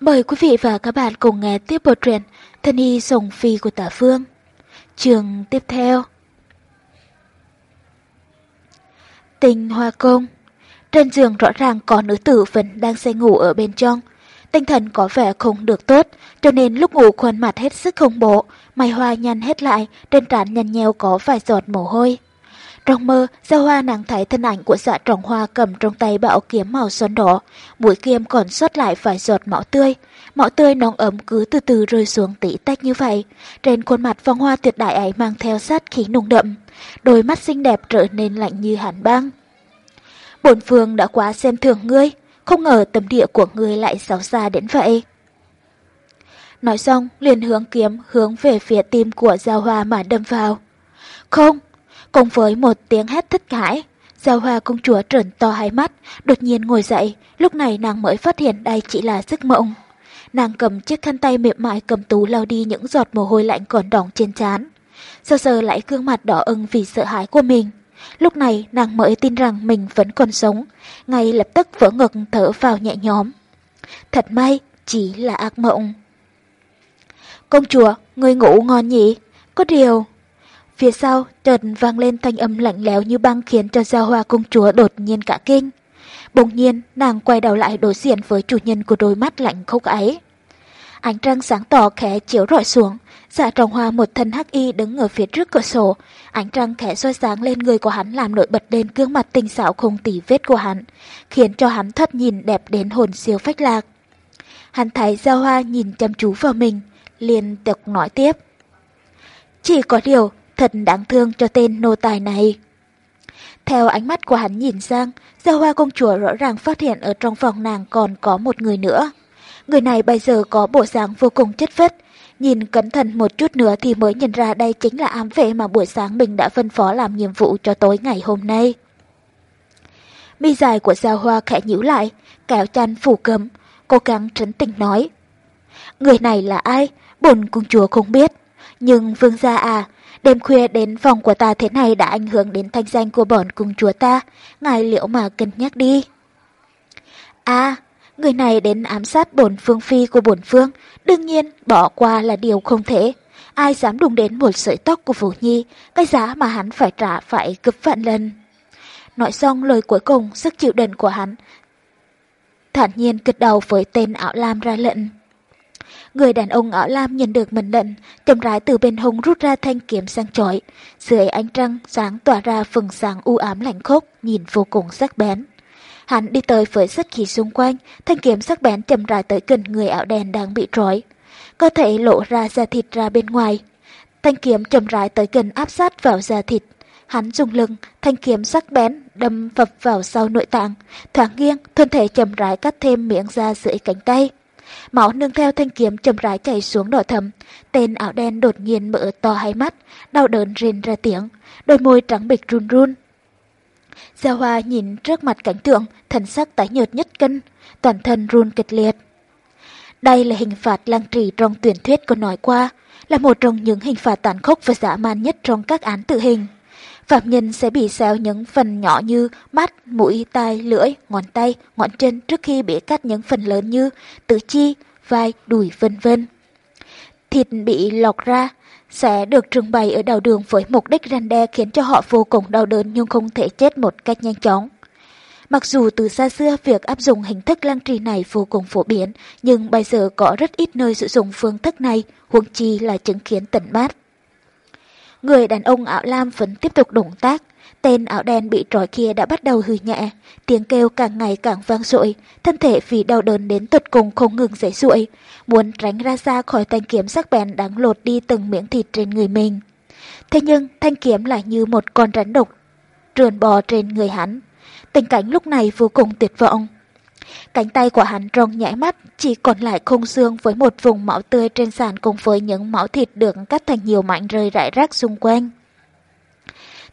Mời quý vị và các bạn cùng nghe tiếp bộ truyện Thân y sồng phi của tả phương. Trường tiếp theo. Tình hoa công Trên giường rõ ràng có nữ tử vẫn đang say ngủ ở bên trong. Tinh thần có vẻ không được tốt, cho nên lúc ngủ khuôn mặt hết sức không bộ, mày hoa nhăn hết lại, trên trán nhăn nheo có vài giọt mồ hôi. Trong mơ, Giao Hoa nàng thấy thân ảnh của dạ trọng hoa cầm trong tay bảo kiếm màu son đỏ, mũi kiếm còn xuất lại vài giọt máu tươi. Máu tươi nóng ấm cứ từ từ rơi xuống tỉ tách như vậy. Trên khuôn mặt phong hoa tuyệt đại ấy mang theo sát khí nồng đậm. Đôi mắt xinh đẹp trở nên lạnh như hàn băng. Bổn phương đã quá xem thường ngươi, không ngờ tầm địa của ngươi lại xấu xa đến vậy. Nói xong, liền hướng kiếm hướng về phía tim của Giao Hoa mà đâm vào. Không, Cùng với một tiếng hét thất khải Giao hoa công chúa trợn to hai mắt, đột nhiên ngồi dậy, lúc này nàng mới phát hiện đây chỉ là giấc mộng. Nàng cầm chiếc khăn tay mềm mại cầm tú lau đi những giọt mồ hôi lạnh còn đọng trên trán. Sơ sơ lại gương mặt đỏ ưng vì sợ hãi của mình. Lúc này nàng mới tin rằng mình vẫn còn sống, ngay lập tức vỡ ngực thở vào nhẹ nhõm. Thật may, chỉ là ác mộng. Công chúa, người ngủ ngon nhỉ? Có điều... Phía sau, chợt vang lên thanh âm lạnh lẽo như băng khiến cho Giao Hoa công chúa đột nhiên cả kinh. Bỗng nhiên, nàng quay đầu lại đối diện với chủ nhân của đôi mắt lạnh khốc ấy. Ánh trăng sáng tỏ khẽ chiếu rọi xuống, dạ trọng hoa một thân hắc y đứng ở phía trước cửa sổ. Ánh trăng khẽ soi sáng lên người của hắn làm nổi bật lên gương mặt tinh xảo không tỉ vết của hắn, khiến cho hắn thoát nhìn đẹp đến hồn siêu phách lạc. Hắn thấy Giao Hoa nhìn chăm chú vào mình, liền tục nói tiếp. Chỉ có điều, thật đáng thương cho tên nô tài này. Theo ánh mắt của hắn nhìn sang, Giao Hoa công chúa rõ ràng phát hiện ở trong phòng nàng còn có một người nữa. Người này bây giờ có bộ dáng vô cùng chất phết. nhìn cẩn thận một chút nữa thì mới nhận ra đây chính là ám vệ mà buổi sáng mình đã phân phó làm nhiệm vụ cho tối ngày hôm nay. Mi dài của Giao Hoa khẽ nhíu lại, kéo chăn phủ cấm, cố gắng trấn tĩnh nói. Người này là ai? Bồn công chúa không biết. Nhưng vương gia à, Đêm khuya đến phòng của ta thế này đã ảnh hưởng đến thanh danh của bọn cung chúa ta, ngài liệu mà cân nhắc đi. À, người này đến ám sát bổn phương phi của bổn phương, đương nhiên bỏ qua là điều không thể. Ai dám đụng đến một sợi tóc của Vũ Nhi, cái giá mà hắn phải trả phải gấp vạn lần. Nói xong lời cuối cùng, sức chịu đựng của hắn thản nhiên kịch đầu với tên ảo lam ra lệnh. Người đàn ông áo lam nhận được mệnh lệnh, chậm rãi từ bên hông rút ra thanh kiếm sang chói. Dưới ánh trăng sáng tỏa ra phần sáng u ám lạnh khốc, nhìn vô cùng sắc bén. Hắn đi tới với sát khí xung quanh, thanh kiếm sắc bén chậm rãi tới gần người áo đen đang bị trói. Cơ thể lộ ra da thịt ra bên ngoài. Thanh kiếm chậm rãi tới gần áp sát vào da thịt. Hắn dùng lưng, thanh kiếm sắc bén đâm phập vào sau nội tạng, thoáng nghiêng, thân thể chậm rãi cắt thêm miệng ra dưới cánh tay. Máu nương theo thanh kiếm chậm rãi chảy xuống đỏ thầm. Tên áo đen đột nhiên mở to hai mắt, đau đớn rên ra tiếng, đôi môi trắng bịch run run. Giao Hoa nhìn trước mặt cảnh tượng, thần sắc tái nhợt nhất cân, toàn thân run kịch liệt. Đây là hình phạt lang trì trong tuyển thuyết có nói qua, là một trong những hình phạt tàn khốc và dã man nhất trong các án tử hình. Phạm nhân sẽ bị xéo những phần nhỏ như mắt, mũi, tai, lưỡi, ngón tay, ngón chân trước khi bị cắt những phần lớn như tứ chi, vai, đùi vân vân. Thịt bị lọc ra sẽ được trưng bày ở đầu đường với mục đích răn đe khiến cho họ vô cùng đau đớn nhưng không thể chết một cách nhanh chóng. Mặc dù từ xa xưa việc áp dụng hình thức lăng trì này vô cùng phổ biến, nhưng bây giờ có rất ít nơi sử dụng phương thức này, huống chi là chứng kiến tận mát. Người đàn ông áo lam vẫn tiếp tục động tác. Tên áo đen bị trói kia đã bắt đầu hư nhẹ, tiếng kêu càng ngày càng vang dội, thân thể vì đau đớn đến tột cùng không ngừng dãy ruộng, muốn tránh ra xa khỏi thanh kiếm sắc bén đáng lột đi từng miếng thịt trên người mình. Thế nhưng thanh kiếm lại như một con rắn độc trườn bò trên người hắn. Tình cảnh lúc này vô cùng tuyệt vọng. Cánh tay của hắn rong nhảy mắt, chỉ còn lại khung xương với một vùng máu tươi trên sàn cùng với những máu thịt được cắt thành nhiều mảnh rơi rải rác xung quanh.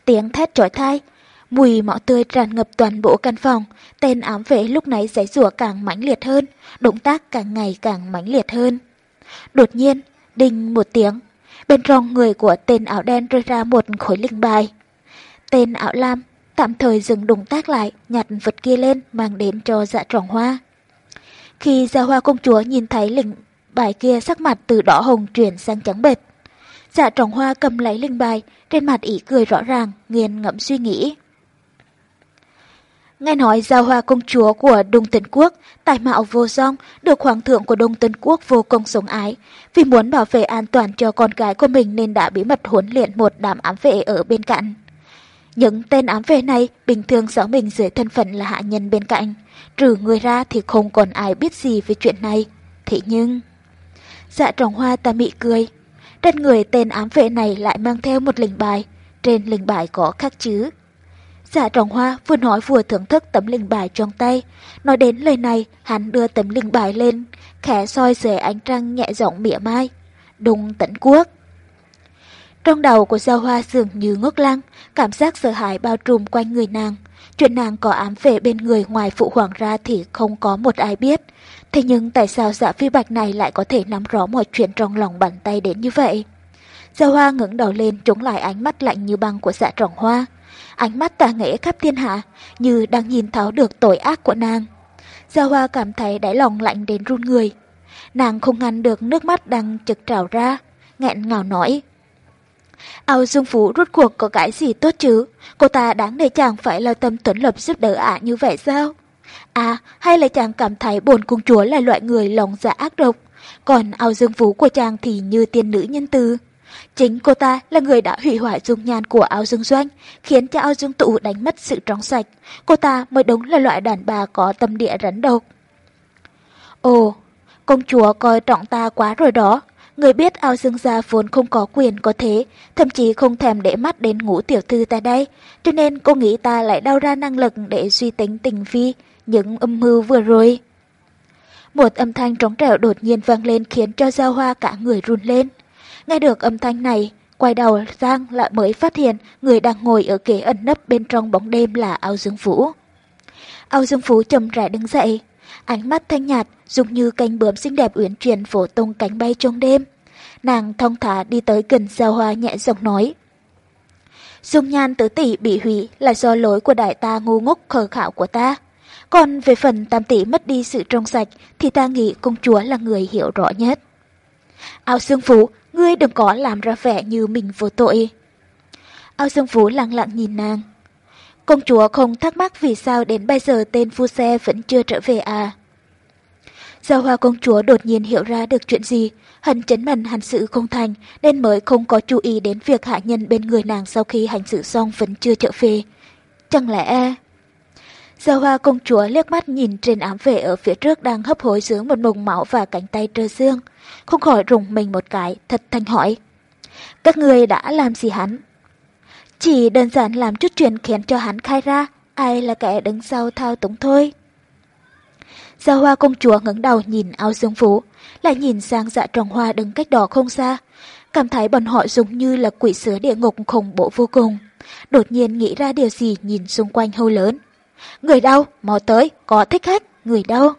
Tiếng thét chói tai, mùi máu tươi tràn ngập toàn bộ căn phòng, tên ám vệ lúc nãy giấy rủa càng mãnh liệt hơn, động tác càng ngày càng mãnh liệt hơn. Đột nhiên, đinh một tiếng, bên trong người của tên áo đen rơi ra một khối linh bài. Tên áo lam tạm thời dừng động tác lại, nhặt vật kia lên mang đến cho dạ tròn hoa. Khi dạ Hoa công chúa nhìn thấy linh bài kia sắc mặt từ đỏ hồng chuyển sang trắng bệch. Dạ trọng hoa cầm lấy linh bài, trên mặt ý cười rõ ràng, nghiền ngẫm suy nghĩ. Nghe nói Giao Hoa công chúa của Đông Tấn Quốc, tài mạo vô song, được hoàng thượng của Đông Tấn Quốc vô cùng sống ái. Vì muốn bảo vệ an toàn cho con gái của mình nên đã bí mật huấn luyện một đám ám vệ ở bên cạnh. Những tên ám vệ này bình thường rõ mình dưới thân phận là hạ nhân bên cạnh. Trừ người ra thì không còn ai biết gì về chuyện này. Thế nhưng... Dạ trọng hoa ta mị cười. Trên người tên ám vệ này lại mang theo một linh bài. Trên linh bài có khắc chữ Dạ trọng hoa vừa nói vừa thưởng thức tấm linh bài trong tay. Nói đến lời này, hắn đưa tấm linh bài lên, khẽ soi dưới ánh trăng nhẹ giọng mỉa mai. Đùng tấn quốc. Trong đầu của Giao Hoa dường như ngốc lăng, cảm giác sợ hãi bao trùm quanh người nàng. Chuyện nàng có ám vệ bên người ngoài phụ hoàng ra thì không có một ai biết. Thế nhưng tại sao dạ phi bạch này lại có thể nắm rõ mọi chuyện trong lòng bàn tay đến như vậy? Giao Hoa ngẩng đầu lên chống lại ánh mắt lạnh như băng của dạ trọng hoa ánh mắt tà nghệ khắp thiên hạ, như đang nhìn thấu được tội ác của nàng. giao Hoa cảm thấy đáy lòng lạnh đến run người. Nàng không ngăn được nước mắt đang trực trào ra, nghẹn ngào nói. Ao Dương Phú rút cuộc có cái gì tốt chứ? Cô ta đáng để chàng phải lo tâm tuấn lập giúp đỡ ả như vậy sao? À, hay là chàng cảm thấy bồn cung chúa là loại người lòng dạ ác độc, còn ao dương phú của chàng thì như tiên nữ nhân từ. Chính cô ta là người đã hủy hoại dung nhan của ao dương doanh, khiến cho ao dương tụ đánh mất sự trong sạch. Cô ta mới đúng là loại đàn bà có tâm địa rắn độc. Ồ, công chúa coi trọng ta quá rồi đó. Người biết ao dương gia vốn không có quyền có thế, thậm chí không thèm để mắt đến ngũ tiểu thư ta đây, cho nên cô nghĩ ta lại đau ra năng lực để suy tính tình phi, những âm mưu vừa rồi. Một âm thanh trống trẻo đột nhiên vang lên khiến cho Giao Hoa cả người run lên. Nghe được âm thanh này, quay đầu Giang lại mới phát hiện người đang ngồi ở kế ẩn nấp bên trong bóng đêm là Âu Dương Vũ. Âu Dương Vũ chậm rãi đứng dậy, ánh mắt thanh nhạt dùng như cánh bướm xinh đẹp uyển chuyển phổ tung cánh bay trong đêm. Nàng thong thả đi tới gần giao hoa nhẹ giọng nói. Dung nhan tứ tỷ bị hủy là do lỗi của đại ta ngu ngốc khờ khảo của ta. Còn về phần tam tỷ mất đi sự trong sạch thì ta nghĩ công chúa là người hiểu rõ nhất. Ao Dương Phú, ngươi đừng có làm ra vẻ như mình vô tội. Ao Dương Phú lặng lặng nhìn nàng. Công chúa không thắc mắc vì sao đến bây giờ tên phu xe vẫn chưa trở về à. Giao hoa công chúa đột nhiên hiểu ra được chuyện gì, hận chấn mần hành sự không thành nên mới không có chú ý đến việc hạ nhân bên người nàng sau khi hành sự xong vẫn chưa trở về. Chẳng lẽ... Giao hoa công chúa liếc mắt nhìn trên ám vệ ở phía trước đang hấp hối dưới một mùng máu và cánh tay trơ xương không khỏi rùng mình một cái, thật thanh hỏi. Các người đã làm gì hắn? Chỉ đơn giản làm chút chuyện khiến cho hắn khai ra ai là kẻ đứng sau thao túng thôi. Giao hoa công chúa ngẩng đầu nhìn ao dương phú, lại nhìn sang dạ tròn hoa đứng cách đó không xa. Cảm thấy bọn họ giống như là quỷ sứ địa ngục khủng bố vô cùng. Đột nhiên nghĩ ra điều gì nhìn xung quanh hô lớn. Người đâu? Mau tới, có thích khách, người đâu?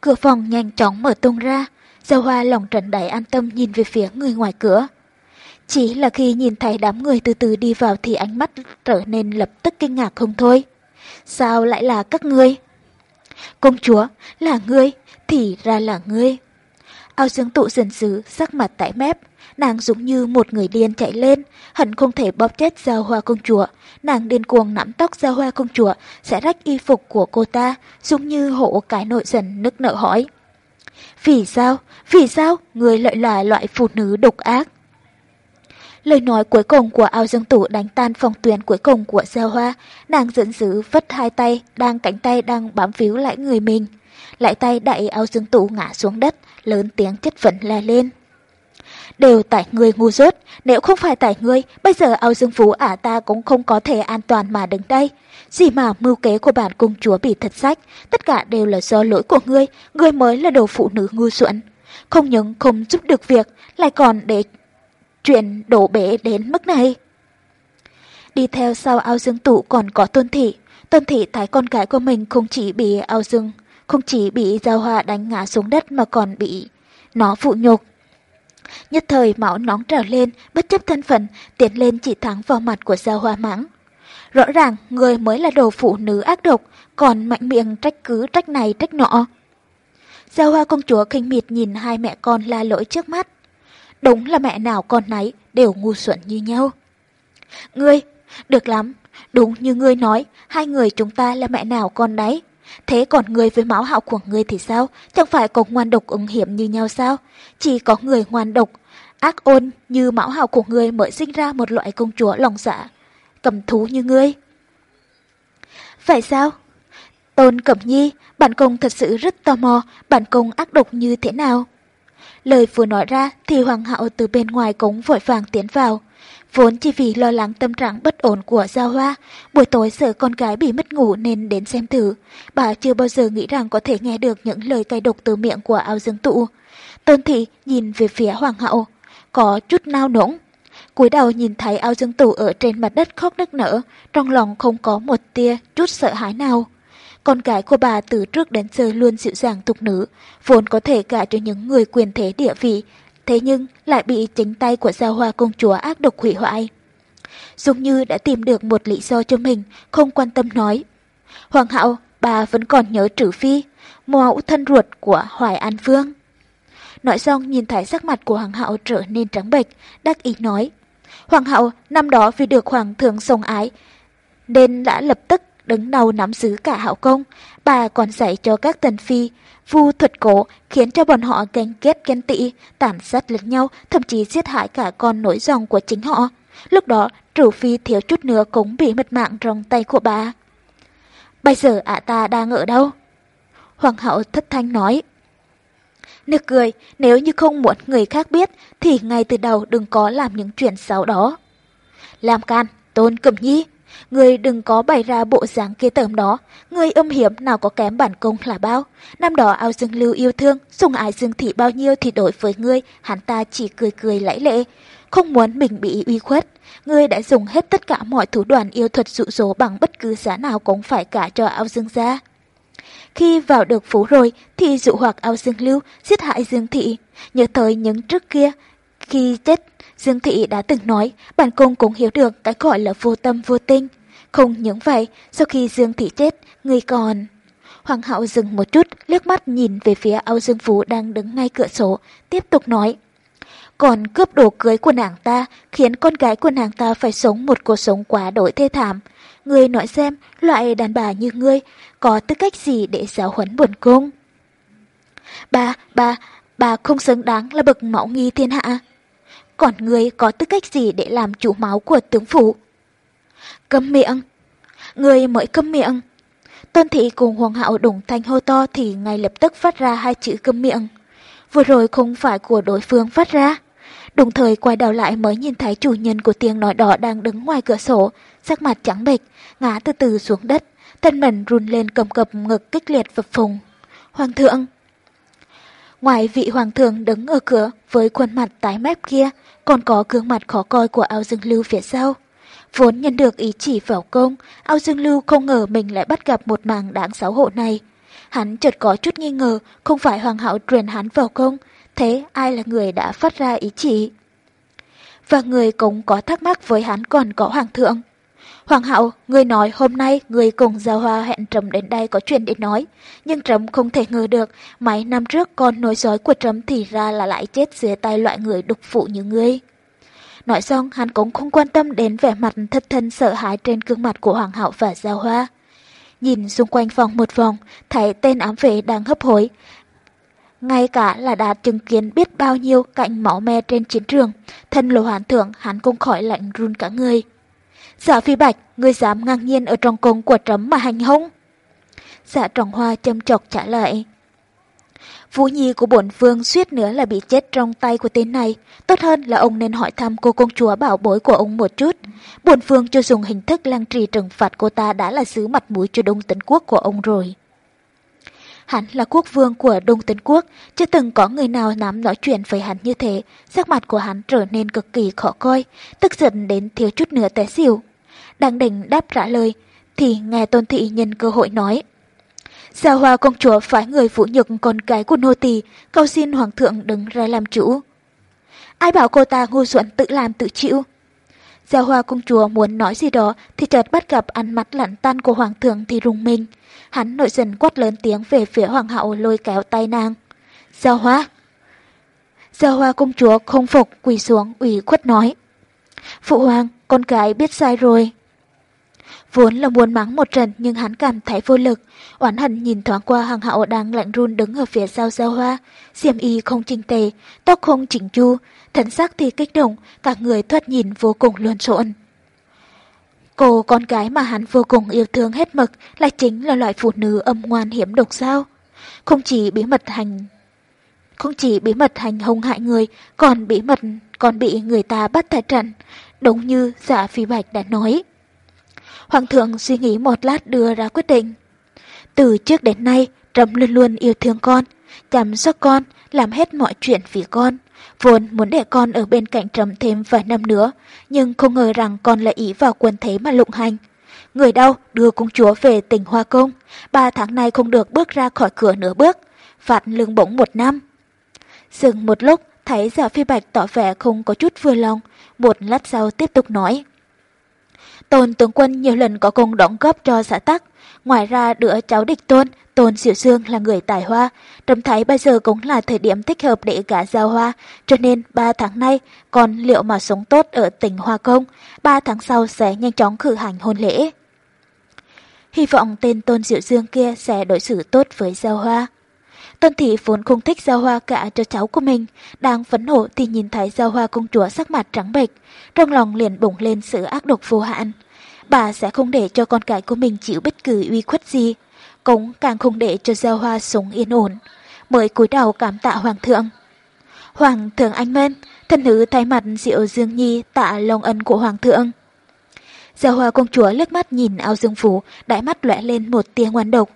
Cửa phòng nhanh chóng mở tung ra, Giao Hoa lòng trần đầy an tâm nhìn về phía người ngoài cửa. Chỉ là khi nhìn thấy đám người từ từ đi vào thì ánh mắt trở nên lập tức kinh ngạc không thôi. Sao lại là các ngươi? Công chúa, là ngươi, thì ra là ngươi. Ao dương tụ dần dứ, sắc mặt tái mép. Nàng giống như một người điên chạy lên, hận không thể bóp chết giao hoa công chúa. Nàng điên cuồng nắm tóc giao hoa công chúa, sẽ rách y phục của cô ta, giống như hộ cái nội dần nức nợ hỏi. Vì sao? Vì sao? Người lại là loại phụ nữ độc ác. Lời nói cuối cùng của ao dương tủ đánh tan phòng tuyến cuối cùng của Giao Hoa, nàng giận dữ vất hai tay, đang cánh tay đang bám víu lại người mình. Lại tay đẩy ao dương tủ ngã xuống đất, lớn tiếng chất vấn la lên. Đều tại người ngu dốt, nếu không phải tại ngươi, bây giờ ao dương phú ả ta cũng không có thể an toàn mà đứng đây. Gì mà mưu kế của bản công chúa bị thật sách, tất cả đều là do lỗi của ngươi, ngươi mới là đồ phụ nữ ngu xuẩn. Không những không giúp được việc, lại còn để chuyện đổ bể đến mức này. Đi theo sau ao dương tụ còn có tôn thị. Tôn thị thấy con gái của mình không chỉ bị ao dương, không chỉ bị giao hoa đánh ngã xuống đất mà còn bị nó phụ nhục. Nhất thời máu nóng trào lên, bất chấp thân phận, tiến lên chỉ thắng vào mặt của giao hoa mãng. Rõ ràng người mới là đồ phụ nữ ác độc, còn mạnh miệng trách cứ trách này trách nọ. Giao hoa công chúa khinh miệt nhìn hai mẹ con la lỗi trước mắt. Đúng là mẹ nào con nấy đều ngu xuẩn như nhau. Ngươi, được lắm, đúng như ngươi nói, hai người chúng ta là mẹ nào con nấy. Thế còn ngươi với máu hạo của ngươi thì sao? Chẳng phải có ngoan độc ứng hiểm như nhau sao? Chỉ có người ngoan độc, ác ôn như máu hạo của ngươi mới sinh ra một loại công chúa lòng dạ, cầm thú như ngươi. Vậy sao? Tôn Cẩm Nhi, bản công thật sự rất tò mò, bản công ác độc như thế nào? Lời vừa nói ra thì Hoàng hậu từ bên ngoài cống vội vàng tiến vào. Vốn chỉ vì lo lắng tâm trạng bất ổn của Giao Hoa, buổi tối sợ con gái bị mất ngủ nên đến xem thử. Bà chưa bao giờ nghĩ rằng có thể nghe được những lời cay độc từ miệng của ao dương tụ. Tôn thị nhìn về phía Hoàng hậu, có chút nao nũng. cúi đầu nhìn thấy ao dương tụ ở trên mặt đất khóc nức nở, trong lòng không có một tia chút sợ hãi nào. Con gái của bà từ trước đến giờ luôn dịu dàng thục nữ, vốn có thể gả cho những người quyền thế địa vị, thế nhưng lại bị chính tay của giao hoa công chúa ác độc hủy hoại. Dung như đã tìm được một lý do cho mình, không quan tâm nói. Hoàng hậu, bà vẫn còn nhớ trừ phi, mẫu thân ruột của Hoài An Vương. Nói xong nhìn thấy sắc mặt của hoàng hậu trở nên trắng bệch, đắc ý nói. Hoàng hậu năm đó vì được hoàng thượng sông ái, nên đã lập tức đứng đầu nắm giữ cả hậu công. Bà còn dạy cho các tần phi, vu thuật cổ, khiến cho bọn họ ganh kết ghen tị, tàn sát lẫn nhau, thậm chí giết hại cả con nối dòng của chính họ. Lúc đó, trừ phi thiếu chút nữa cũng bị mất mạng trong tay của bà. Bây giờ ạ ta đang ở đâu? Hoàng hậu thất thanh nói. Nực cười, nếu như không muốn người khác biết thì ngay từ đầu đừng có làm những chuyện xấu đó. Làm can, tôn cẩm nhi, Người đừng có bày ra bộ dáng kia tởm đó, người âm hiểm nào có kém bản công là bao. Năm đó ao dương lưu yêu thương, sùng ái dương thị bao nhiêu thì đổi với ngươi, hắn ta chỉ cười cười lãi lệ. Không muốn mình bị uy khuất, ngươi đã dùng hết tất cả mọi thủ đoạn yêu thuật dụ dỗ bằng bất cứ giá nào cũng phải cả cho ao dương ra. Khi vào được phú rồi thì dụ hoặc ao dương lưu, giết hại dương thị. Nhớ tới những trước kia, khi chết Dương Thị đã từng nói, bản cung cũng hiểu được cái gọi là vô tâm vô tinh. Không những vậy, sau khi Dương Thị chết, người còn... Hoàng hậu dừng một chút, liếc mắt nhìn về phía Âu Dương Phú đang đứng ngay cửa sổ, tiếp tục nói. Còn cướp đồ cưới của nàng ta, khiến con gái của nàng ta phải sống một cuộc sống quá đổi thê thảm. Ngươi nói xem, loại đàn bà như ngươi, có tư cách gì để giáo huấn buồn cung? Bà, bà, bà không xứng đáng là bậc mẫu nghi thiên hạ. Còn ngươi có tư cách gì để làm chủ máu của tướng phủ? Câm miệng! Ngươi mới câm miệng! Tôn thị cùng hoàng hậu đụng thanh hô to thì ngay lập tức phát ra hai chữ câm miệng. Vừa rồi không phải của đối phương phát ra. Đồng thời quay đầu lại mới nhìn thấy chủ nhân của tiếng nói đỏ đang đứng ngoài cửa sổ, sắc mặt trắng bệch, ngã từ từ xuống đất, thân mình run lên cầm cập ngực kích liệt phập phùng. Hoàng thượng! Ngoài vị hoàng thượng đứng ở cửa với khuôn mặt tái mép kia, còn có gương mặt khó coi của ao dương lưu phía sau. Vốn nhận được ý chỉ vào công, ao dương lưu không ngờ mình lại bắt gặp một màng đáng xấu hổ này. Hắn chợt có chút nghi ngờ không phải hoàng hậu truyền hắn vào công, thế ai là người đã phát ra ý chỉ? Và người cũng có thắc mắc với hắn còn có hoàng thượng. Hoàng hậu, người nói hôm nay người cùng Giao Hoa hẹn Trầm đến đây có chuyện để nói. Nhưng Trầm không thể ngờ được, mấy năm trước con nối dõi của Trầm thì ra là lại chết dưới tay loại người đục phụ như ngươi. Nói xong, hắn cũng không quan tâm đến vẻ mặt thất thân sợ hãi trên gương mặt của Hoàng hậu và Giao Hoa. Nhìn xung quanh phòng một vòng, thấy tên ám vệ đang hấp hối. Ngay cả là đã chứng kiến biết bao nhiêu cạnh máu me trên chiến trường, thân lộ hoàn thượng hắn cũng khỏi lạnh run cả người. Dạ phi bạch, ngươi dám ngang nhiên ở trong cung của trẫm mà hành hung. Dạ trọng hoa châm chọc trả lời. Vũ nhi của bổn vương suýt nữa là bị chết trong tay của tên này. Tốt hơn là ông nên hỏi thăm cô công chúa bảo bối của ông một chút. Bổn vương cho dùng hình thức lang trì trừng phạt cô ta đã là giữ mặt mũi cho đông tấn quốc của ông rồi. Hắn là quốc vương của Đông Tấn Quốc, chưa từng có người nào nắm nói chuyện với hắn như thế, sắc mặt của hắn trở nên cực kỳ khó coi, tức giận đến thiếu chút nữa té xỉu. Đang định đáp trả lời, thì nghe Tôn Thị nhân cơ hội nói. Gia Hoa công chúa phái người phụ nhược con cái của nô tỳ cầu xin hoàng thượng đứng ra làm chủ. Ai bảo cô ta ngu xuẩn tự làm tự chịu? Gia Hoa công chúa muốn nói gì đó thì chợt bắt gặp ăn mắt lặn tan của hoàng thượng thì rùng mình. Hắn nội dần quát lớn tiếng về phía hoàng hậu lôi kéo tay nàng. Giao hoa. Giao hoa công chúa không phục quỳ xuống ủy khuất nói. Phụ hoàng, con cái biết sai rồi. Vốn là muốn mắng một trận nhưng hắn cảm thấy vô lực. Oán hận nhìn thoáng qua hàng hậu đang lạnh run đứng ở phía sau giao hoa. Xiêm y không chỉnh tề, tóc không chỉnh chu, thần sắc thì kích động, cả người thoát nhìn vô cùng luồn xộn. Cô con gái mà hắn vô cùng yêu thương hết mực lại chính là loại phụ nữ âm ngoan hiểm độc sao. Không chỉ bí mật hành không chỉ bí mật hành hung hại người, còn bí mật còn bị người ta bắt tại trận, đúng như giả phi bạch đã nói. Hoàng thượng suy nghĩ một lát đưa ra quyết định. Từ trước đến nay, Trâm luôn luôn yêu thương con, chăm sóc con, làm hết mọi chuyện vì con. Vốn muốn để con ở bên cạnh Trâm thêm vài năm nữa, nhưng không ngờ rằng con lại ý vào quân thế mà lụng hành. Người đâu đưa công chúa về tỉnh Hoa Công, ba tháng nay không được bước ra khỏi cửa nửa bước, phạt lương bổng một năm. Dừng một lúc, thấy giả phi bạch tỏ vẻ không có chút vừa lòng, một lát sau tiếp tục nói. Tôn tướng quân nhiều lần có công đóng góp cho xã tắc, ngoài ra đứa cháu địch tôn, Tôn Diệu Dương là người tài hoa, trông thấy bây giờ cũng là thời điểm thích hợp để gả giao hoa, cho nên 3 tháng nay còn liệu mà sống tốt ở tỉnh Hoa Công, 3 tháng sau sẽ nhanh chóng cử hành hôn lễ. Hy vọng tên Tôn Diệu Dương kia sẽ đối xử tốt với giao hoa. Tôn Thị vốn không thích giao hoa cả cho cháu của mình, đang phấn nộ thì nhìn thấy giao hoa công chúa sắc mặt trắng bệch, trong lòng liền bùng lên sự ác độc vô hạn. Bà sẽ không để cho con cái của mình chịu bất cứ uy khuất gì, cũng càng không để cho giao hoa sống yên ổn, mới cúi đầu cảm tạ hoàng thượng. Hoàng thượng anh Mên, thân nữ thay mặt diệu dương nhi tạ lòng ân của hoàng thượng. Giao hoa công chúa liếc mắt nhìn ao dương phủ, đại mắt lóe lên một tia ngoan độc.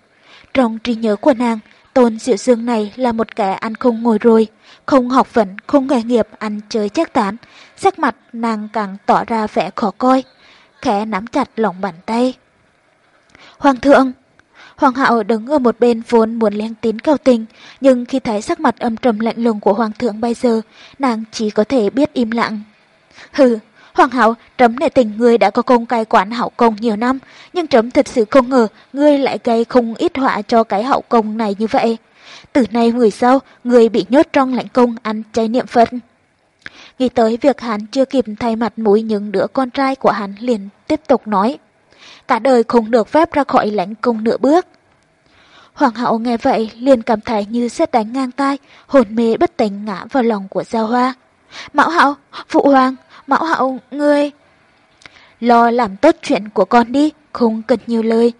Trong trí nhớ của nàng, Tôn Diệu Dương này là một kẻ ăn không ngồi rồi, không học vấn, không nghề nghiệp, ăn chơi chắc tán. Sắc mặt nàng càng tỏ ra vẻ khó coi, khẽ nắm chặt lòng bàn tay. Hoàng thượng! Hoàng hậu đứng ở một bên vốn muốn lên tín cầu tình, nhưng khi thấy sắc mặt âm trầm lạnh lùng của hoàng thượng bây giờ, nàng chỉ có thể biết im lặng. Hừ, Hoàng hậu, trẫm nể tình ngươi đã có công cai quản hậu công nhiều năm, nhưng trẫm thật sự không ngờ ngươi lại gây không ít họa cho cái hậu công này như vậy. Từ nay người sau, ngươi bị nhốt trong lãnh công ăn chay niệm Phật. Nghĩ tới việc hắn chưa kịp thay mặt mũi những đứa con trai của hắn liền tiếp tục nói. Cả đời không được phép ra khỏi lãnh công nửa bước. Hoàng hậu nghe vậy liền cảm thấy như xét đánh ngang tai, hồn mê bất tỉnh ngã vào lòng của Giao Hoa. Mão hậu, phụ hoàng, Mão hậu, ngươi... Lo làm tốt chuyện của con đi, không cần nhiều lời.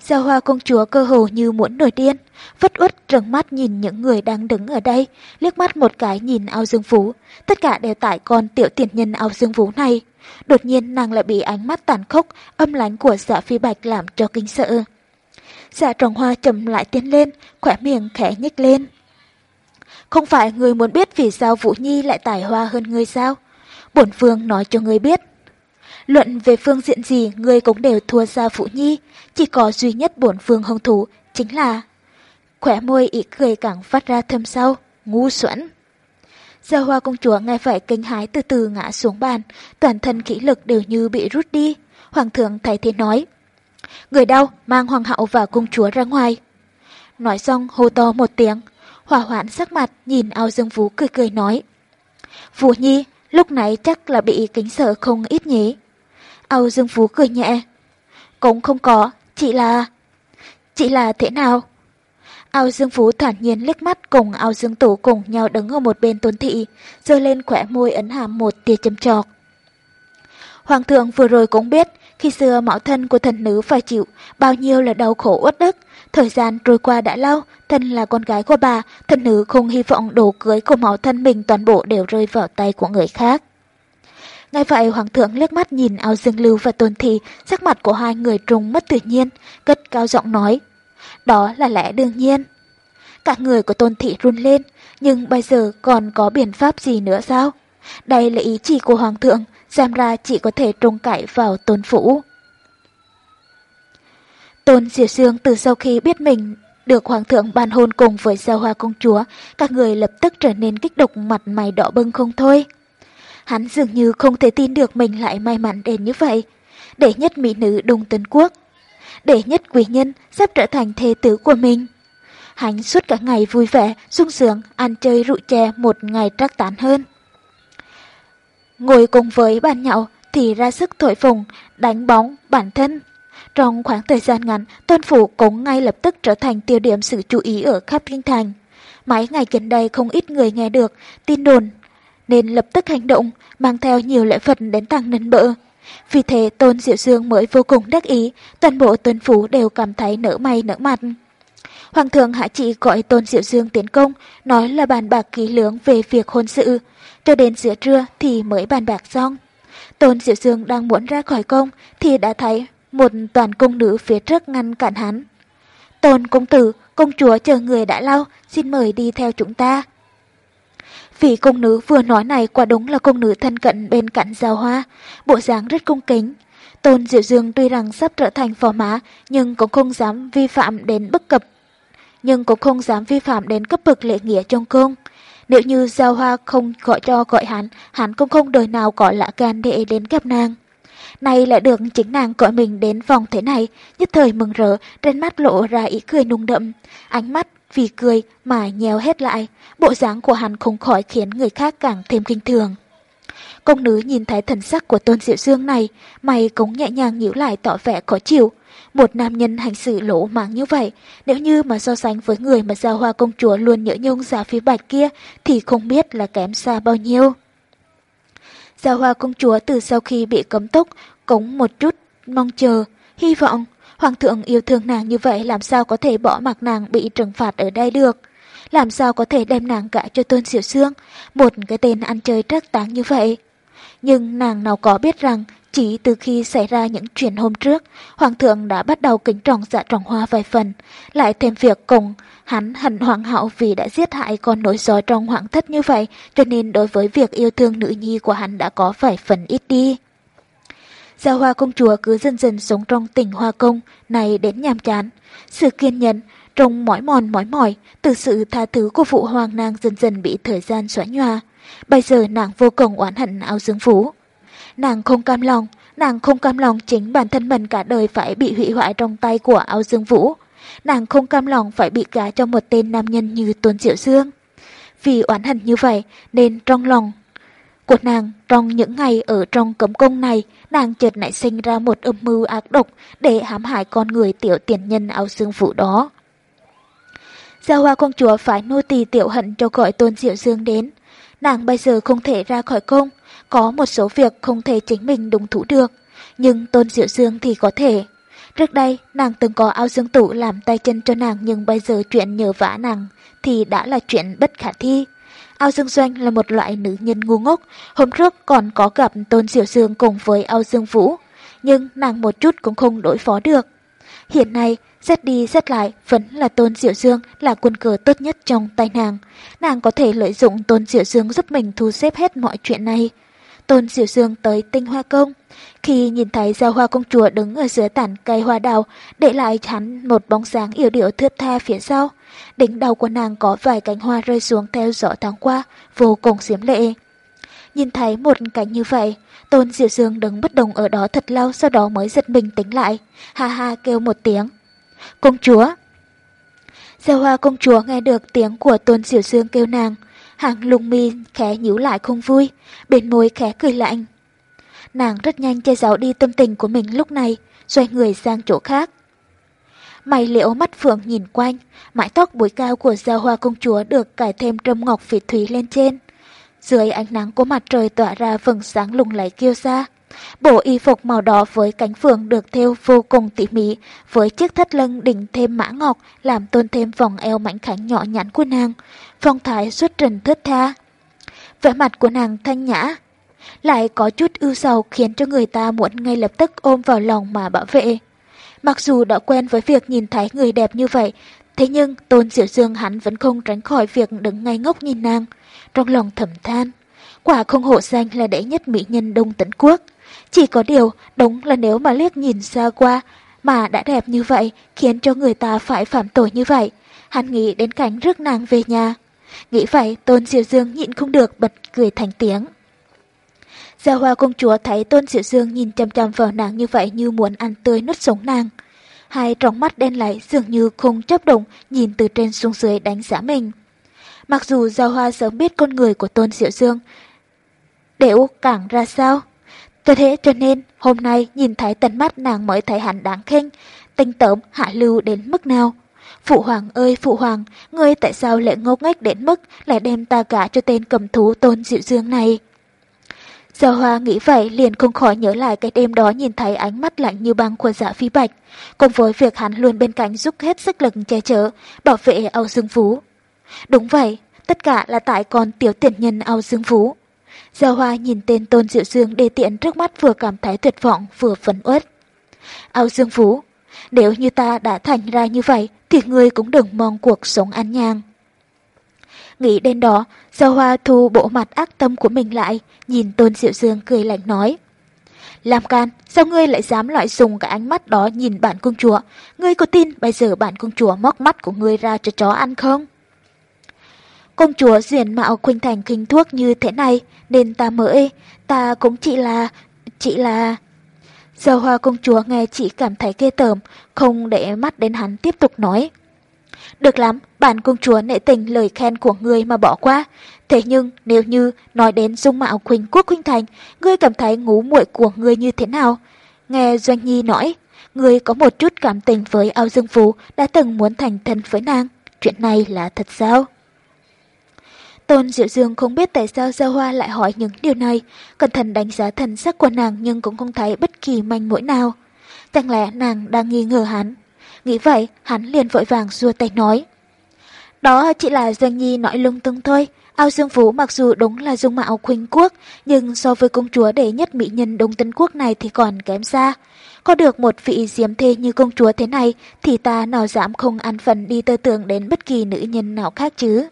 Giao hoa công chúa cơ hồ như muốn nổi điên, vất uất trừng mắt nhìn những người đang đứng ở đây, liếc mắt một cái nhìn ao dương phú. Tất cả đều tại con tiểu tiền nhân ao dương phú này. Đột nhiên nàng lại bị ánh mắt tàn khốc, âm lánh của dạ phi bạch làm cho kinh sợ. Dạ trồng hoa chậm lại tiến lên, khỏe miệng khẽ nhích lên. Không phải người muốn biết vì sao Vũ Nhi lại tài hoa hơn người sao? Bổn vương nói cho ngươi biết. Luận về phương diện gì ngươi cũng đều thua ra Vũ Nhi, chỉ có duy nhất bổn vương hung thủ chính là... Khỏe môi ý cười càng phát ra thâm sâu, ngu xuẩn. Gia hoa công chúa nghe vậy kinh hái từ từ ngã xuống bàn, toàn thân kỹ lực đều như bị rút đi. Hoàng thượng thấy thế nói. Người đau mang hoàng hậu và công chúa ra ngoài. Nói xong hô to một tiếng, hỏa hoãn sắc mặt nhìn ao dương vũ cười cười nói. Vũ Nhi, lúc nãy chắc là bị kính sợ không ít nhỉ. Âu Dương Phú cười nhẹ. Cũng không có, chị là... chị là thế nào? Âu Dương Phú thản nhiên liếc mắt cùng Âu Dương Tủ cùng nhau đứng ở một bên tuấn thị, giơ lên khỏe môi ấn hàm một tia châm trọc. Hoàng thượng vừa rồi cũng biết, khi xưa mạo thân của thần nữ phải chịu bao nhiêu là đau khổ uất ức, Thời gian trôi qua đã lâu, thân là con gái của bà, thân nữ không hy vọng đồ cưới của máu thân mình toàn bộ đều rơi vào tay của người khác. Ngay vậy hoàng thượng liếc mắt nhìn ao dương lưu và tôn thị, sắc mặt của hai người trùng mất tự nhiên, cất cao giọng nói. Đó là lẽ đương nhiên. Cả người của tôn thị run lên, nhưng bây giờ còn có biện pháp gì nữa sao? Đây là ý chỉ của hoàng thượng, xem ra chỉ có thể trông cậy vào tôn phủ. Tôn Diệu Sương từ sau khi biết mình được Hoàng thượng ban hôn cùng với Giao Hoa Công Chúa, các người lập tức trở nên kích động mặt mày đỏ bưng không thôi. Hắn dường như không thể tin được mình lại may mắn đến như vậy. Để nhất mỹ nữ Đông Tân Quốc. Để nhất quý nhân sắp trở thành thế tử của mình. hắn suốt cả ngày vui vẻ, sung sướng, ăn chơi rượu chè một ngày trắc tán hơn. Ngồi cùng với bàn nhậu thì ra sức thổi phồng, đánh bóng bản thân. Trong khoảng thời gian ngắn, Tôn Phủ cũng ngay lập tức trở thành tiêu điểm sự chú ý ở khắp kinh thành. Mấy ngày gần đây không ít người nghe được tin đồn, nên lập tức hành động, mang theo nhiều lễ vật đến tăng nâng bỡ. Vì thế Tôn Diệu Dương mới vô cùng đắc ý, toàn bộ tuần phủ đều cảm thấy nở mày nở mặt. Hoàng thượng hạ trị gọi Tôn Diệu Dương tiến công, nói là bàn bạc kỹ lưỡng về việc hôn sự. Cho đến giữa trưa thì mới bàn bạc xong. Tôn Diệu Dương đang muốn ra khỏi công thì đã thấy một toàn cung nữ phía trước ngăn cản hắn. Tôn công tử, công chúa chờ người đã lâu, xin mời đi theo chúng ta. Vị công nữ vừa nói này quả đúng là công nữ thân cận bên cạnh giao hoa, bộ dáng rất cung kính. Tôn Diệu Dương tuy rằng sắp trở thành phò mã, nhưng cũng không dám vi phạm đến bất cập. Nhưng cũng không dám vi phạm đến cấp bậc lễ nghĩa trong cung. Nếu như giao hoa không gọi cho gọi hắn, hắn cũng không đời nào có lạ gan để đến gặp nàng. Nay lại được chính nàng gọi mình đến vòng thế này, nhất thời mừng rỡ, trên mắt lộ ra ý cười nung đậm. Ánh mắt vì cười mà nhéo hết lại, bộ dáng của hắn không khỏi khiến người khác càng thêm kinh thường. Công nữ nhìn thấy thần sắc của Tôn Diệu Dương này, mày cũng nhẹ nhàng nhíu lại tỏ vẻ khó chịu. Một nam nhân hành xử lỗ mãng như vậy, nếu như mà so sánh với người mà giao hoa công chúa luôn nhớ nhung giả phía bạch kia thì không biết là kém xa bao nhiêu. Giao hoa công chúa từ sau khi bị cấm túc cũng một chút mong chờ, hy vọng Hoàng thượng yêu thương nàng như vậy làm sao có thể bỏ mặc nàng bị trừng phạt ở đây được. Làm sao có thể đem nàng cả cho Tôn Diệu xương một cái tên ăn chơi trác táng như vậy. Nhưng nàng nào có biết rằng chỉ từ khi xảy ra những chuyện hôm trước, Hoàng thượng đã bắt đầu kính trọng dạ trọng hoa vài phần, lại thêm việc cùng hắn hận hoàng hậu vì đã giết hại con nối dõi trong hoàng thất như vậy, cho nên đối với việc yêu thương nữ nhi của hắn đã có vài phần ít đi. Giao hoa công chúa cứ dần dần sống trong tỉnh hoa công này đến nhàm chán. Sự kiên nhẫn, trong mỏi mòn mỏi mỏi, từ sự tha thứ của phụ hoàng nàng dần dần bị thời gian xóa nhòa. Bây giờ nàng vô cùng oán hận áo dương phú. Nàng không cam lòng, nàng không cam lòng chính bản thân mình cả đời phải bị hủy hoại trong tay của áo dương vũ. Nàng không cam lòng phải bị gá cho một tên nam nhân như Tuấn Diệu Dương. Vì oán hận như vậy nên trong lòng của nàng trong những ngày ở trong cấm cung này, nàng chợt nảy sinh ra một âm mưu ác độc để hãm hại con người tiểu tiền nhân áo xương Vũ đó. Gia Hoa công chúa phải nô tỳ tiểu hận cho gọi Tôn Diệu Dương đến. Nàng bây giờ không thể ra khỏi cung, có một số việc không thể chính mình đúng thủ được, nhưng Tôn Diệu Dương thì có thể. Trước đây, nàng từng có ao dương tủ làm tay chân cho nàng nhưng bây giờ chuyện nhờ vả nàng thì đã là chuyện bất khả thi. Ao Dương Doanh là một loại nữ nhân ngu ngốc, hôm trước còn có gặp Tôn Diệu Dương cùng với Ao Dương Vũ, nhưng nàng một chút cũng không đối phó được. Hiện nay, xét đi xét lại vẫn là Tôn Diệu Dương là quân cờ tốt nhất trong tay nàng. Nàng có thể lợi dụng Tôn Diệu Dương giúp mình thu xếp hết mọi chuyện này. Tôn Diệu Dương tới tinh hoa công. Khi nhìn thấy giao hoa công chúa đứng ở dưới tản cây hoa đào, để lại hắn một bóng sáng yếu điệu thướt tha phía sau. Đỉnh đầu của nàng có vài cánh hoa rơi xuống theo gió tháng qua, vô cùng diễm lệ. Nhìn thấy một cảnh như vậy, Tôn Diệu Dương đứng bất động ở đó thật lâu sau đó mới giật mình tính lại. Ha ha kêu một tiếng. Công chúa! Giao hoa công chúa nghe được tiếng của Tôn Diệu Dương kêu nàng. Hàng lùng mi khẽ nhíu lại không vui, bên môi khẽ cười lạnh. Nàng rất nhanh che giấu đi tâm tình của mình lúc này, xoay người sang chỗ khác. Mày liễu mắt phượng nhìn quanh, mái tóc búi cao của gia hoa công chúa được cải thêm trâm ngọc phỉ thúy lên trên. Dưới ánh nắng của mặt trời tỏa ra vầng sáng lùng lẫy kiêu xa. Bộ y phục màu đỏ với cánh phượng được thêu vô cùng tỉ mỉ, với chiếc thắt lưng đỉnh thêm mã ngọc làm tôn thêm vòng eo mảnh khảnh nhỏ nhắn của nàng, phong thái xuất trình thướt tha. Vẻ mặt của nàng thanh nhã, lại có chút ưu sầu khiến cho người ta muốn ngay lập tức ôm vào lòng mà bảo vệ. Mặc dù đã quen với việc nhìn thấy người đẹp như vậy, thế nhưng Tôn Diệu Dương hắn vẫn không tránh khỏi việc đứng ngay ngốc nhìn nàng, trong lòng thầm than. Quả không hộ danh là đệ nhất mỹ nhân Đông Tấn Quốc. Chỉ có điều, đúng là nếu mà liếc nhìn xa qua, mà đã đẹp như vậy, khiến cho người ta phải phạm tội như vậy. Hắn nghĩ đến cảnh rước nàng về nhà. Nghĩ vậy, Tôn Diệu Dương nhịn không được bật cười thành tiếng. Gia Hoa công chúa thấy Tôn Diệu Dương nhìn chăm chăm vào nàng như vậy như muốn ăn tươi nuốt sống nàng. hai tròng mắt đen láy dường như không chấp động nhìn từ trên xuống dưới đánh giá mình. Mặc dù Gia Hoa sớm biết con người của Tôn Diệu Dương, đều càng ra sao. Cho thế cho nên hôm nay nhìn thấy tận mắt nàng mới thấy hắn đáng khinh, tinh tởm hạ lưu đến mức nào. Phụ hoàng ơi phụ hoàng, ngươi tại sao lại ngốc nghếch đến mức lại đem ta gả cho tên cầm thú Tôn Diệu Dương này? Giao Hoa nghĩ vậy liền không khỏi nhớ lại cái đêm đó nhìn thấy ánh mắt lạnh như băng của dạ phi bạch, cùng với việc hắn luôn bên cạnh giúp hết sức lực che chở, bảo vệ Âu Dương Phú. Đúng vậy, tất cả là tại con tiểu tiền nhân Âu Dương Phú. Giao Hoa nhìn tên Tôn Diệu Dương đề tiện trước mắt vừa cảm thấy tuyệt vọng vừa phấn uất. Âu Dương Phú, nếu như ta đã thành ra như vậy thì ngươi cũng đừng mong cuộc sống an nhang. Nghĩ đến đó, Giao Hoa thu bộ mặt ác tâm của mình lại, nhìn Tôn Diệu Dương cười lạnh nói. Làm can, sao ngươi lại dám loại dùng cái ánh mắt đó nhìn bản công chúa? Ngươi có tin bây giờ bản công chúa móc mắt của ngươi ra cho chó ăn không? Công chúa duyên mạo khuynh thành kinh thuốc như thế này, nên ta mới, ta cũng chỉ là, chỉ là... Giờ hoa công chúa nghe chỉ cảm thấy ghê tởm, không để mắt đến hắn tiếp tục nói. Được lắm, bản công chúa nệ tình lời khen của ngươi mà bỏ qua. Thế nhưng nếu như nói đến dung mạo khuynh Quốc Khuynh Thành, ngươi cảm thấy ngú muội của ngươi như thế nào? Nghe Doanh Nhi nói, ngươi có một chút cảm tình với Ao Dương Phú đã từng muốn thành thân với nàng. Chuyện này là thật sao? Tôn Diệu Dương không biết tại sao Giao Hoa lại hỏi những điều này, cẩn thận đánh giá thần sắc của nàng nhưng cũng không thấy bất kỳ manh mũi nào. Chẳng lẽ nàng đang nghi ngờ hắn? Nghĩ vậy, hắn liền vội vàng xua tay nói. Đó chỉ là Doanh Nhi nói lung tung thôi. Ao Dương Phú mặc dù đúng là dung mạo khuynh quốc, nhưng so với công chúa đệ nhất mỹ nhân Đông Tân Quốc này thì còn kém xa. Có được một vị diếm thê như công chúa thế này thì ta nào dám không ăn phần đi tơ tưởng đến bất kỳ nữ nhân nào khác chứ.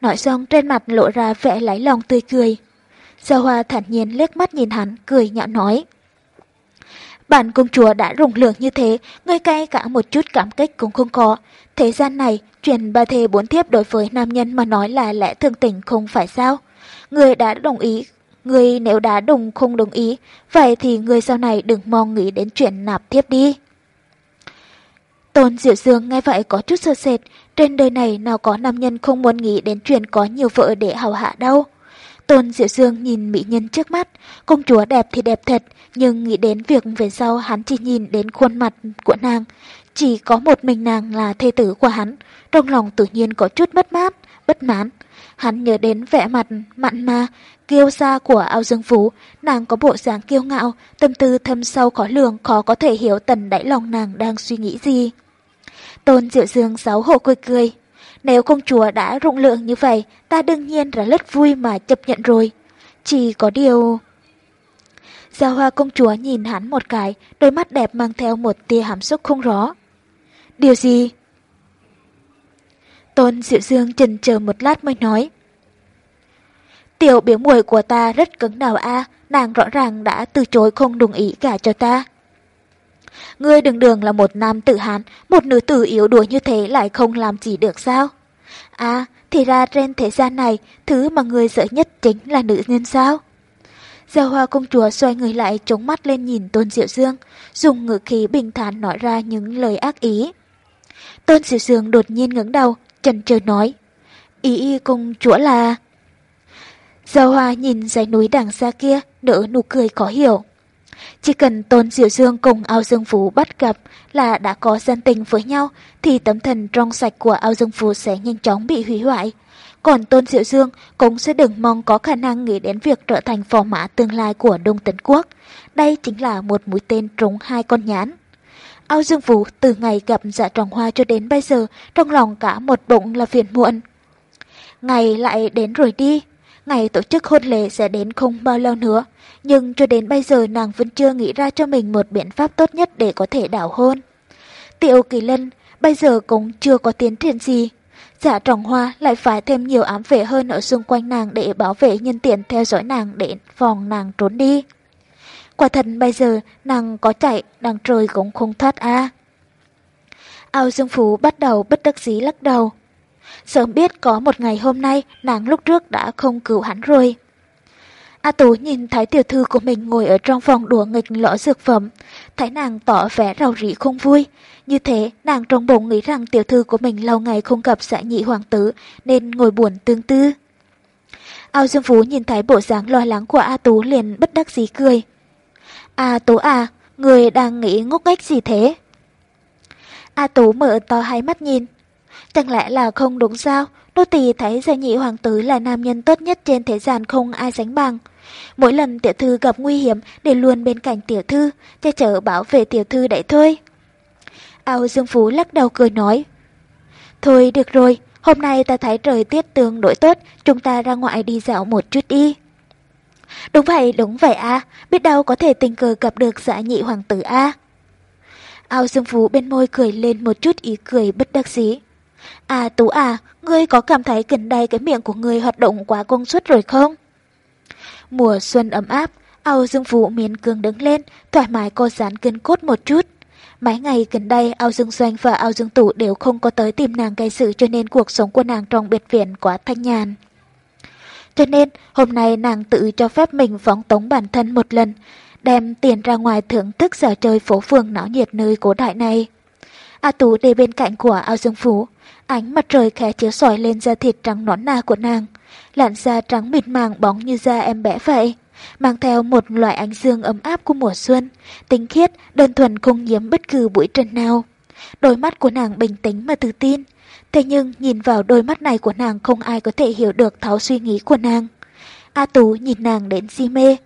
Nói xong trên mặt lộ ra vẻ lái lòng tươi cười. Giao Hoa thản nhiên liếc mắt nhìn hắn, cười nhạo nói. Bản công chúa đã rùng lượng như thế, ngươi cay cả một chút cảm kích cũng không có. Thế gian này, chuyện ba thê bốn thiếp đối với nam nhân mà nói là lẽ thường tình không phải sao. Ngươi đã đồng ý, ngươi nếu đã đồng không đồng ý, vậy thì ngươi sau này đừng mong nghĩ đến chuyện nạp thiếp đi. Tôn Diệu Dương nghe vậy có chút sơ sệt, trên đời này nào có nam nhân không muốn nghĩ đến chuyện có nhiều vợ để hào hạ đâu. Tôn Diệu Dương nhìn mỹ nhân trước mắt, công chúa đẹp thì đẹp thật, nhưng nghĩ đến việc về sau hắn chỉ nhìn đến khuôn mặt của nàng. Chỉ có một mình nàng là thê tử của hắn, trong lòng tự nhiên có chút mất mát, bất mãn. Hắn nhớ đến vẻ mặt mặn ma, kiêu xa của ao dương phú, nàng có bộ dáng kiêu ngạo, tâm tư thâm sâu khó lường khó có thể hiểu tần đáy lòng nàng đang suy nghĩ gì. Tôn Diệu Dương xấu hổ cười cười. Nếu công chúa đã rụng lượng như vậy, ta đương nhiên là rất vui mà chấp nhận rồi. Chỉ có điều... Giao hoa công chúa nhìn hắn một cái, đôi mắt đẹp mang theo một tia hàm xúc không rõ. Điều gì? Tôn Diệu Dương chần chờ một lát mới nói. Tiểu biểu muội của ta rất cứng đầu a, nàng rõ ràng đã từ chối không đồng ý cả cho ta. Ngươi đường đường là một nam tử hán, một nữ tử yếu đuối như thế lại không làm gì được sao? À, thì ra trên thế gian này, thứ mà người sợ nhất chính là nữ nhân sao? Giao hoa công chúa xoay người lại chống mắt lên nhìn Tôn Diệu Dương, dùng ngữ khí bình thản nói ra những lời ác ý. Tôn Diệu Dương đột nhiên ngẩng đầu, chần chờ nói, ý y công chúa là... Giao hoa nhìn dãy núi đằng xa kia, nở nụ cười khó hiểu. Chỉ cần Tôn Diệu Dương cùng Ao Dương Phú bắt gặp là đã có dân tình với nhau, thì tấm thần trong sạch của Ao Dương Phú sẽ nhanh chóng bị hủy hoại. Còn Tôn Diệu Dương cũng sẽ đừng mong có khả năng nghĩ đến việc trở thành phò mã tương lai của Đông Tấn Quốc. Đây chính là một mũi tên trúng hai con nhãn. Ao Dương Phú từ ngày gặp dạ tròn hoa cho đến bây giờ, trong lòng cả một bụng là phiền muộn. Ngày lại đến rồi đi, ngày tổ chức hôn lễ sẽ đến không bao lâu nữa, nhưng cho đến bây giờ nàng vẫn chưa nghĩ ra cho mình một biện pháp tốt nhất để có thể đảo hôn. Tiểu Kỳ Lân, bây giờ cũng chưa có tiến triển gì. Dạ trọng hoa lại phải thêm nhiều ám vệ hơn ở xung quanh nàng để bảo vệ nhân tiện theo dõi nàng để phòng nàng trốn đi. Quả thật bây giờ nàng có chạy đằng trời cũng không thoát a. À. Ao Dương Phú bắt đầu bất đắc dĩ lắc đầu. Sớm biết có một ngày hôm nay nàng lúc trước đã không cứu hắn rồi. A Tú nhìn thấy tiểu thư của mình ngồi ở trong phòng đùa nghịch lõ dược phẩm, thấy nàng tỏ vẻ rầu rĩ không vui. Như thế, nàng trong bụng nghĩ rằng tiểu thư của mình lâu ngày không gặp xã nhị hoàng tử nên ngồi buồn tương tư. Ao Dương Phú nhìn thấy bộ dáng lo lắng của A Tú liền bất đắc dĩ cười. A Tú à, người đang nghĩ ngốc nghếch gì thế? A Tú mở to hai mắt nhìn. Chẳng lẽ là không đúng sao? Nô tỳ thấy gia nhị hoàng tử là nam nhân tốt nhất trên thế gian không ai sánh bằng. Mỗi lần tiểu thư gặp nguy hiểm để luôn bên cạnh tiểu thư, che chở bảo vệ tiểu thư đấy thôi. Ao Dương Phú lắc đầu cười nói. Thôi được rồi, hôm nay ta thấy trời tiết tương đối tốt, chúng ta ra ngoài đi dạo một chút đi. Đúng vậy, đúng vậy a biết đâu có thể tình cờ gặp được dạ nhị hoàng tử a Ao Dương Phú bên môi cười lên một chút ý cười bất đắc dĩ. À Tú à, ngươi có cảm thấy gần đây cái miệng của ngươi hoạt động quá công suất rồi không? Mùa xuân ấm áp, Âu Dương Vũ miến cương đứng lên, thoải mái co giãn cân cốt một chút. Mấy ngày gần đây, Âu Dương Doanh và Âu Dương Tụ đều không có tới tìm nàng gây sự cho nên cuộc sống của nàng trong biệt viện quá thanh nhàn. Cho nên, hôm nay nàng tự cho phép mình phóng tống bản thân một lần, đem tiền ra ngoài thưởng thức giờ chơi phố phường náo nhiệt nơi cổ đại này. A Tú đi bên cạnh của Ao Dương Phú, ánh mặt trời khẽ chiếu sỏi lên da thịt trắng nõn nà của nàng, làn da trắng mịn màng bóng như da em bé vậy mang theo một loại ánh dương ấm áp của mùa xuân, tinh khiết, đơn thuần không nhiễm bất cứ bụi trần nào. Đôi mắt của nàng bình tĩnh mà tự tin, thế nhưng nhìn vào đôi mắt này của nàng không ai có thể hiểu được tháo suy nghĩ của nàng. A Tú nhìn nàng đến si mê,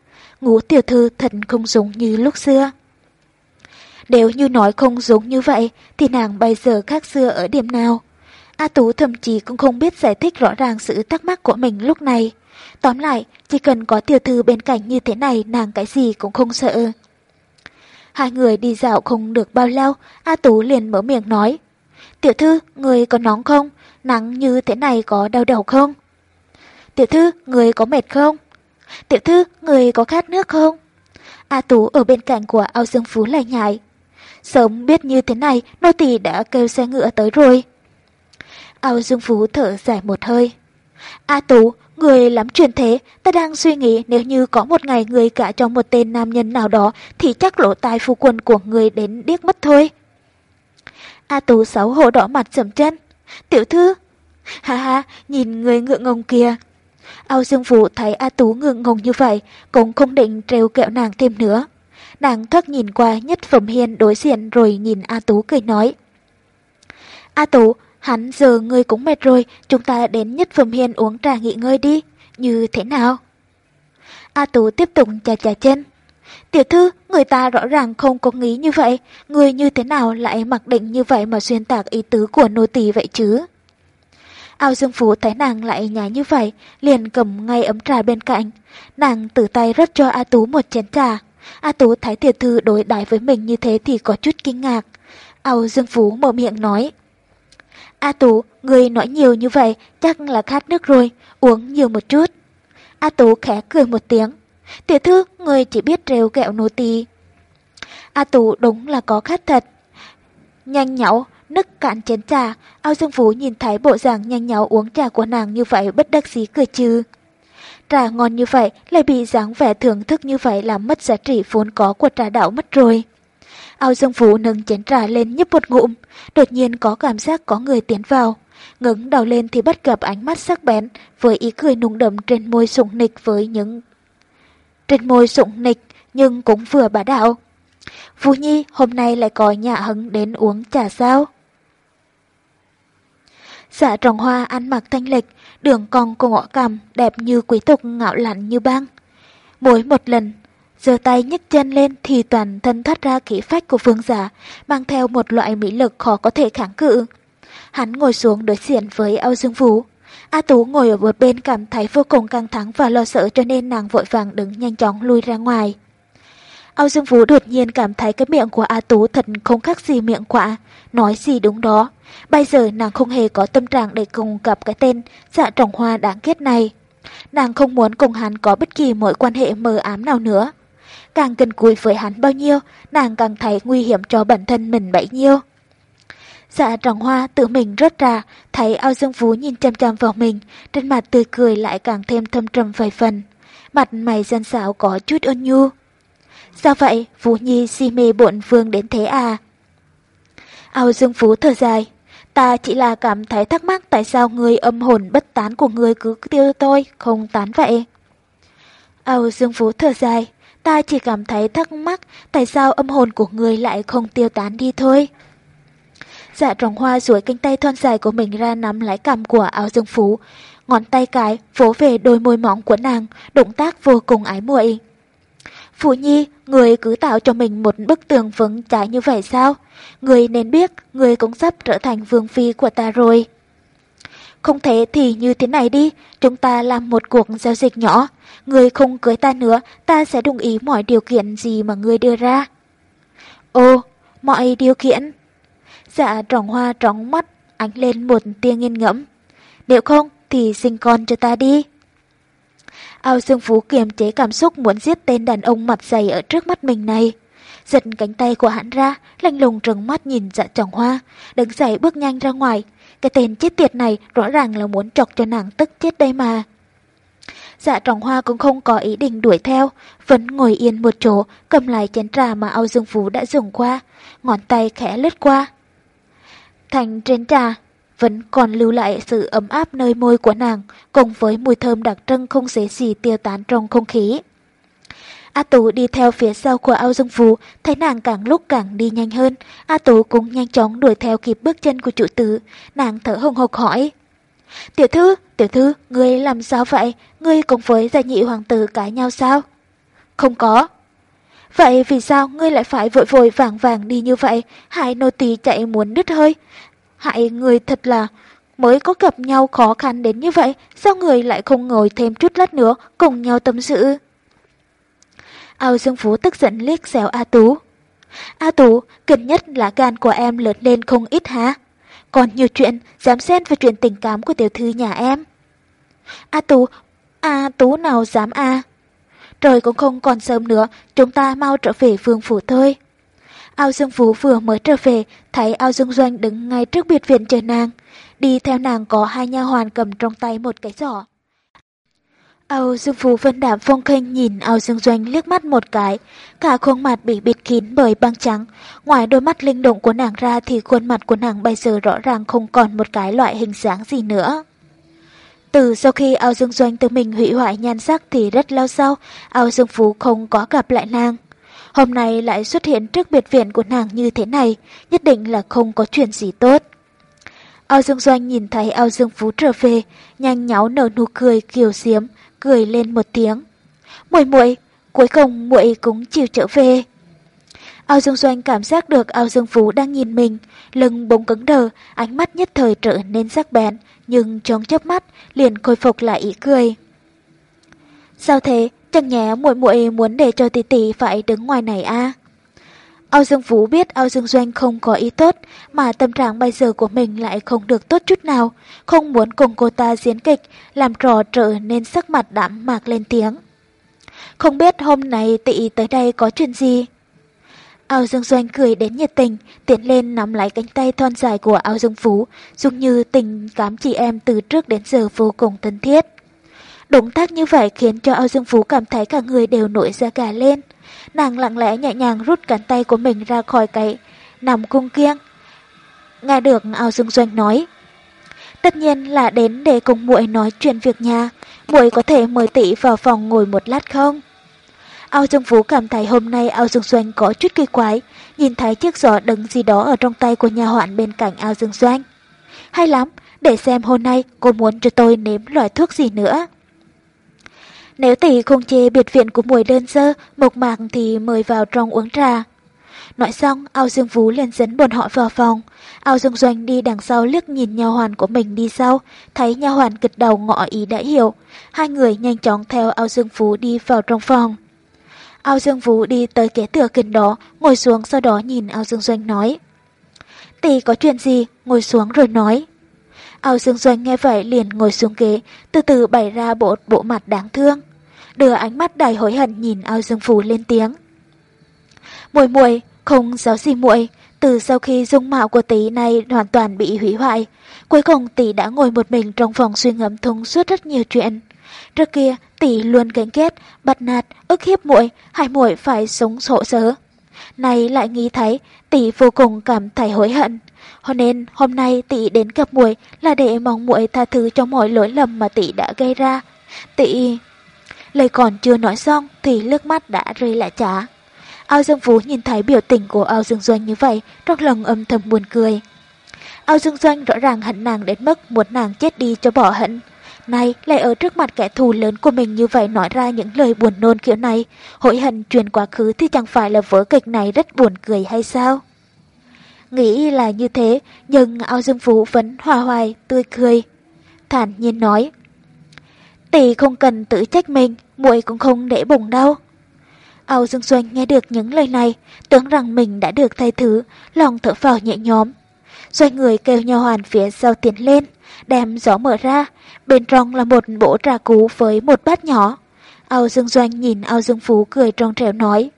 ngủ tiểu thư thật không giống như lúc xưa. Nếu như nói không giống như vậy thì nàng bây giờ khác xưa ở điểm nào? A Tú thậm chí cũng không biết giải thích rõ ràng sự thắc mắc của mình lúc này. Tóm lại, chỉ cần có tiểu thư bên cạnh như thế này nàng cái gì cũng không sợ. Hai người đi dạo không được bao lâu, A Tú liền mở miệng nói. Tiểu thư, người có nóng không? Nắng như thế này có đau đầu không? Tiểu thư, người có mệt không? Tiểu thư, người có khát nước không? A Tú ở bên cạnh của ao dương phú lại nhại. Sớm biết như thế này, nô tỳ đã kêu xe ngựa tới rồi. Ao dương phú thở dài một hơi. A Tú, Người lắm chuyện thế, ta đang suy nghĩ nếu như có một ngày người cả cho một tên nam nhân nào đó thì chắc lỗ tai phu quân của người đến điếc mất thôi. A Tú xấu hổ đỏ mặt sầm chân. Tiểu thư! Ha ha, nhìn người ngượng ngùng kia. Ao Dương Vũ thấy A Tú ngượng ngùng như vậy, cũng không định trêu kẹo nàng thêm nữa. Nàng thoát nhìn qua nhất phẩm hiên đối diện rồi nhìn A Tú cười nói. A Tú, Hắn giờ ngươi cũng mệt rồi, chúng ta đến nhất phẩm hiền uống trà nghỉ ngơi đi. Như thế nào? A Tú tiếp tục chà chà chân. Tiểu thư, người ta rõ ràng không có nghĩ như vậy, người như thế nào lại mặc định như vậy mà xuyên tạc ý tứ của nô tỳ vậy chứ? Ao Dương Phú thấy nàng lại nhá như vậy, liền cầm ngay ấm trà bên cạnh. Nàng tự tay rót cho A Tú một chén trà. A Tú thấy tiểu thư đối đãi với mình như thế thì có chút kinh ngạc. Ao Dương Phú mở miệng nói. A Tú, người nói nhiều như vậy, chắc là khát nước rồi, uống nhiều một chút. A Tú khẽ cười một tiếng. Tiểu thư, người chỉ biết rêu kẹo nô tỳ. A Tú đúng là có khát thật. Nhanh nhậu, nức cạn chén trà, ao dương phú nhìn thấy bộ dạng nhanh nhậu uống trà của nàng như vậy bất đắc dĩ cười trừ. Trà ngon như vậy lại bị dáng vẻ thưởng thức như vậy làm mất giá trị vốn có của trà đạo mất rồi. Ao Dương Phú nâng chén trà lên nhấp một ngụm, đột nhiên có cảm giác có người tiến vào. Ngẩng đầu lên thì bắt gặp ánh mắt sắc bén với ý cười nung đậm trên môi sụng nịch với những... Trên môi sụng nịch nhưng cũng vừa bá đạo. Phú Nhi hôm nay lại có nhà hứng đến uống trà sao? Dạ trồng hoa ăn mặc thanh lịch, đường cong cô ngõ cằm đẹp như quý tộc ngạo lạnh như băng. Mỗi một lần giơ tay nhấc chân lên thì toàn thân thoát ra khí phách của vương giả, mang theo một loại mỹ lực khó có thể kháng cự. Hắn ngồi xuống đối diện với Âu Dương Vũ. A Tú ngồi ở một bên cảm thấy vô cùng căng thẳng và lo sợ cho nên nàng vội vàng đứng nhanh chóng lui ra ngoài. Âu Dương Vũ đột nhiên cảm thấy cái miệng của A Tú thật không khác gì miệng quạ, nói gì đúng đó. Bây giờ nàng không hề có tâm trạng để cùng gặp cái tên dạ trồng hoa đáng ghét này. Nàng không muốn cùng hắn có bất kỳ mối quan hệ mờ ám nào nữa. Càng gần gũi với hắn bao nhiêu, nàng càng thấy nguy hiểm cho bản thân mình bấy nhiêu. Dạ trọng hoa tự mình rớt ra, thấy ao dương phú nhìn chăm chăm vào mình, trên mặt tươi cười lại càng thêm thâm trầm vài phần. mặt mày dân xảo có chút ôn nhu. Sao vậy, Vũ Nhi si mê bộn vương đến thế à? Ao Dương Phú thở dài, ta chỉ là cảm thấy thắc mắc tại sao người âm hồn bất tán của người cứ tiêu tôi, không tán vậy. Ao Dương Phú thở dài, ta chỉ cảm thấy thắc mắc tại sao âm hồn của người lại không tiêu tán đi thôi. Dạ trồng hoa duỗi cánh tay thon dài của mình ra nắm lấy cằm của áo dương phú. Ngón tay cái vỗ về đôi môi mỏng của nàng, động tác vô cùng ái muội. Phụ Nhi, người cứ tạo cho mình một bức tường vững trái như vậy sao? Người nên biết, người cũng sắp trở thành vương phi của ta rồi. Không thể thì như thế này đi, chúng ta làm một cuộc giao dịch nhỏ. Người không cưới ta nữa, ta sẽ đồng ý mọi điều kiện gì mà người đưa ra. Ồ, mọi điều kiện? Dạ tròn hoa tróng mắt, ánh lên một tia nghiên ngẫm. Nếu không thì sinh con cho ta đi. Ao Dương Phú kiềm chế cảm xúc muốn giết tên đàn ông mặt dày ở trước mắt mình này. Giật cánh tay của hắn ra, lanh lùng trừng mắt nhìn dạ tròn hoa, đứng dậy bước nhanh ra ngoài. Cái tên chết tiệt này rõ ràng là muốn chọc cho nàng tức chết đây mà. Dạ trọng hoa cũng không có ý định đuổi theo, vẫn ngồi yên một chỗ, cầm lại chén trà mà Âu Dương Phú đã dùng qua, ngón tay khẽ lướt qua. Thành trên trà, vẫn còn lưu lại sự ấm áp nơi môi của nàng, cùng với mùi thơm đặc trưng không dễ gì tiêu tán trong không khí. A Tú đi theo phía sau của Âu Dương Phú, thấy nàng càng lúc càng đi nhanh hơn. A Tú cũng nhanh chóng đuổi theo kịp bước chân của chủ tử. Nàng thở hồng hộc hỏi. Tiểu thư, tiểu thư, ngươi làm sao vậy? Ngươi cùng với gia nhị hoàng tử cãi nhau sao? Không có. Vậy vì sao ngươi lại phải vội vội vàng vàng đi như vậy? Hại nô tỳ chạy muốn đứt hơi. Hại người thật là mới có gặp nhau khó khăn đến như vậy, sao người lại không ngồi thêm chút lát nữa cùng nhau tâm sự? Ao Dương Phú tức giận liếc xéo A Tú. A Tú, gần nhất là gan của em lớn lên không ít hả? Còn nhiều chuyện, dám xen vào chuyện tình cảm của tiểu thư nhà em. A Tú, A Tú nào dám A? Trời cũng không còn sớm nữa, chúng ta mau trở về vương phủ thôi. Ao Dương Phú vừa mới trở về, thấy Ao Dương Doanh đứng ngay trước biệt viện chờ nàng. Đi theo nàng có hai nha hoàn cầm trong tay một cái giỏ. Âu Dương Phú vân Đạm phong Khanh nhìn Âu Dương Doanh liếc mắt một cái, cả khuôn mặt bị bịt kín bởi băng trắng. Ngoài đôi mắt linh động của nàng ra thì khuôn mặt của nàng bây giờ rõ ràng không còn một cái loại hình dáng gì nữa. Từ sau khi Âu Dương Doanh tự mình hủy hoại nhan sắc thì rất lâu sau, Âu Dương Phú không có gặp lại nàng. Hôm nay lại xuất hiện trước biệt viện của nàng như thế này, nhất định là không có chuyện gì tốt. Âu Dương Doanh nhìn thấy Âu Dương Phú trở về, nhanh nháo nở nụ cười kiều xiếm, cười lên một tiếng. Muội muội, cuối cùng muội cũng chịu trở về. Ao Dương Doanh cảm giác được Ao Dương Phú đang nhìn mình, lưng bỗng cứng đờ, ánh mắt nhất thời trở nên sắc bén, nhưng trong chớp mắt liền khôi phục lại ý cười. Sao thế, chẳng nhẽ muội muội muốn để cho tỷ tỷ phải đứng ngoài này à? Âu Dương Phú biết Âu Dương Doanh không có ý tốt, mà tâm trạng bây giờ của mình lại không được tốt chút nào, không muốn cùng cô ta diễn kịch, làm trò trở nên sắc mặt đạm mạc lên tiếng. Không biết hôm nay tị tới đây có chuyện gì? Âu Dương Doanh cười đến nhiệt tình, tiến lên nắm lấy cánh tay thon dài của Âu Dương Phú, dùng như tình cảm chị em từ trước đến giờ vô cùng thân thiết. Động tác như vậy khiến cho Âu Dương Phú cảm thấy cả người đều nổi da gà lên. Nàng lặng lẽ nhẹ nhàng rút cánh tay của mình ra khỏi cái nằm cung kiêng. Nghe được Ao Dương Doanh nói. Tất nhiên là đến để cùng muội nói chuyện việc nhà. Muội có thể mời tỷ vào phòng ngồi một lát không? Ao Dương Phú cảm thấy hôm nay Ao Dương Doanh có chút kỳ quái, nhìn thấy chiếc giỏ đứng gì đó ở trong tay của nhà hoạn bên cạnh Ao Dương Doanh. Hay lắm, để xem hôm nay cô muốn cho tôi nếm loại thuốc gì nữa. Nếu tỷ không chê biệt viện của mùi đơn sơ, mộc mạc thì mời vào trong uống trà. Nói xong, Ao Dương Phú liền dẫn bọn họ vào phòng. Ao Dương Doanh đi đằng sau liếc nhìn nha hoàn của mình đi sau, thấy nha hoàn gật đầu ngọ ý đã hiểu. Hai người nhanh chóng theo Ao Dương Phú đi vào trong phòng. Ao Dương Phú đi tới kế tựa gần đó, ngồi xuống sau đó nhìn Ao Dương Doanh nói. Tỷ có chuyện gì, ngồi xuống rồi nói. Ao Dương Doanh nghe vậy liền ngồi xuống ghế, từ từ bày ra bộ bộ mặt đáng thương. Đưa ánh mắt đầy hối hận nhìn Ao Dương Phú lên tiếng. Muội muội, không giáo gì muội, từ sau khi dung mạo của tỷ này hoàn toàn bị hủy hoại, Cuối cùng tỷ đã ngồi một mình trong phòng suy ngẫm thông suốt rất nhiều chuyện. Trước kia, tỷ luôn gánh ghét, bắt nạt, ức hiếp muội, hại muội phải sống sổ sớ. Này lại nghĩ thấy, tỷ vô cùng cảm thấy hối hận. Cho nên hôm nay tỷ đến gặp muội là để mong muội tha thứ cho mọi lỗi lầm mà tỷ đã gây ra. Tỷ... Lời còn chưa nói xong thì nước mắt đã rơi lạ chả. Ao Dương Phú nhìn thấy biểu tình của Ao Dương Doanh như vậy, trong lòng âm thầm buồn cười. Ao Dương Doanh rõ ràng hận nàng đến mức muốn nàng chết đi cho bỏ hận. nay lại ở trước mặt kẻ thù lớn của mình như vậy nói ra những lời buồn nôn kiểu này, hối hận truyền quá khứ thì chẳng phải là vở kịch này rất buồn cười hay sao? Nghĩ là như thế, nhưng Ao Dương Phú vẫn hòa hoài, tươi cười. Thản nhiên nói, tỷ không cần tự trách mình, muội cũng không để bụng đâu. Ao Dương Doanh nghe được những lời này, tưởng rằng mình đã được thay thứ, lòng thở phào nhẹ nhõm. Doanh người kêu nhau hoàn phía sau tiến lên, đem gió mở ra, bên trong là một bộ trà cú với một bát nhỏ. Ao Dương Doanh nhìn Ao Dương Phú cười trong trẻo nói,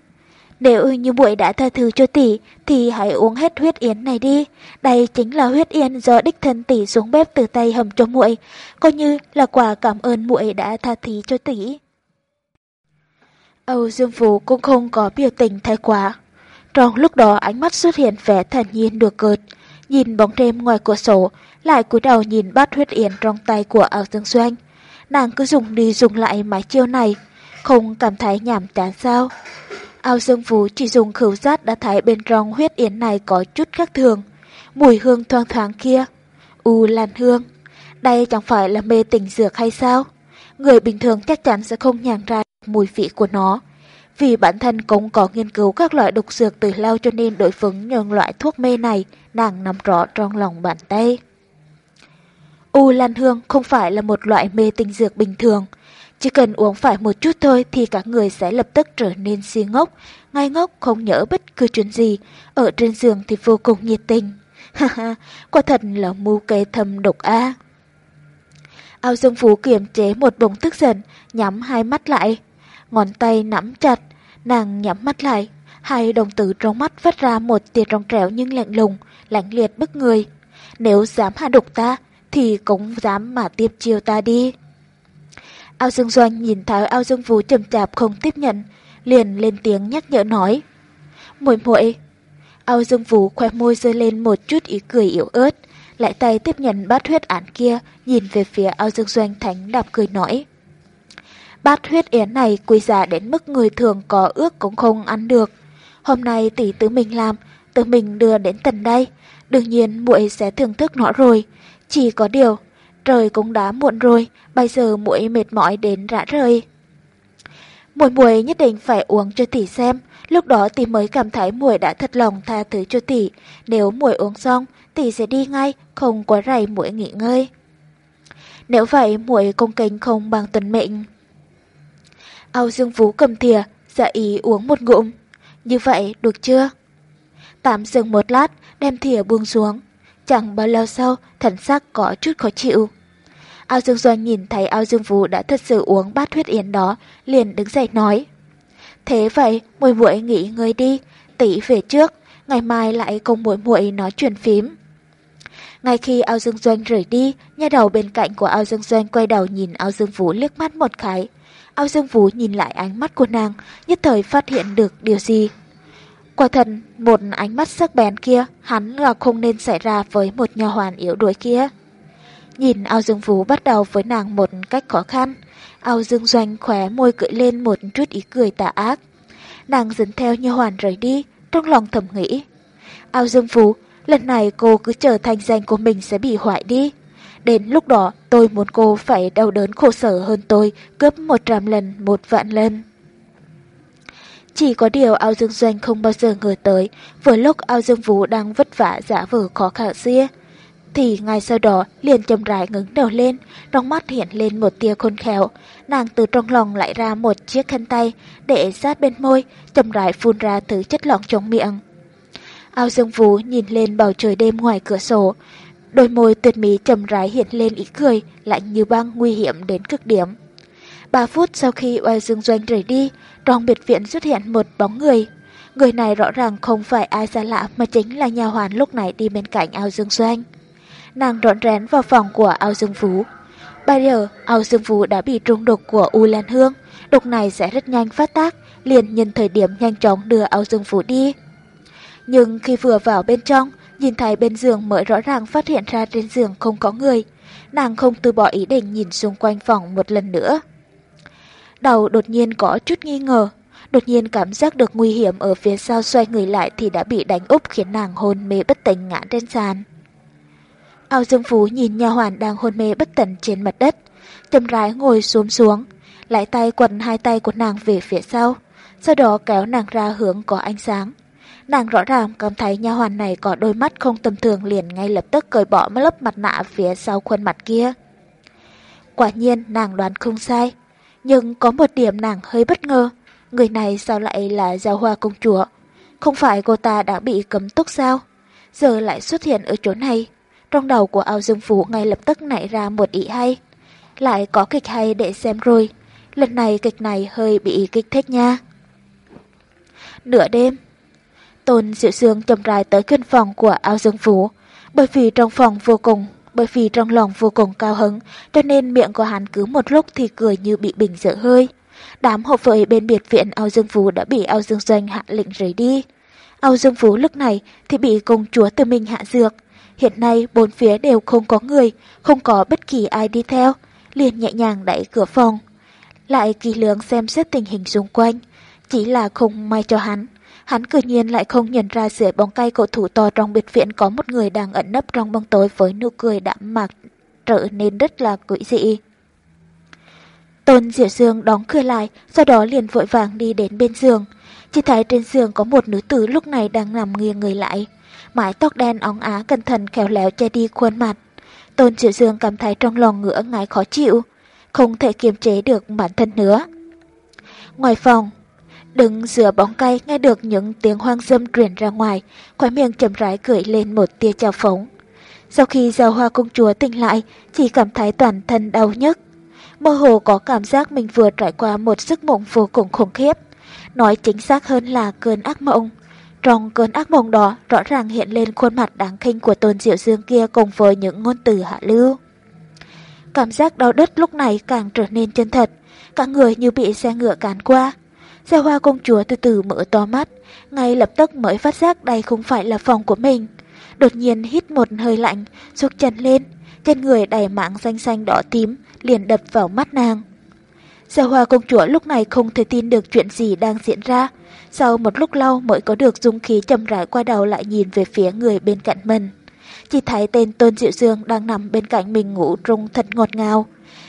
nếu như muội đã tha thứ cho tỷ thì hãy uống hết huyết yến này đi. Đây chính là huyết yến do đích thân tỷ xuống bếp từ tay hầm cho muội, coi như là quà cảm ơn muội đã tha thứ cho tỷ. Âu Dương Phú cũng không có biểu tình thái quá. Trong lúc đó ánh mắt xuất hiện vẻ thản nhiên được cợt, nhìn bóng đêm ngoài cửa sổ, lại cúi đầu nhìn bát huyết yến trong tay của Âu Dương Doanh. Nàng cứ dùng đi dùng lại mái chiêu này, không cảm thấy nhảm chán sao. Ao Dương Phú chỉ dùng khẩu giác đã thấy bên trong huyết yến này có chút khác thường. Mùi hương thoang thoáng kia. U lan hương. Đây chẳng phải là mê tình dược hay sao? Người bình thường chắc chắn sẽ không nhàn ra mùi vị của nó. Vì bản thân cũng có nghiên cứu các loại độc dược từ lâu cho nên đối phứng những loại thuốc mê này nàng nắm rõ trong lòng bàn tay. U lan hương không phải là một loại mê tình dược bình thường. Chỉ cần uống phải một chút thôi thì cả người sẽ lập tức trở nên si ngốc, ngay ngốc không nhớ bất cứ chuyện gì, ở trên giường thì vô cùng nhiệt tình. Ha ha, quả thật là mưu kế thâm độc a. Ao Dương Phú kiềm chế một bụng tức giận, nhắm hai mắt lại. Ngón tay nắm chặt, nàng nhắm mắt lại. Hai đồng tử trong mắt phát ra một tia trong trẻo nhưng lạnh lùng, lạnh liệt bức người. Nếu dám hạ độc ta, thì cũng dám mà tiếp chiêu ta đi. Ao Dương Doanh nhìn thấy Ao Dương Vũ chậm chạp không tiếp nhận, liền lên tiếng nhắc nhở nói. Muội muội. Ao Dương Vũ khoe môi rơi lên một chút ý cười yếu ớt, lại tay tiếp nhận bát huyết án kia, nhìn về phía Ao Dương Doanh thánh đạp cười nói. Bát huyết yến này quý giá đến mức người thường có ước cũng không ăn được. Hôm nay tỷ tự mình làm, tự mình đưa đến tận đây. Đương nhiên muội sẽ thưởng thức nó rồi. Chỉ có điều, trời cũng đã muộn rồi, bây giờ muội mệt mỏi đến rã rời. Muội muội nhất định phải uống cho tỷ xem, lúc đó tỷ mới cảm thấy muội đã thật lòng tha thứ cho tỷ. Nếu muội uống xong, tỷ sẽ đi ngay, không quá rầy muội nghỉ ngơi. Nếu vậy, muội công kính không bằng tuần mệnh. Âu Dương Vũ cầm thìa, dạ ý uống một ngụm. Như vậy, được chưa? Tạm dừng một lát, đem thìa buông xuống. Chẳng bao lâu sau, thần sắc có chút khó chịu. Ao Dương Doanh nhìn thấy Ao Dương Vũ đã thật sự uống bát huyết yến đó, liền đứng dậy nói. Thế vậy, muội muội nghỉ ngơi đi, tỷ về trước, ngày mai lại cùng muội muội nói chuyện phím. Ngay khi Ao Dương Doanh rời đi, nhà đầu bên cạnh của Ao Dương Doanh quay đầu nhìn Ao Dương Vũ liếc mắt một cái. Ao Dương Vũ nhìn lại ánh mắt của nàng, nhất thời phát hiện được điều gì. Quả thật, một ánh mắt sắc bén kia, hắn là không nên xảy ra với một nho hoàn yếu đuối kia. Nhìn Ao Dương Phú bắt đầu với nàng một cách khó khăn, Ao Dương Doanh khóe môi cưỡi lên một chút ý cười tà ác. Nàng dẫn theo nho hoàn rời đi, trong lòng thầm nghĩ. Ao Dương Phú, lần này cô cứ chờ thanh danh của mình sẽ bị hoại đi. Đến lúc đó tôi muốn cô phải đau đớn khổ sở hơn tôi gấp 100 lần, một vạn lần. Chỉ có điều ao dương doanh không bao giờ ngờ tới, vừa lúc ao dương vũ đang vất vả giả vờ khó khả xia. Thì ngay sau đó liền chầm rãi ngứng đầu lên, trong mắt hiện lên một tia khôn khéo. Nàng từ trong lòng lại ra một chiếc khăn tay để sát bên môi, chầm rãi phun ra thứ chất lỏng trong miệng. Ao dương vũ nhìn lên bầu trời đêm ngoài cửa sổ, Đôi môi tuyệt mỹ trầm rãi hiện lên ý cười, lạnh như băng nguy hiểm đến cực điểm. Ba phút sau khi Oai Dương Doanh rời đi, trong biệt viện xuất hiện một bóng người. Người này rõ ràng không phải ai xa lạ mà chính là nhà hoàn lúc này đi bên cạnh ao Dương Doanh. Nàng rộn rén vào phòng của ao dương phú. Bây giờ, ao dương phú đã bị trung độc của U Lan Hương. Độc này sẽ rất nhanh phát tác, liền nhân thời điểm nhanh chóng đưa ao dương phú đi. Nhưng khi vừa vào bên trong, nhìn thấy bên giường mới rõ ràng phát hiện ra trên giường không có người. Nàng không từ bỏ ý định nhìn xung quanh phòng một lần nữa. Đầu đột nhiên có chút nghi ngờ, đột nhiên cảm giác được nguy hiểm ở phía sau xoay người lại thì đã bị đánh úp khiến nàng hôn mê bất tỉnh ngã trên sàn. Ao Dương Phú nhìn nha hoàn đang hôn mê bất tỉnh trên mặt đất, chậm rãi ngồi xuống xuống, lại tay quần hai tay của nàng về phía sau, sau đó kéo nàng ra hướng có ánh sáng. Nàng rõ ràng cảm thấy nha hoàn này có đôi mắt không tầm thường liền ngay lập tức cởi bỏ lớp mặt nạ phía sau khuôn mặt kia. Quả nhiên nàng đoán không sai, nhưng có một điểm nàng hơi bất ngờ, người này sao lại là giao hoa công chúa? Không phải cô ta đã bị cấm túc sao? Giờ lại xuất hiện ở chỗ này. Trong đầu của ao dương phú ngay lập tức nảy ra một ý hay. Lại có kịch hay để xem rồi. Lần này kịch này hơi bị kích thích nha. Nửa đêm, Tôn Diệu Sương chậm rãi tới căn phòng của ao dương phú. Bởi vì trong phòng vô cùng, bởi vì trong lòng vô cùng cao hứng, cho nên miệng của hắn cứ một lúc thì cười như bị bình dở hơi. Đám hộp vợi bên biệt viện Âu dương phú đã bị Âu dương doanh hạ lệnh rời đi. Âu dương phú lúc này thì bị công chúa từ mình hạ dược. Hiện nay bốn phía đều không có người, không có bất kỳ ai đi theo, liền nhẹ nhàng đẩy cửa phòng. Lại kỳ lưỡng xem xét tình hình xung quanh, chỉ là không may cho hắn. Hắn cử nhiên lại không nhận ra dưới bóng cây cổ thủ to trong biệt viện có một người đang ẩn nấp trong bóng tối với nụ cười đạm mạc trở nên rất là quỷ dị. Tôn Diệu Dương đóng cửa lại, sau đó liền vội vàng đi đến bên giường. Chỉ thấy trên giường có một nữ tử lúc này đang nằm nghiêng người lại. Mái tóc đen óng á cẩn thận khéo léo che đi khuôn mặt. Tôn Diệu Dương cảm thấy trong lòng ngửa ngái khó chịu, không thể kiềm chế được bản thân nữa. Ngoài phòng, đứng giữa bóng cây nghe được những tiếng hoang dâm truyền ra ngoài, khóe miệng chậm rãi cười lên một tia trào phóng. Sau khi giao hoa công chúa tỉnh lại, chỉ cảm thấy toàn thân đau nhức mơ hồ có cảm giác mình vừa trải qua một giấc mộng vô cùng khủng khiếp. Nói chính xác hơn là cơn ác mộng. Trong cơn ác mộng đó, rõ ràng hiện lên khuôn mặt đáng khinh của Tôn Diệu Dương kia cùng với những ngôn từ hạ lưu. Cảm giác đau đớn lúc này càng trở nên chân thật, cả người như bị xe ngựa cán qua. Gia hoa công chúa từ từ mở to mắt, ngay lập tức mới phát giác đây không phải là phòng của mình. Đột nhiên hít một hơi lạnh, rút chân lên, trên người đầy mảng xanh xanh đỏ tím, liền đập vào mắt nàng. Gia Hoa công chúa lúc này không thể tin được chuyện gì đang diễn ra. Sau một lúc lâu mới có được dung khí chậm rãi qua đầu lại nhìn về phía người bên cạnh mình. Chỉ thấy tên Tôn Diệu Dương đang nằm bên cạnh mình ngủ rung thật ngọt ngào.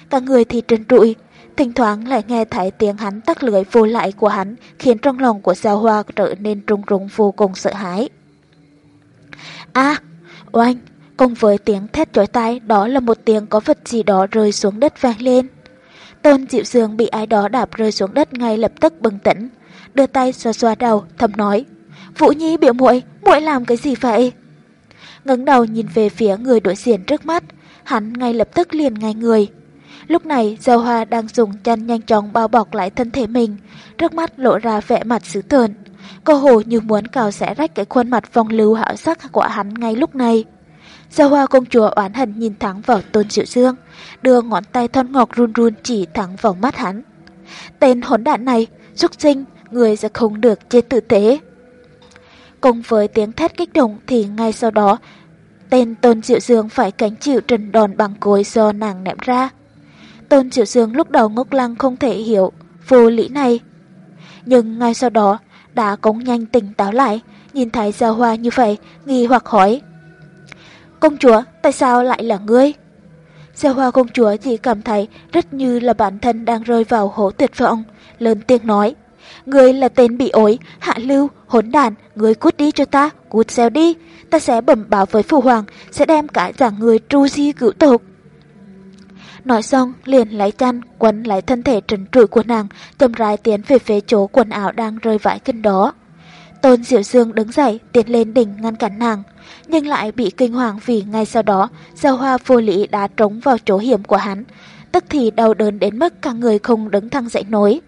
Cả người thì trần trụi, thỉnh thoảng lại nghe thấy tiếng hắn tắc lưỡi vô lại của hắn khiến trong lòng của Giao Hoa trở nên rung rung vô cùng sợ hãi. À, oanh, Cùng với tiếng thét chói tai, đó là một tiếng có vật gì đó rơi xuống đất vang lên. Tôn Diệu Dương bị ai đó đạp rơi xuống đất ngay lập tức bừng tỉnh, đưa tay xoa xoa đầu, thầm nói: "Vũ Nhi biểu muội, muội làm cái gì vậy?" Ngẩng đầu nhìn về phía người đối diện trước mắt, hắn ngay lập tức liền ngay người. Lúc này, Giao Hoa đang dùng chăn nhanh chóng bao bọc lại thân thể mình, trước mắt lộ ra vẻ mặt dữ tợn, Cô hồ như muốn cào xẻ rách cái khuôn mặt phong lưu hảo sắc của hắn ngay lúc này. Giao hoa công chúa oán hận nhìn thẳng vào tôn diệu dương, đưa ngón tay thon ngọc run run chỉ thẳng vào mắt hắn. Tên hỗn đạn này, xuất sinh, người sẽ không được chết tử tế. Cùng với tiếng thét kích động thì ngay sau đó, tên Tôn Diệu Dương phải cánh chịu trần đòn bằng cối do nàng ném ra. Tôn triệu Dương lúc đầu ngốc lăng không thể hiểu vô lý này. Nhưng ngay sau đó, đã cống nhanh tỉnh táo lại, nhìn thấy Giao Hoa như vậy, nghi hoặc hỏi. Công chúa, tại sao lại là ngươi? Giao hoa công chúa chỉ cảm thấy rất như là bản thân đang rơi vào hố tuyệt vọng, lớn tiếng nói. Ngươi là tên bị ối, hạ lưu, hỗn đàn, ngươi cút đi cho ta, cút xeo đi, ta sẽ bẩm báo với phụ hoàng, sẽ đem cả giảng người tru di cửu tộc. Nói xong, liền lấy chăn, quấn lấy thân thể trần trụi của nàng, chậm rãi tiến về phía chỗ quần áo đang rơi vãi kinh đó. Tôn Diệu Dương đứng dậy, tiến lên đỉnh ngăn cản nàng, nhưng lại bị kinh hoàng vì ngay sau đó, giao hoa vô lý đã trống vào chỗ hiểm của hắn, tức thì đau đớn đến mức cả người không đứng thăng dậy nối.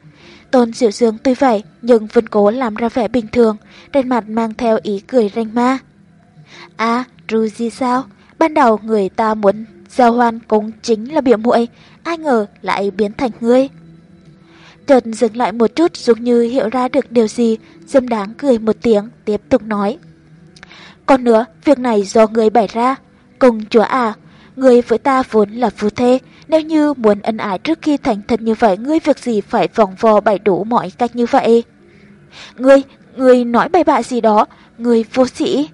Tôn Diệu Dương tuy vậy, nhưng vẫn cố làm ra vẻ bình thường, trên mặt mang theo ý cười ranh ma. À, Ruji sao? Ban đầu người ta muốn giao hoan cũng chính là biểu muội, ai ngờ lại biến thành ngươi. Trần dừng lại một chút giống như hiểu ra được điều gì, dâm đáng cười một tiếng, tiếp tục nói. Còn nữa, việc này do người bày ra. Cùng chúa à, người với ta vốn là phu thê, nếu như muốn ân ái trước khi thành thật như vậy, ngươi việc gì phải vòng vò bày đủ mọi cách như vậy? Ngươi, ngươi nói bày bạ gì đó, ngươi vô sĩ.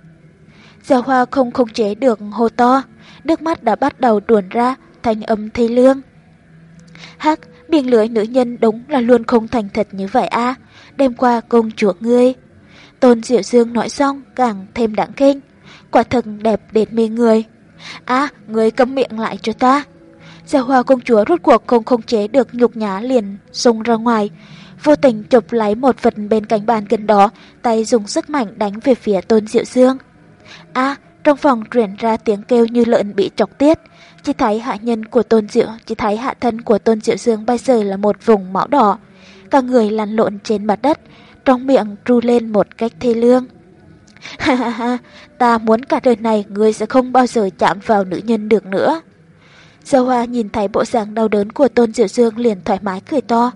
Giao hoa không khống chế được hô to, nước mắt đã bắt đầu tuồn ra, thành âm thê lương. Hắc, miệng lưỡi nữ nhân đúng là luôn không thành thật như vậy a à. đêm qua công chúa ngươi. Tôn Diệu Dương nói xong càng thêm đáng kinh, quả thật đẹp đến mê người. À, ngươi cấm miệng lại cho ta. Giao hoa công chúa rốt cuộc không khống chế được nhục nhã liền xông ra ngoài, vô tình chụp lấy một vật bên cạnh bàn gần đó, tay dùng sức mạnh đánh về phía Tôn Diệu Dương. À, trong phòng truyền ra tiếng kêu như lợn bị chọc tiết. Chỉ thấy hạ nhân của Tôn Diệu, chỉ thấy hạ thân của Tôn Diệu Dương bây giờ là một vùng máu đỏ. Cả người lăn lộn trên mặt đất, trong miệng tru lên một cách thê lương. Ha ha ha, ta muốn cả đời này người sẽ không bao giờ chạm vào nữ nhân được nữa. Giao Hoa nhìn thấy bộ dạng đau đớn của Tôn Diệu Dương liền thoải mái cười to.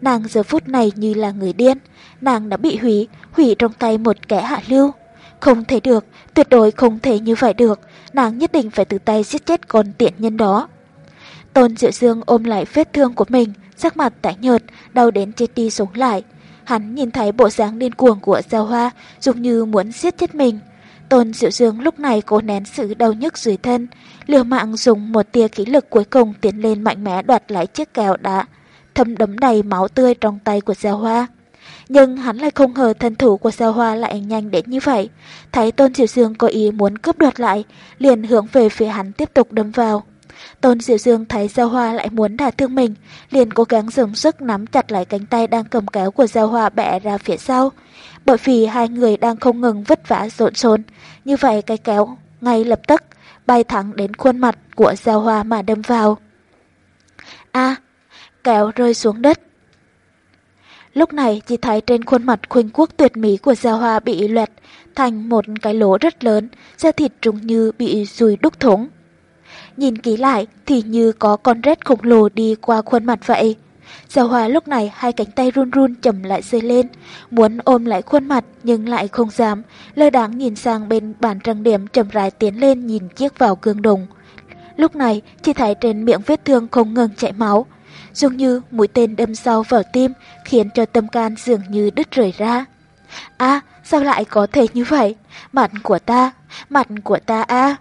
Nàng giờ phút này như là người điên, nàng đã bị hủy, hủy trong tay một kẻ hạ lưu. Không thể được, tuyệt đối không thể như vậy được, nàng nhất định phải tự tay giết chết con tiện nhân đó. Tôn Diệu Dương ôm lại vết thương của mình, sắc mặt tái nhợt, đau đến chết đi sống lại. Hắn nhìn thấy bộ dáng điên cuồng của Giao Hoa, giống như muốn giết chết mình. Tôn Diệu Dương lúc này cố nén sự đau nhức dưới thân, liều mạng dùng một tia khí lực cuối cùng tiến lên mạnh mẽ đoạt lại chiếc kèo đã thâm đấm đầy máu tươi trong tay của Giao Hoa. Nhưng hắn lại không ngờ thân thủ của Giao Hoa lại nhanh đến như vậy. Thấy Tôn Diệu Dương có ý muốn cướp đoạt lại, liền hướng về phía hắn tiếp tục đâm vào. Tôn Diệu Dương thấy Giao Hoa lại muốn đả thương mình, liền cố gắng dùng sức nắm chặt lại cánh tay đang cầm kéo của Giao Hoa bẻ ra phía sau. Bởi vì hai người đang không ngừng vất vả rộn rộn, như vậy cái kéo ngay lập tức bay thẳng đến khuôn mặt của Giao Hoa mà đâm vào. A, kéo rơi xuống đất. Lúc này chỉ thấy trên khuôn mặt khuynh quốc tuyệt mỹ của gia Hoa bị loẹt thành một cái lỗ rất lớn, da thịt trông như bị rùi đúc thủng. Nhìn kỹ lại thì như có con rết khổng lồ đi qua khuôn mặt vậy. Giao Hoa lúc này hai cánh tay run run chầm lại rơi lên, muốn ôm lại khuôn mặt nhưng lại không dám, lơ đáng nhìn sang bên bàn trang điểm chầm rãi tiến lên nhìn chiếc vào gương đồng. Lúc này chỉ thấy trên miệng vết thương không ngừng chảy máu, dường như mũi tên đâm sâu vào tim khiến cho tâm can dường như đứt rời ra. À, sao lại có thể như vậy? Mặt của ta, mặt của ta a.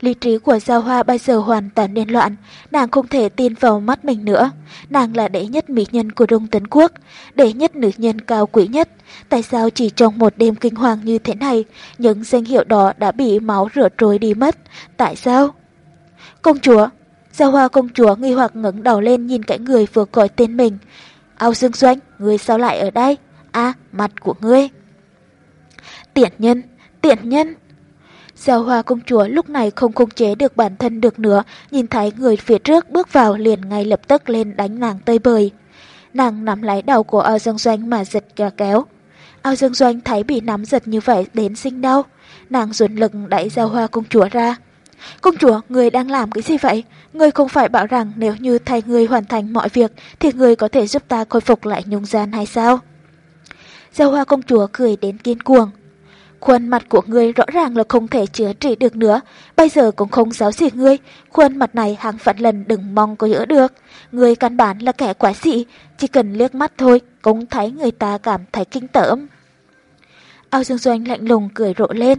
Lý trí của Giao Hoa bây giờ hoàn toàn điên loạn, nàng không thể tin vào mắt mình nữa. Nàng là đệ nhất mỹ nhân của Đông Tấn Quốc, đệ nhất nữ nhân cao quý nhất. Tại sao chỉ trong một đêm kinh hoàng như thế này, những danh hiệu đó đã bị máu rửa trôi đi mất? Tại sao? Công chúa! Giao Hoa công chúa nghi hoặc ngẩng đầu lên nhìn cái người vừa gọi tên mình. Ao Dương Doanh, người sao lại ở đây? À, mặt của ngươi. Tiện nhân, tiện nhân. Giao hoa công chúa lúc này không khống chế được bản thân được nữa, nhìn thấy người phía trước bước vào liền ngay lập tức lên đánh nàng tơi bời. Nàng nắm lấy đầu của ao dương doanh mà giật kéo kéo. Ao dương doanh thấy bị nắm giật như vậy đến sinh đau. Nàng dồn lực đẩy giao hoa công chúa ra. Công chúa, người đang làm cái gì vậy? Người không phải bảo rằng nếu như thay người hoàn thành mọi việc thì người có thể giúp ta khôi phục lại nhung gian hay sao? Giao hoa công chúa cười đến kiên cuồng. Khuôn mặt của ngươi rõ ràng là không thể chữa trị được nữa, bây giờ cũng không giáo gì ngươi, khuôn mặt này hàng vạn lần đừng mong có nhỡ được. Ngươi căn bản là kẻ quá dị, chỉ cần liếc mắt thôi, cũng thấy người ta cảm thấy kinh tởm. Ao Dương Doanh lạnh lùng cười rộ lên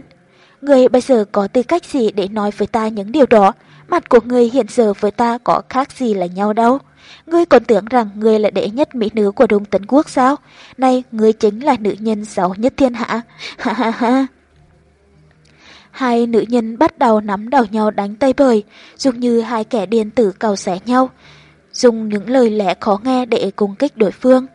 người bây giờ có tư cách gì để nói với ta những điều đó, mặt của người hiện giờ với ta có khác gì là nhau đâu. Ngươi còn tưởng rằng ngươi là đệ nhất mỹ nữ của Đông Tấn Quốc sao? Nay, ngươi chính là nữ nhân giàu nhất thiên hạ. Ha ha ha. Hai nữ nhân bắt đầu nắm đầu nhau đánh tay bời, dường như hai kẻ điên tử cầu xé nhau, dùng những lời lẽ khó nghe để cung kích đối phương.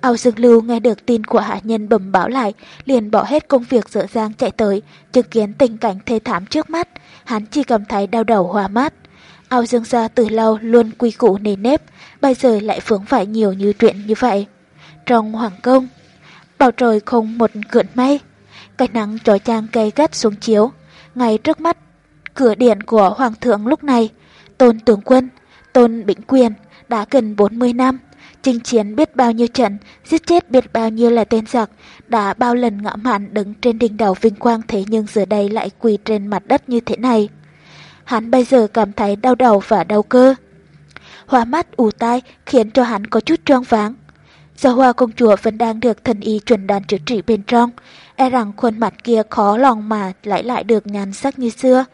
Ao Dương Lưu nghe được tin của hạ nhân bẩm báo lại, liền bỏ hết công việc dở dang chạy tới, chứng kiến tình cảnh thê thảm trước mắt, hắn chỉ cảm thấy đau đầu hòa mát. Ao Dương gia từ lâu luôn quy củ nề nếp, bây giờ lại vướng phải nhiều như chuyện như vậy. Trong hoàng công, bầu trời không một cượn mây, cái nắng trói trang cây gắt xuống chiếu, ngay trước mắt cửa điện của Hoàng thượng lúc này, Tôn Tướng Quân, Tôn Bỉnh Quyền đã gần 40 năm, chinh chiến biết bao nhiêu trận, giết chết biết bao nhiêu là tên giặc, đã bao lần ngã mạn đứng trên đỉnh đầu vinh quang thế nhưng giờ đây lại quỳ trên mặt đất như thế này. Hắn bây giờ cảm thấy đau đầu và đau cơ. Hoa mắt ù tai khiến cho hắn có chút choáng váng. Do hoa công chúa vẫn đang được thần y chuẩn đoán chữa trị bên trong, e rằng khuôn mặt kia khó lòng mà lại lại được nhàn sắc như xưa.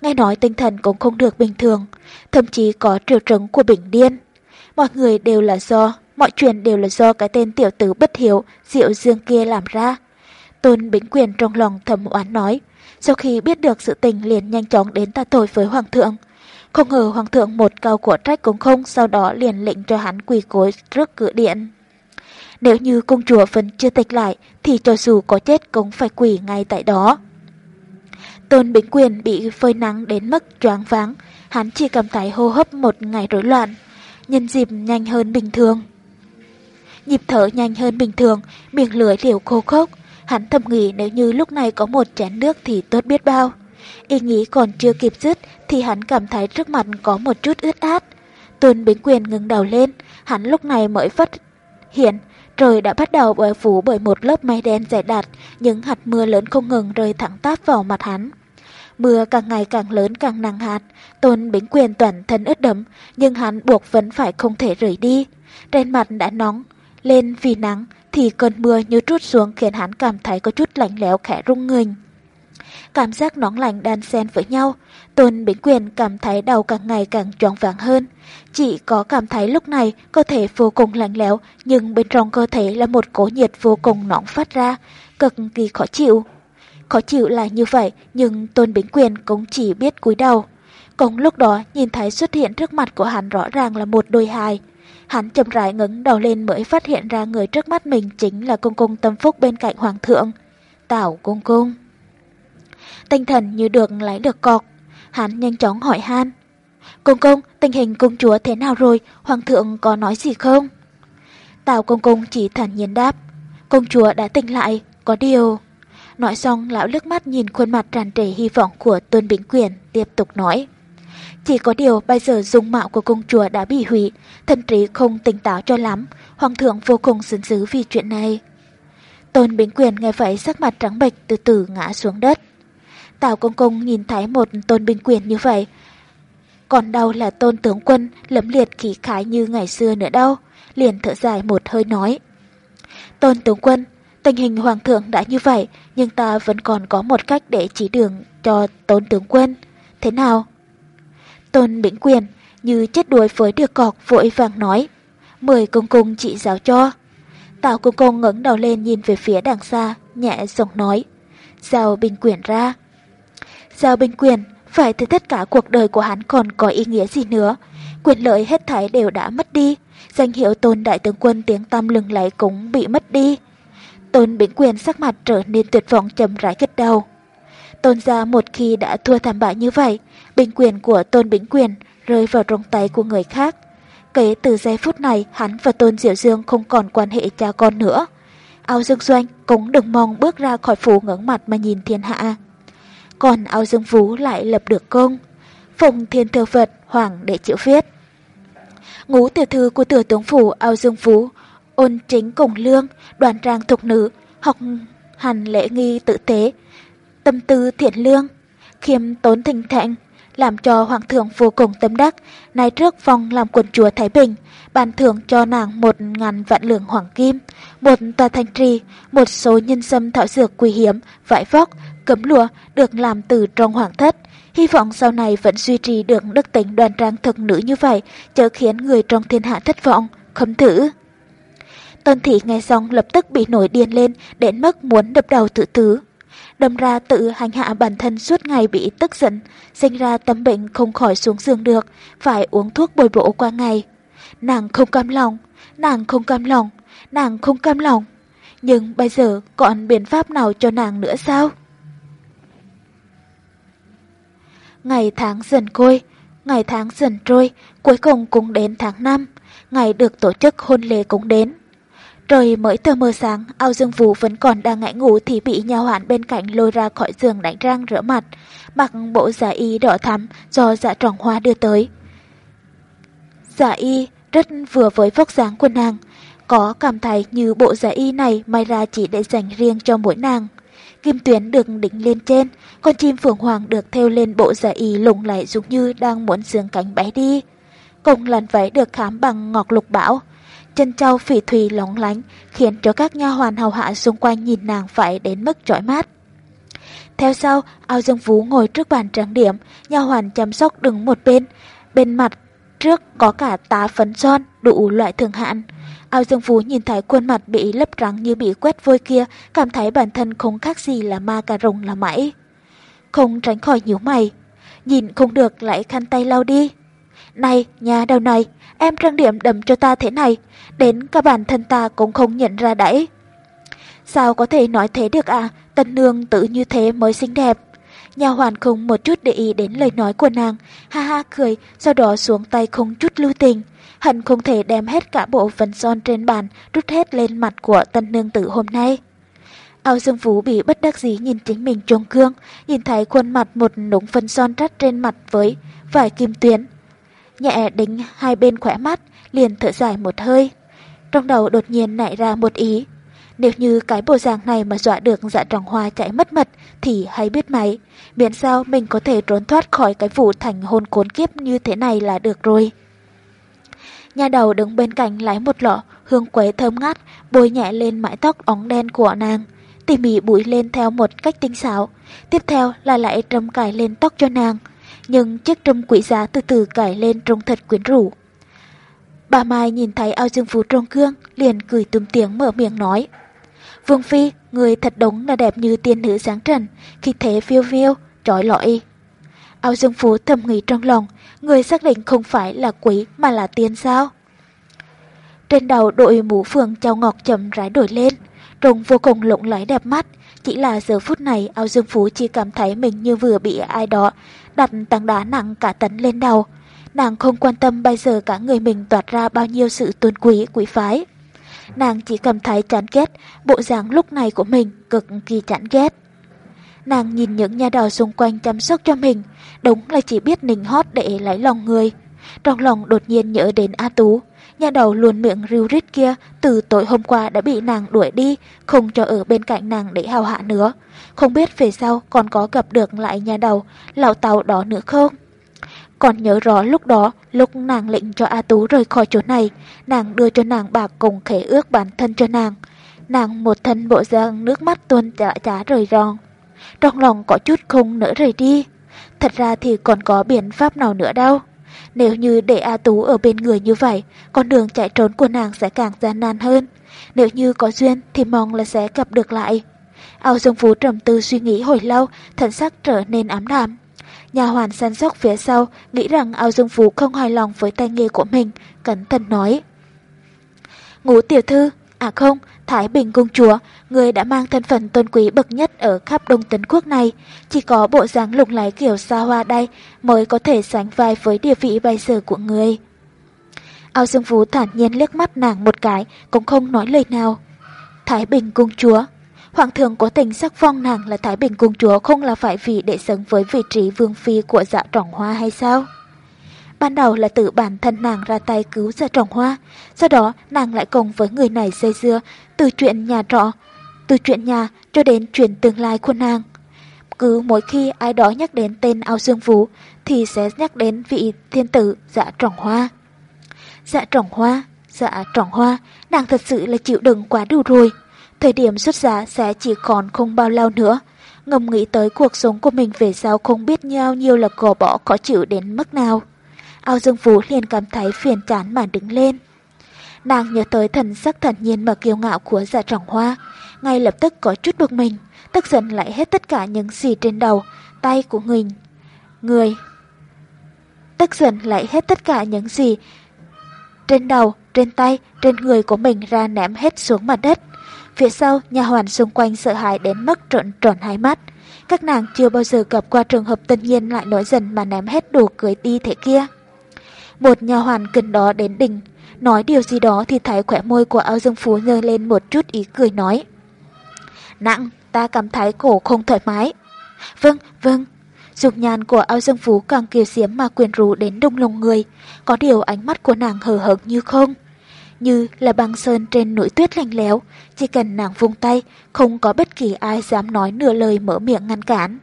Nghe nói tinh thần cũng không được bình thường, thậm chí có triệu chứng của bệnh điên. Mọi người đều là do, mọi chuyện đều là do cái tên tiểu tử bất hiếu, diệu dương kia làm ra. Tôn Bính Quyền trong lòng thầm oán nói, sau khi biết được sự tình liền nhanh chóng đến ta tội với Hoàng thượng. Không ngờ Hoàng thượng một câu của trách cũng không, sau đó liền lệnh cho hắn quỳ cối trước cửa điện. Nếu như công chúa vẫn chưa tịch lại, thì cho dù có chết cũng phải quỳ ngay tại đó. Tôn Bính Quyền bị phơi nắng đến mức choáng váng, hắn chỉ cảm thấy hô hấp một ngày rối loạn, nhân dịp nhanh hơn bình thường. Nhịp thở nhanh hơn bình thường, miệng lưỡi liều khô khốc, hắn thầm nghĩ nếu như lúc này có một chén nước thì tốt biết bao. Ý nghĩ còn chưa kịp dứt thì hắn cảm thấy trước mặt có một chút ướt át. Tuân Bính Quyền ngừng đầu lên, hắn lúc này mới phát hiện Trời đã bắt đầu bởi phủ bởi một lớp mây đen dày đặc, những hạt mưa lớn không ngừng rơi thẳng táp vào mặt hắn. Mưa càng ngày càng lớn càng nặng hạt, Tôn Bính Quyền toàn thân ướt đẫm, nhưng hắn buộc vẫn phải không thể rời đi. Trên mặt đã nóng, lên vì nắng thì cơn mưa như trút xuống khiến hắn cảm thấy có chút lạnh lẽo khẽ rung người. Cảm giác nóng lạnh đan xen với nhau, Tôn Bính Quyền cảm thấy đầu càng ngày càng choáng váng hơn. Chỉ có cảm thấy lúc này cơ thể vô cùng lạnh lẽo, nhưng bên trong cơ thể là một cỗ nhiệt vô cùng nóng phát ra, cực kỳ khó chịu. Khó chịu là như vậy, nhưng Tôn Bính Quyền cũng chỉ biết cúi đầu. Cùng lúc đó, nhìn thấy xuất hiện trước mặt của hắn rõ ràng là một đôi hài. Hắn chậm rãi ngẩng đầu lên mới phát hiện ra người trước mắt mình chính là cung cung tâm phúc bên cạnh hoàng thượng. Tảo cung cung. Tinh thần như được lấy được cọc. Hắn nhanh chóng hỏi han. cung cung tình hình công chúa thế nào rồi? Hoàng thượng có nói gì không? Tào công công chỉ thản nhiên đáp. Công chúa đã tỉnh lại, có điều... Nói xong, lão lướt mắt nhìn khuôn mặt tràn trề hy vọng của Tôn Bính Quyền, tiếp tục nói. Chỉ có điều bây giờ dung mạo của công chúa đã bị hủy, thân trí không tỉnh táo cho lắm, hoàng thượng vô cùng sấn dữ vì chuyện này. Tôn Bính Quyền nghe vậy sắc mặt trắng bệch từ từ ngã xuống đất. Tào công công nhìn thấy một Tôn Bính Quyền như vậy, còn đâu là Tôn tướng quân lấm liệt khí khái như ngày xưa nữa đâu, liền thở dài một hơi nói. Tôn tướng quân, tình hình hoàng thượng đã như vậy, nhưng ta vẫn còn có một cách để chỉ đường cho tôn tướng quân. Thế nào? Tôn Bỉnh Quyền như chết đuối với được cọc vội vàng nói. Mời công công chị giáo cho. Tào công công ngẩng đầu lên nhìn về phía đằng xa, nhẹ giọng nói. Giao Bình Quyền ra. Giao Bình Quyền, phải thì tất cả cuộc đời của hắn còn có ý nghĩa gì nữa. Quyền lợi hết thảy đều đã mất đi. Danh hiệu tôn đại tướng quân tiếng tam lừng lấy cũng bị mất đi. Tôn Bỉnh Quyền sắc mặt trở nên tuyệt vọng chầm rãi gật đầu. Tôn gia một khi đã thua thảm bại như vậy, bình quyền của Tôn Bỉnh Quyền rơi vào trong tay của người khác. Kể từ giây phút này, hắn và Tôn Diệu Dương không còn quan hệ cha con nữa. Ao Dương Doanh cũng đừng mong bước ra khỏi phủ ngưỡng mặt mà nhìn thiên hạ. Còn Ao Dương Phú lại lập được công. phùng thiên thừa Phật Hoàng để chịu viết. Ngũ tiểu thư của tử tướng phủ Ao Dương Phú, ôn chính cùng lương, đoàn trang thục nữ, học hành lễ nghi tự tế, tâm tư thiện lương, khiêm tốn thình thạnh, làm cho hoàng thượng vô cùng tâm đắc, nay trước phong làm quần chúa Thái Bình, ban thưởng cho nàng một ngàn vạn lượng hoàng kim, một tòa thanh trì, một số nhân sâm thảo dược quý hiếm, vải vóc, cấm lụa được làm từ trong hoàng thất. Hy vọng sau này vẫn duy trì được đức tính đoàn trang thực nữ như vậy, chớ khiến người trong thiên hạ thất vọng, khấm thử. Tôn thị nghe xong lập tức bị nổi điên lên, đến mức muốn đập đầu tự tứ đâm ra tự hành hạ bản thân suốt ngày bị tức giận, sinh ra tâm bệnh không khỏi xuống giường được, phải uống thuốc bồi bổ qua ngày. Nàng không cam lòng, nàng không cam lòng, nàng không cam lòng. Nhưng bây giờ còn biện pháp nào cho nàng nữa sao? Ngày tháng dần côi, ngày tháng dần trôi, cuối cùng cũng đến tháng 5, ngày được tổ chức hôn lễ cũng đến. Rồi mới tờ mờ sáng, ao dương vũ vẫn còn đang ngại ngủ thì bị nhà hoạn bên cạnh lôi ra khỏi giường đánh răng rửa mặt, mặc bộ giả y đỏ thắm do dạ tròn hoa đưa tới. Giả y rất vừa với vóc dáng của nàng, có cảm thấy như bộ giả y này may ra chỉ để dành riêng cho mỗi nàng. Kim tuyến được đính lên trên, con chim phượng hoàng được theo lên bộ giả y lủng lại giống như đang muốn dương cánh bé đi. Cùng làn váy được khám bằng ngọc lục bảo, chân trâu phỉ thủy lóng lánh khiến cho các nha hoàn hầu hạ xung quanh nhìn nàng phải đến mức chói mắt. Theo sau, ao dương vũ ngồi trước bàn trang điểm, nha hoàn chăm sóc đứng một bên, bên mặt trước có cả tá phấn son đủ loại thường hạn. Ao Dương Phú nhìn thấy khuôn mặt bị lấp trắng như bị quét vôi kia, cảm thấy bản thân không khác gì là ma cà rồng là mãi. Không tránh khỏi nhíu mày, nhìn không được lại khăn tay lau đi. Này, nhà đầu này, em trang điểm đầm cho ta thế này, đến cả bản thân ta cũng không nhận ra đấy. Sao có thể nói thế được à, tân nương tự như thế mới xinh đẹp. Nhà hoàn không một chút để ý đến lời nói của nàng, ha ha cười, sau đó xuống tay không chút lưu tình. Hận không thể đem hết cả bộ phấn son trên bàn, rút hết lên mặt của tân nương tử hôm nay. Ao Dương Phú bị bất đắc dĩ nhìn chính mình trong gương, nhìn thấy khuôn mặt một nũng phân son rắt trên mặt với vài kim tuyến. Nhẹ đính hai bên khỏe mắt, liền thở dài một hơi. Trong đầu đột nhiên nảy ra một ý. Nếu như cái bộ dạng này mà dọa được dạ trọng hoa chạy mất mật thì hay biết máy. Miễn sao mình có thể trốn thoát khỏi cái vụ thành hôn cốn kiếp như thế này là được rồi. Nhà đầu đứng bên cạnh lấy một lọ hương quế thơm ngát bôi nhẹ lên mái tóc óng đen của nàng. Tỉ mỉ bụi lên theo một cách tinh xảo. Tiếp theo là lại trâm cài lên tóc cho nàng. Nhưng chiếc trâm quỷ giá từ từ cải lên trông thật quyến rũ. Bà Mai nhìn thấy ao dương phú trong gương, liền cười túm tiếng mở miệng nói. Vương Phi, người thật đúng là đẹp như tiên nữ sáng trần, khi thế phiêu phiêu, trói lõi. Ao dương phú thầm nghĩ trong lòng, người xác định không phải là quý mà là tiên sao. Trên đầu đội mũ phường trao ngọc chậm rãi đổi lên, trông vô cùng lộng lẫy đẹp mắt. Chỉ là giờ phút này ao dương phú chỉ cảm thấy mình như vừa bị ai đó đặt tảng đá nặng cả tấn lên đầu. Nàng không quan tâm bây giờ cả người mình toát ra bao nhiêu sự tôn quý, quý phái. Nàng chỉ cảm thấy chán ghét, bộ dáng lúc này của mình cực kỳ chán ghét. Nàng nhìn những nhà đầu xung quanh chăm sóc cho mình, đúng là chỉ biết nình hót để lấy lòng người. Trong lòng đột nhiên nhớ đến A Tú, nhà đầu luôn miệng riu rít kia từ tối hôm qua đã bị nàng đuổi đi, không cho ở bên cạnh nàng để hào hạ nữa. Không biết về sau còn có gặp được lại nhà đầu, lão tàu đó nữa không? Còn nhớ rõ lúc đó, lúc nàng lệnh cho A Tú rời khỏi chỗ này, nàng đưa cho nàng bạc cùng khế ước bản thân cho nàng. Nàng một thân bộ dạng nước mắt tuôn trả trả rời ròn. Trong lòng có chút không nỡ rời đi. Thật ra thì còn có biện pháp nào nữa đâu. Nếu như để A Tú ở bên người như vậy, con đường chạy trốn của nàng sẽ càng gian nan hơn. Nếu như có duyên thì mong là sẽ gặp được lại. Ao Dương Phú trầm tư suy nghĩ hồi lâu, thần sắc trở nên ám đạm. Nhà hoàn săn sóc phía sau, nghĩ rằng Ao Dương Phú không hài lòng với tay nghề của mình, cẩn thận nói. Ngũ tiểu thư, à không, Thái Bình Công Chúa, người đã mang thân phận tôn quý bậc nhất ở khắp Đông Tấn Quốc này. Chỉ có bộ dáng lục lái kiểu xa hoa đây mới có thể sánh vai với địa vị bây giờ của người. Ao Dương Phú thản nhiên liếc mắt nàng một cái, cũng không nói lời nào. Thái Bình cung Chúa Hoàng thượng có tình sắc phong nàng là Thái Bình Cung Chúa không là phải vì để sống với vị trí vương phi của dạ trọng hoa hay sao? Ban đầu là tự bản thân nàng ra tay cứu dạ trọng hoa, sau đó nàng lại cùng với người này dây dưa từ chuyện nhà trọ, từ chuyện nhà cho đến chuyện tương lai của nàng. Cứ mỗi khi ai đó nhắc đến tên ao dương vũ thì sẽ nhắc đến vị thiên tử dạ trọng hoa. Dạ trọng hoa, dạ trọng hoa, nàng thật sự là chịu đựng quá đủ rồi. Thời điểm xuất giá sẽ chỉ còn không bao lâu nữa. Ngầm nghĩ tới cuộc sống của mình về sau không biết nhau nhiều là gò bỏ khó chịu đến mức nào. Ao Dương Vũ liền cảm thấy phiền chán mà đứng lên. Nàng nhớ tới thần sắc thần nhiên mà kiêu ngạo của dạ trọng hoa, ngay lập tức có chút bực mình, tức giận lại hết tất cả những gì trên đầu, tay của mình Người. Tức giận lại hết tất cả những gì trên đầu, trên tay, trên người của mình ra ném hết xuống mặt đất. Phía sau, nhà hoàn xung quanh sợ hãi đến mức trộn tròn hai mắt. Các nàng chưa bao giờ gặp qua trường hợp tự nhiên lại nổi dần mà ném hết đồ cưới đi thế kia. Một nhà hoàn gần đó đến đỉnh, nói điều gì đó thì thấy khỏe môi của ao dương phú nhơ lên một chút ý cười nói. Nặng, ta cảm thấy cổ không thoải mái. Vâng, vâng. Dục nhàn của ao dương phú càng kiều diễm mà quyền rú đến đông lòng người. Có điều ánh mắt của nàng hờ hững như không. Như là băng sơn trên núi tuyết lạnh lẽo, chỉ cần nàng vung tay, không có bất kỳ ai dám nói nửa lời mở miệng ngăn cản.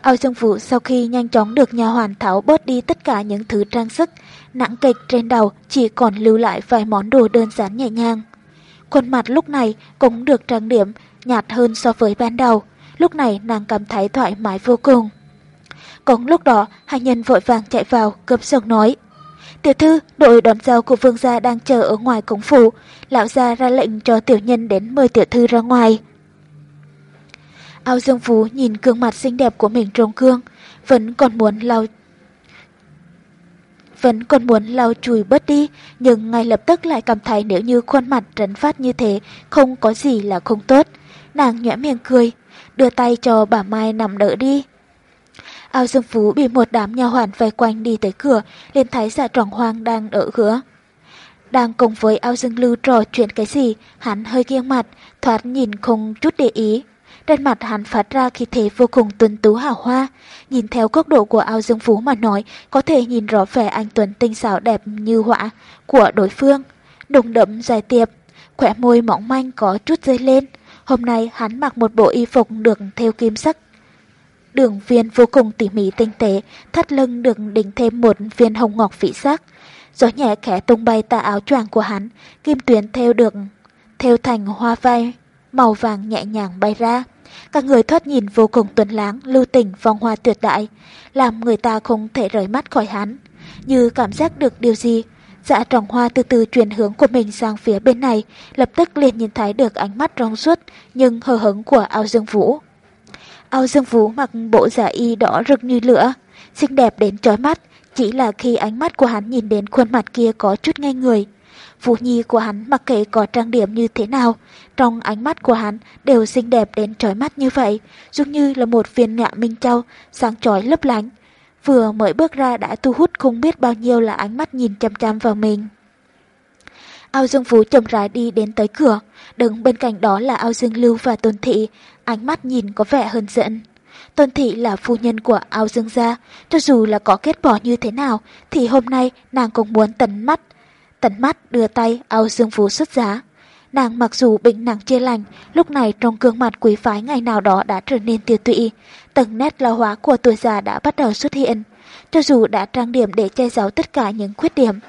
Ao Dương Vũ sau khi nhanh chóng được nhà hoàn tháo bớt đi tất cả những thứ trang sức, nặng kịch trên đầu chỉ còn lưu lại vài món đồ đơn giản nhẹ nhàng. Khuôn mặt lúc này cũng được trang điểm nhạt hơn so với ban đầu, lúc này nàng cảm thấy thoải mái vô cùng. Cũng lúc đó, hai nhân vội vàng chạy vào, cướp giọng nói. Tiểu thư, đội đón dâu của vương gia đang chờ ở ngoài cổng phủ, lão gia ra lệnh cho tiểu nhân đến mời tiểu thư ra ngoài. Ao Dương Phú nhìn gương mặt xinh đẹp của mình trong gương, vẫn còn muốn lau vẫn còn muốn lau chùi bớt đi, nhưng ngay lập tức lại cảm thấy nếu như khuôn mặt trấn phát như thế, không có gì là không tốt. Nàng nhõm miệng cười, đưa tay cho bà Mai nằm đỡ đi. Ao Dương Phú bị một đám nhà hoàn vây quanh đi tới cửa, liền thấy dạ trọng hoang đang ở cửa. Đang cùng với Ao Dương Lưu trò chuyện cái gì, hắn hơi nghiêng mặt, thoát nhìn không chút để ý. Trên mặt hắn phát ra khí thế vô cùng tuấn tú hào hoa. Nhìn theo góc độ của ao dương phú mà nói, có thể nhìn rõ vẻ anh Tuấn tinh xảo đẹp như họa của đối phương. Đùng đậm dài tiệp, khỏe môi mỏng manh có chút rơi lên. Hôm nay hắn mặc một bộ y phục được theo kim sắc. Đường viên vô cùng tỉ mỉ tinh tế, thắt lưng được đính thêm một viên hồng ngọc vị sắc. Gió nhẹ khẽ tung bay tà áo choàng của hắn, kim tuyến theo được theo thành hoa vai màu vàng nhẹ nhàng bay ra. Các người thoát nhìn vô cùng tuấn láng, lưu tình, phong hoa tuyệt đại, làm người ta không thể rời mắt khỏi hắn. Như cảm giác được điều gì, dạ trọng hoa từ từ chuyển hướng của mình sang phía bên này, lập tức liền nhìn thấy được ánh mắt rong suốt nhưng hờ hứng của ao dương vũ. Ao dương vũ mặc bộ giả y đỏ rực như lửa, xinh đẹp đến chói mắt, chỉ là khi ánh mắt của hắn nhìn đến khuôn mặt kia có chút ngay người. Vũ Nhi của hắn mặc kệ có trang điểm như thế nào, trong ánh mắt của hắn đều xinh đẹp đến trói mắt như vậy, giống như là một viên ngạ minh châu, sáng chói lấp lánh. Vừa mới bước ra đã thu hút không biết bao nhiêu là ánh mắt nhìn chăm chăm vào mình. Ao Dương Phú chậm rãi đi đến tới cửa, đứng bên cạnh đó là Ao Dương Lưu và Tôn Thị, ánh mắt nhìn có vẻ hơn giận. Tôn Thị là phu nhân của Ao Dương gia, cho dù là có kết bỏ như thế nào thì hôm nay nàng cũng muốn tấn mắt Tận mắt đưa tay ao dương phú xuất giá. Nàng mặc dù bệnh nặng chia lành, lúc này trong gương mặt quý phái ngày nào đó đã trở nên tiêu tụy. Từng nét lão hóa của tuổi già đã bắt đầu xuất hiện, cho dù đã trang điểm để che giấu tất cả những khuyết điểm.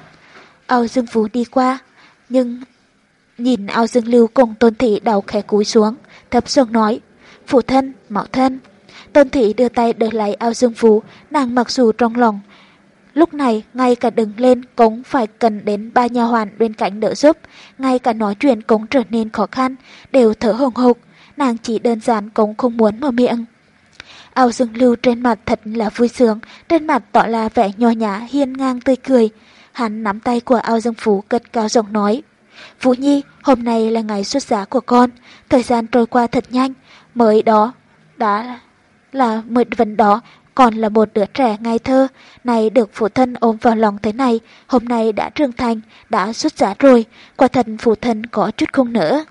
Ao dương phú đi qua, nhưng nhìn ao dương lưu cùng tôn thị đầu khẽ cúi xuống, thấp giọng nói, phụ thân, mạo thân. Tôn thị đưa tay đỡ lấy ao dương phú, nàng mặc dù trong lòng Lúc này, ngay cả đứng lên cũng phải cần đến ba nhà hoàn bên cạnh đỡ giúp, ngay cả nói chuyện cũng trở nên khó khăn, đều thở hồng hộc, nàng chỉ đơn giản cũng không muốn mở miệng. Ao dương lưu trên mặt thật là vui sướng, trên mặt tỏ là vẻ nho nhã hiên ngang tươi cười. Hắn nắm tay của ao dương phú cất cao giọng nói. Vũ Nhi, hôm nay là ngày xuất giá của con, thời gian trôi qua thật nhanh, mới đó, đã là mượn vấn đó còn là một đứa trẻ ngây thơ, này được phụ thân ôm vào lòng thế này, hôm nay đã trưởng thành, đã xuất giá rồi, quả thật phụ thân có chút không nỡ.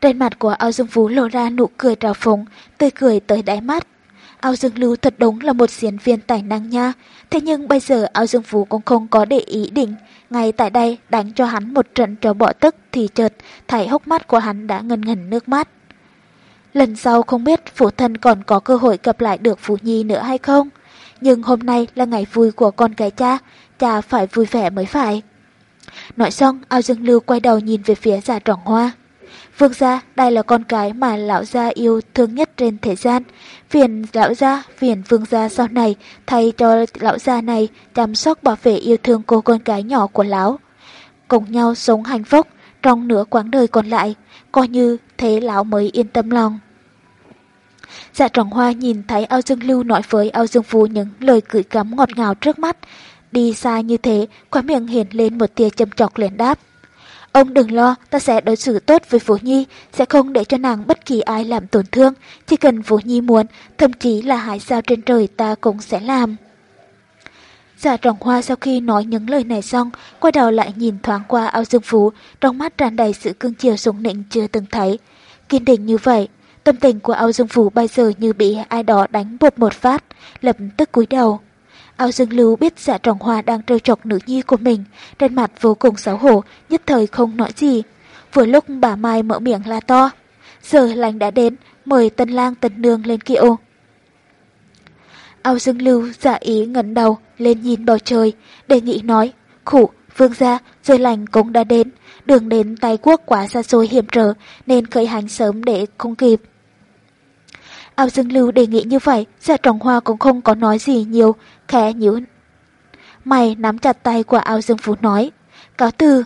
Trên mặt của Ao Dương Phú lộ ra nụ cười trào phúng, tươi cười tới đáy mắt. Ao Dương Lưu thật đúng là một diễn viên tài năng nha, thế nhưng bây giờ Ao Dương Phú cũng không có để ý định, ngay tại đây đánh cho hắn một trận cho bỏ tức thì chợt thấy hốc mắt của hắn đã ngần ngần nước mắt. Lần sau không biết phụ thân còn có cơ hội gặp lại được Phú Nhi nữa hay không. Nhưng hôm nay là ngày vui của con cái cha, cha phải vui vẻ mới phải. Nói xong, ao dương lưu quay đầu nhìn về phía dạ già tròn hoa. Vương gia, đây là con cái mà lão gia yêu thương nhất trên thế gian. Phiền lão gia, phiền vương gia sau này, thay cho lão gia này chăm sóc bảo vệ yêu thương cô con gái nhỏ của lão. Cùng nhau sống hạnh phúc trong nửa quãng đời còn lại, coi như thế lão mới yên tâm lòng. Dạ trọng hoa nhìn thấy ao dương lưu nói với ao dương phú những lời cười cắm ngọt ngào trước mắt. Đi xa như thế, khóa miệng hiện lên một tia châm chọc liền đáp. Ông đừng lo, ta sẽ đối xử tốt với Vũ Nhi, sẽ không để cho nàng bất kỳ ai làm tổn thương. Chỉ cần Vũ Nhi muốn, thậm chí là hải sao trên trời ta cũng sẽ làm. Dạ trọng hoa sau khi nói những lời này xong, quay đầu lại nhìn thoáng qua ao dương phú, trong mắt tràn đầy sự cưng chiều sủng nịnh chưa từng thấy. Kiên định như vậy, tâm tình của ao dương phú bây giờ như bị ai đó đánh bột một phát, lập tức cúi đầu. Ao dương lưu biết dạ trọng hoa đang trêu chọc nữ nhi của mình, trên mặt vô cùng xấu hổ, nhất thời không nói gì. Vừa lúc bà Mai mở miệng la to. Giờ lành đã đến, mời tân lang tân nương lên kiệu. Ao dương lưu giả ý ngẩn đầu lên nhìn bầu trời, đề nghị nói, khủ, vương gia, giờ lành cũng đã đến, đường đến tay quốc quá xa xôi hiểm trở nên khởi hành sớm để không kịp. Ao dương lưu đề nghị như vậy, dạ trọng hoa cũng không có nói gì nhiều, khẽ nhíu. Mày nắm chặt tay của ao dương phú nói, cáo từ.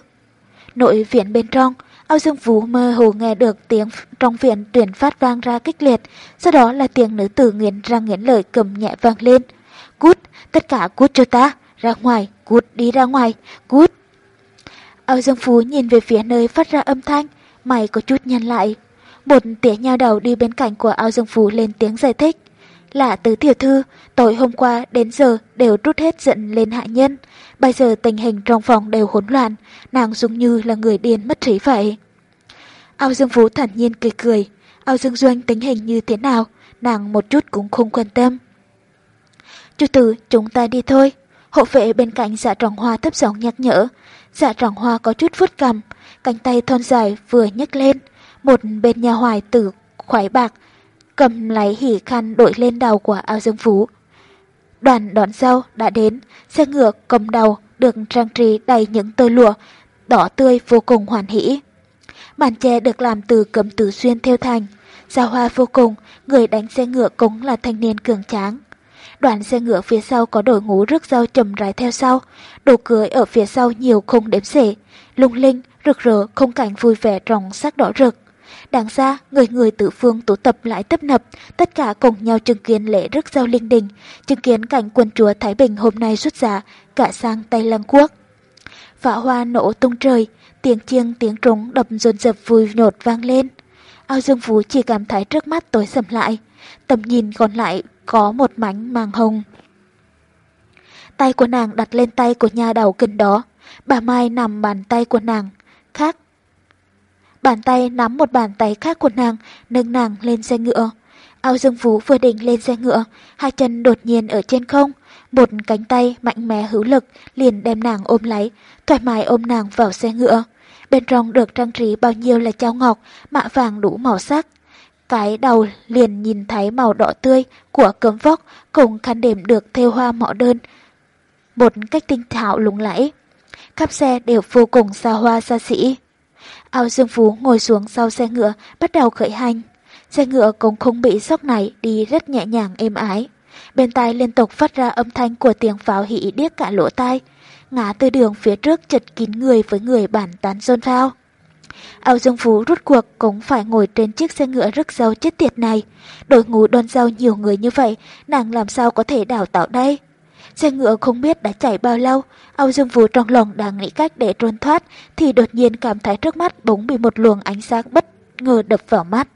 Nội viện bên trong, ao dương phú mơ hồ nghe được tiếng trong viện tuyển phát vang ra kích liệt, sau đó là tiếng nữ tử nghiến răng nghiến lợi cầm nhẹ vang lên. Cút, tất cả cút cho ta, ra ngoài, cút đi ra ngoài, cút. Ao dương phú nhìn về phía nơi phát ra âm thanh, mày có chút nhăn lại. Một tía nhau đầu đi bên cạnh của ao dương phú lên tiếng giải thích. là tứ tiểu thư, tối hôm qua đến giờ đều rút hết giận lên hạ nhân. Bây giờ tình hình trong phòng đều hỗn loạn, nàng giống như là người điên mất trí vậy. Ao Dương Phú thản nhiên cười cười, Ao Dương Doanh tình hình như thế nào, nàng một chút cũng không quan tâm. Chủ tử, chúng ta đi thôi. Hộ vệ bên cạnh dạ trọng hoa thấp giọng nhắc nhở. Dạ trọng hoa có chút phút cầm, cánh tay thon dài vừa nhấc lên. Một bên nhà hoài tử khoái bạc, cầm lấy hỉ khăn đội lên đầu của ao dương phú. Đoàn đón dâu đã đến, xe ngựa cầm đầu được trang trí đầy những tơ lụa, đỏ tươi vô cùng hoàn hỷ. Màn che được làm từ cấm tử xuyên theo thành, xa hoa vô cùng, người đánh xe ngựa cũng là thanh niên cường tráng. Đoàn xe ngựa phía sau có đội ngũ rước dâu chầm rái theo sau, đồ cưới ở phía sau nhiều không đếm xể, lung linh, rực rỡ, không cảnh vui vẻ trong sắc đỏ rực. Đáng ra, người người tự phương tụ tập lại tấp nập, tất cả cùng nhau chứng kiến lễ rước giao linh đình, chứng kiến cảnh quân chúa Thái Bình hôm nay xuất giá, cả sang Tây Lăng Quốc. Phả hoa nổ tung trời, tiếng chiêng tiếng trống đập dồn dập vui nhột vang lên. Ao Dương Phú chỉ cảm thấy trước mắt tối sầm lại, tầm nhìn còn lại có một mảnh màng hồng. Tay của nàng đặt lên tay của nhà đầu kinh đó, bà Mai nằm bàn tay của nàng, khác. Bàn tay nắm một bàn tay khác của nàng, nâng nàng lên xe ngựa. Ao Dương Phú vừa định lên xe ngựa, hai chân đột nhiên ở trên không, một cánh tay mạnh mẽ hữu lực liền đem nàng ôm lấy, thoải mái ôm nàng vào xe ngựa. Bên trong được trang trí bao nhiêu là trao ngọc, mạ vàng đủ màu sắc. Cái đầu liền nhìn thấy màu đỏ tươi của cấm vóc cùng khăn đệm được thêu hoa mỏ đơn. Một cách tinh thạo lúng lẫy. Khắp xe đều vô cùng xa hoa xa xỉ. Ao Dương Phú ngồi xuống sau xe ngựa, bắt đầu khởi hành. Xe ngựa cũng không bị sốc này đi rất nhẹ nhàng êm ái. Bên tai liên tục phát ra âm thanh của tiếng pháo hỉ điếc cả lỗ tai. Ngã từ đường phía trước chật kín người với người bản tán xôn phao. Âu Dương Phú rút cuộc cũng phải ngồi trên chiếc xe ngựa rước dâu chết tiệt này. Đội ngũ đôn dâu nhiều người như vậy, nàng làm sao có thể đào tạo đây? Xe ngựa không biết đã chạy bao lâu, Âu Dương Vũ trong lòng đang nghĩ cách để trốn thoát, thì đột nhiên cảm thấy trước mắt bỗng bị một luồng ánh sáng bất ngờ đập vào mắt.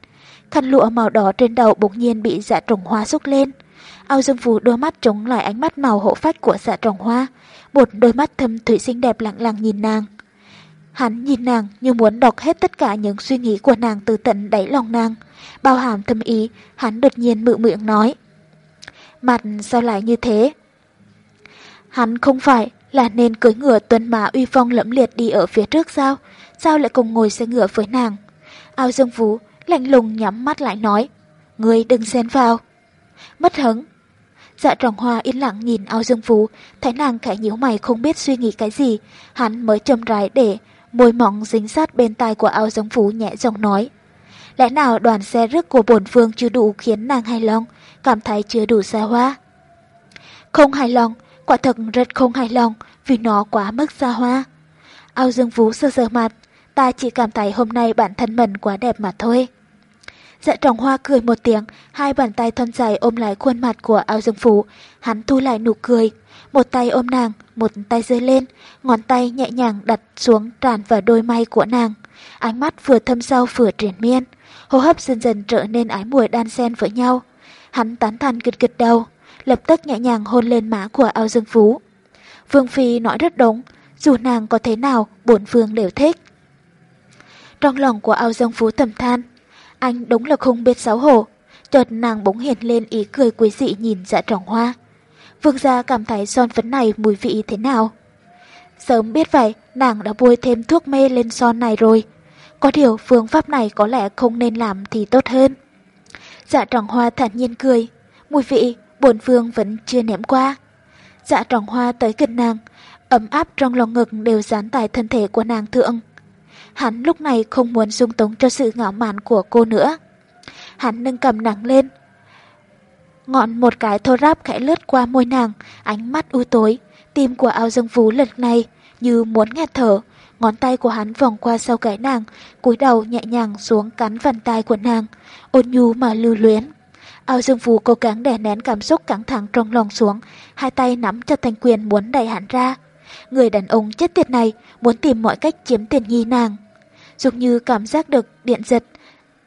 Khăn lụa màu đỏ trên đầu bỗng nhiên bị dạ trồng hoa xúc lên. Âu Dương Vũ đôi mắt chống lại ánh mắt màu hộ phách của dạ trồng hoa, một đôi mắt thâm thủy xinh đẹp lặng lặng nhìn nàng. Hắn nhìn nàng như muốn đọc hết tất cả những suy nghĩ của nàng từ tận đáy lòng nàng. Bao hàm thâm ý, hắn đột nhiên mự miệng nói. Mặt sao lại như thế? Hắn không phải là nên cưới ngựa tuấn mã uy phong lẫm liệt đi ở phía trước sao? Sao lại cùng ngồi xe ngựa với nàng? Ao Dương Phú lạnh lùng nhắm mắt lại nói. Ngươi đừng xen vào. Mất hứng. Dạ trọng hoa yên lặng nhìn ao dương phú, thấy nàng khẽ nhíu mày không biết suy nghĩ cái gì. Hắn mới châm rái để môi mỏng dính sát bên tai của ao dương phú nhẹ giọng nói. Lẽ nào đoàn xe rước của bổn phương chưa đủ khiến nàng hài lòng, cảm thấy chưa đủ xa hoa? Không hài lòng, quả thật rất không hài lòng vì nó quá mức xa hoa. Ao dương Vũ sơ sơ mặt, ta chỉ cảm thấy hôm nay bản thân mình quá đẹp mà thôi. Dạ trọng hoa cười một tiếng, hai bàn tay thon dài ôm lại khuôn mặt của ao dương phú. Hắn thu lại nụ cười, một tay ôm nàng, một tay rơi lên, ngón tay nhẹ nhàng đặt xuống tràn vào đôi may của nàng. Ánh mắt vừa thâm sâu vừa triển miên, hô hấp dần dần trở nên ái mùi đan xen với nhau. Hắn tán thành gật gật đầu, lập tức nhẹ nhàng hôn lên má của ao dương phú. Vương Phi nói rất đúng, dù nàng có thế nào, bổn vương đều thích. Trong lòng của ao dương phú thầm than, anh đúng là không biết xấu hổ. Chợt nàng bỗng hiện lên ý cười quý dị nhìn dạ trọng hoa. Vương gia cảm thấy son phấn này mùi vị thế nào? Sớm biết vậy, nàng đã bôi thêm thuốc mê lên son này rồi. Có điều phương pháp này có lẽ không nên làm thì tốt hơn. Dạ trọng hoa thản nhiên cười. Mùi vị, bồn phương vẫn chưa ném qua. Dạ trọng hoa tới gần nàng, ấm áp trong lòng ngực đều dán tại thân thể của nàng thượng. Hắn lúc này không muốn dung túng cho sự ngạo mạn của cô nữa. Hắn nâng cầm nàng lên. Ngọn một cái thô ráp khẽ lướt qua môi nàng, ánh mắt u tối. Tim của ao dương phú lần này như muốn nghẹt thở. Ngón tay của hắn vòng qua sau cái nàng, cúi đầu nhẹ nhàng xuống cắn vần tay của nàng, ôn nhu mà lưu luyến. Ao Dương Vũ cố gắng đè nén cảm xúc căng thẳng trong lòng xuống, hai tay nắm chặt thành quyền muốn đẩy hắn ra. Người đàn ông chết tiệt này muốn tìm mọi cách chiếm tiền nghi nàng. Dường như cảm giác được điện giật,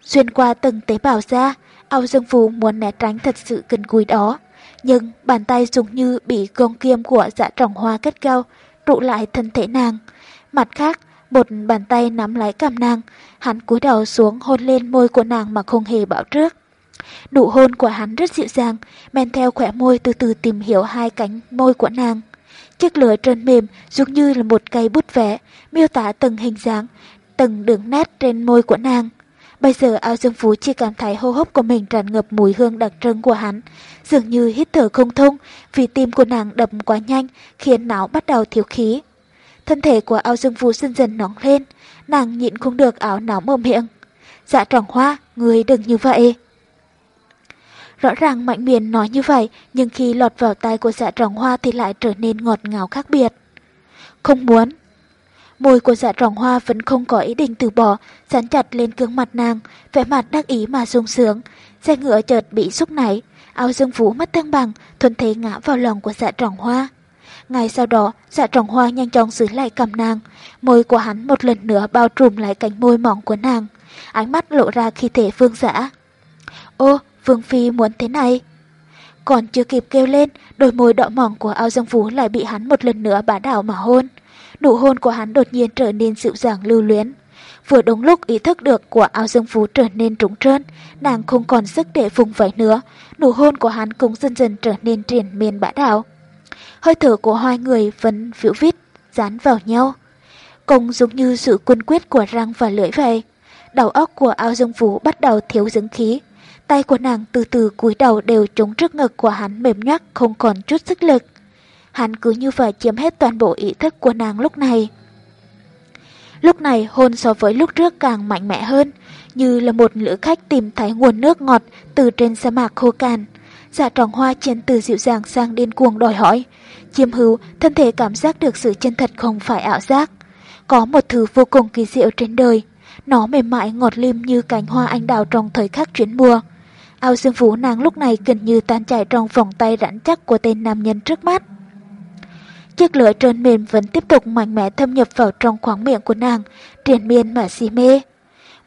xuyên qua từng tế bào da, Ao Dương Vũ muốn né tránh thật sự gần cùi đó. Nhưng bàn tay dường như bị gông kiêm của dạ trọng hoa kết cao, trụ lại thân thể nàng. Mặt khác, một bàn tay nắm lấy cằm nàng, hắn cúi đầu xuống hôn lên môi của nàng mà không hề bảo trước. Nụ hôn của hắn rất dịu dàng, men theo khỏe môi từ từ tìm hiểu hai cánh môi của nàng. Chiếc lưỡi trơn mềm giống như là một cây bút vẽ, miêu tả từng hình dáng, từng đường nét trên môi của nàng. Bây giờ ao dương phú chỉ cảm thấy hô hấp của mình tràn ngập mùi hương đặc trưng của hắn, dường như hít thở không thông vì tim của nàng đập quá nhanh khiến não bắt đầu thiếu khí. Thân thể của ao dương phú dần dần nóng lên, nàng nhịn không được áo nóng mở miệng. Dạ trọng hoa, người đừng như vậy. Rõ ràng mạnh miền nói như vậy, nhưng khi lọt vào tay của dạ trọng hoa thì lại trở nên ngọt ngào khác biệt. Không muốn. Môi của dạ trọng hoa vẫn không có ý định từ bỏ, dán chặt lên gương mặt nàng, vẻ mặt đắc ý mà sung sướng. Xe ngựa chợt bị xúc nảy, áo dương vũ mất thăng bằng, thuần thế ngã vào lòng của dạ trọng hoa. Ngay sau đó, dạ trọng hoa nhanh chóng giữ lại cầm nàng, môi của hắn một lần nữa bao trùm lại cánh môi mỏng của nàng. Ánh mắt lộ ra khi thể phương dã Ô, Vương Phi muốn thế này. Còn chưa kịp kêu lên, đôi môi đỏ mỏng của ao dương phú lại bị hắn một lần nữa bá đảo mà hôn. Nụ hôn của hắn đột nhiên trở nên dịu dàng lưu luyến. Vừa đúng lúc ý thức được của ao dương phú trở nên trúng trơn, nàng không còn sức để vùng vẫy nữa. Nụ hôn của hắn cũng dần dần trở nên triển miên bá đảo. Hơi thở của hai người vẫn phiểu vít, dán vào nhau. Cùng giống như sự quân quyết của răng và lưỡi vậy. Đầu óc của ao dương phú bắt đầu thiếu dưỡng khí, Tay của nàng từ từ cúi đầu đều trúng trước ngực của hắn mềm nhắc không còn chút sức lực. Hắn cứ như vậy chiếm hết toàn bộ ý thức của nàng lúc này. Lúc này hôn so với lúc trước càng mạnh mẽ hơn, như là một lữ khách tìm thấy nguồn nước ngọt từ trên sa mạc khô cằn. Dạ tròn hoa chiến từ dịu dàng sang điên cuồng đòi hỏi. Chiêm hữu, thân thể cảm giác được sự chân thật không phải ảo giác. Có một thứ vô cùng kỳ diệu trên đời. Nó mềm mại ngọt lim như cánh hoa anh đào trong thời khắc chuyển mùa. Ao dương vũ nàng lúc này gần như tan chảy trong vòng tay rắn chắc của tên nam nhân trước mắt. Chiếc lưỡi trơn mềm vẫn tiếp tục mạnh mẽ thâm nhập vào trong khoáng miệng của nàng, triền miên mà si mê.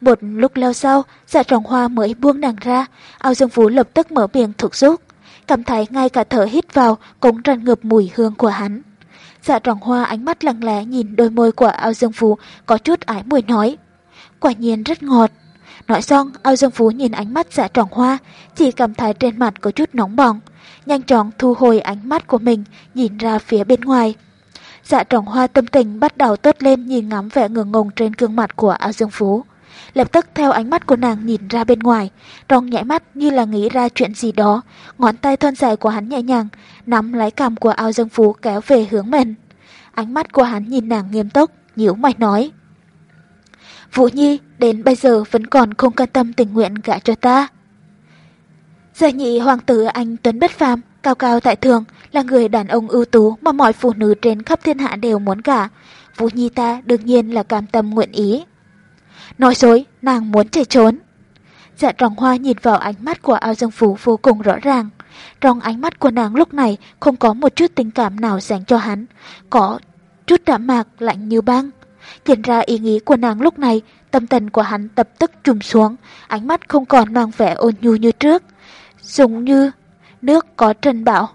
Một lúc lâu sau, dạ trọng hoa mới buông nàng ra, ao dương vũ lập tức mở miệng thuộc giúp. Cảm thấy ngay cả thở hít vào cũng tràn ngập mùi hương của hắn. Dạ trọng hoa ánh mắt lặng lẽ nhìn đôi môi của ao dương vũ có chút ái mùi nói. Quả nhiên rất ngọt. Nói xong, ao dương phú nhìn ánh mắt dạ trọng hoa, chỉ cảm thấy trên mặt có chút nóng bỏng. Nhanh chóng thu hồi ánh mắt của mình, nhìn ra phía bên ngoài. Dạ trọng hoa tâm tình bắt đầu tốt lên nhìn ngắm vẻ ngường ngùng trên gương mặt của ao dương phú. Lập tức theo ánh mắt của nàng nhìn ra bên ngoài, trong nhảy mắt như là nghĩ ra chuyện gì đó, ngón tay thon dài của hắn nhẹ nhàng, nắm lấy cằm của ao dương phú kéo về hướng mình. Ánh mắt của hắn nhìn nàng nghiêm túc, nhíu mày nói. Vũ Nhi đến bây giờ vẫn còn không can tâm tình nguyện gả cho ta. Gia nhị hoàng tử anh Tuấn Bất Phàm, cao cao tại thường, là người đàn ông ưu tú mà mọi phụ nữ trên khắp thiên hạ đều muốn gả. Vũ Nhi ta đương nhiên là cam tâm nguyện ý. Nói dối, nàng muốn chạy trốn. Dạ trọng hoa nhìn vào ánh mắt của ao dương phú vô cùng rõ ràng. Trong ánh mắt của nàng lúc này không có một chút tình cảm nào dành cho hắn, có chút đạm mạc lạnh như băng. Nhìn ra ý nghĩ của nàng lúc này, tâm tình của hắn tập tức trùm xuống, ánh mắt không còn mang vẻ ôn nhu như trước. Giống như nước có trần bão.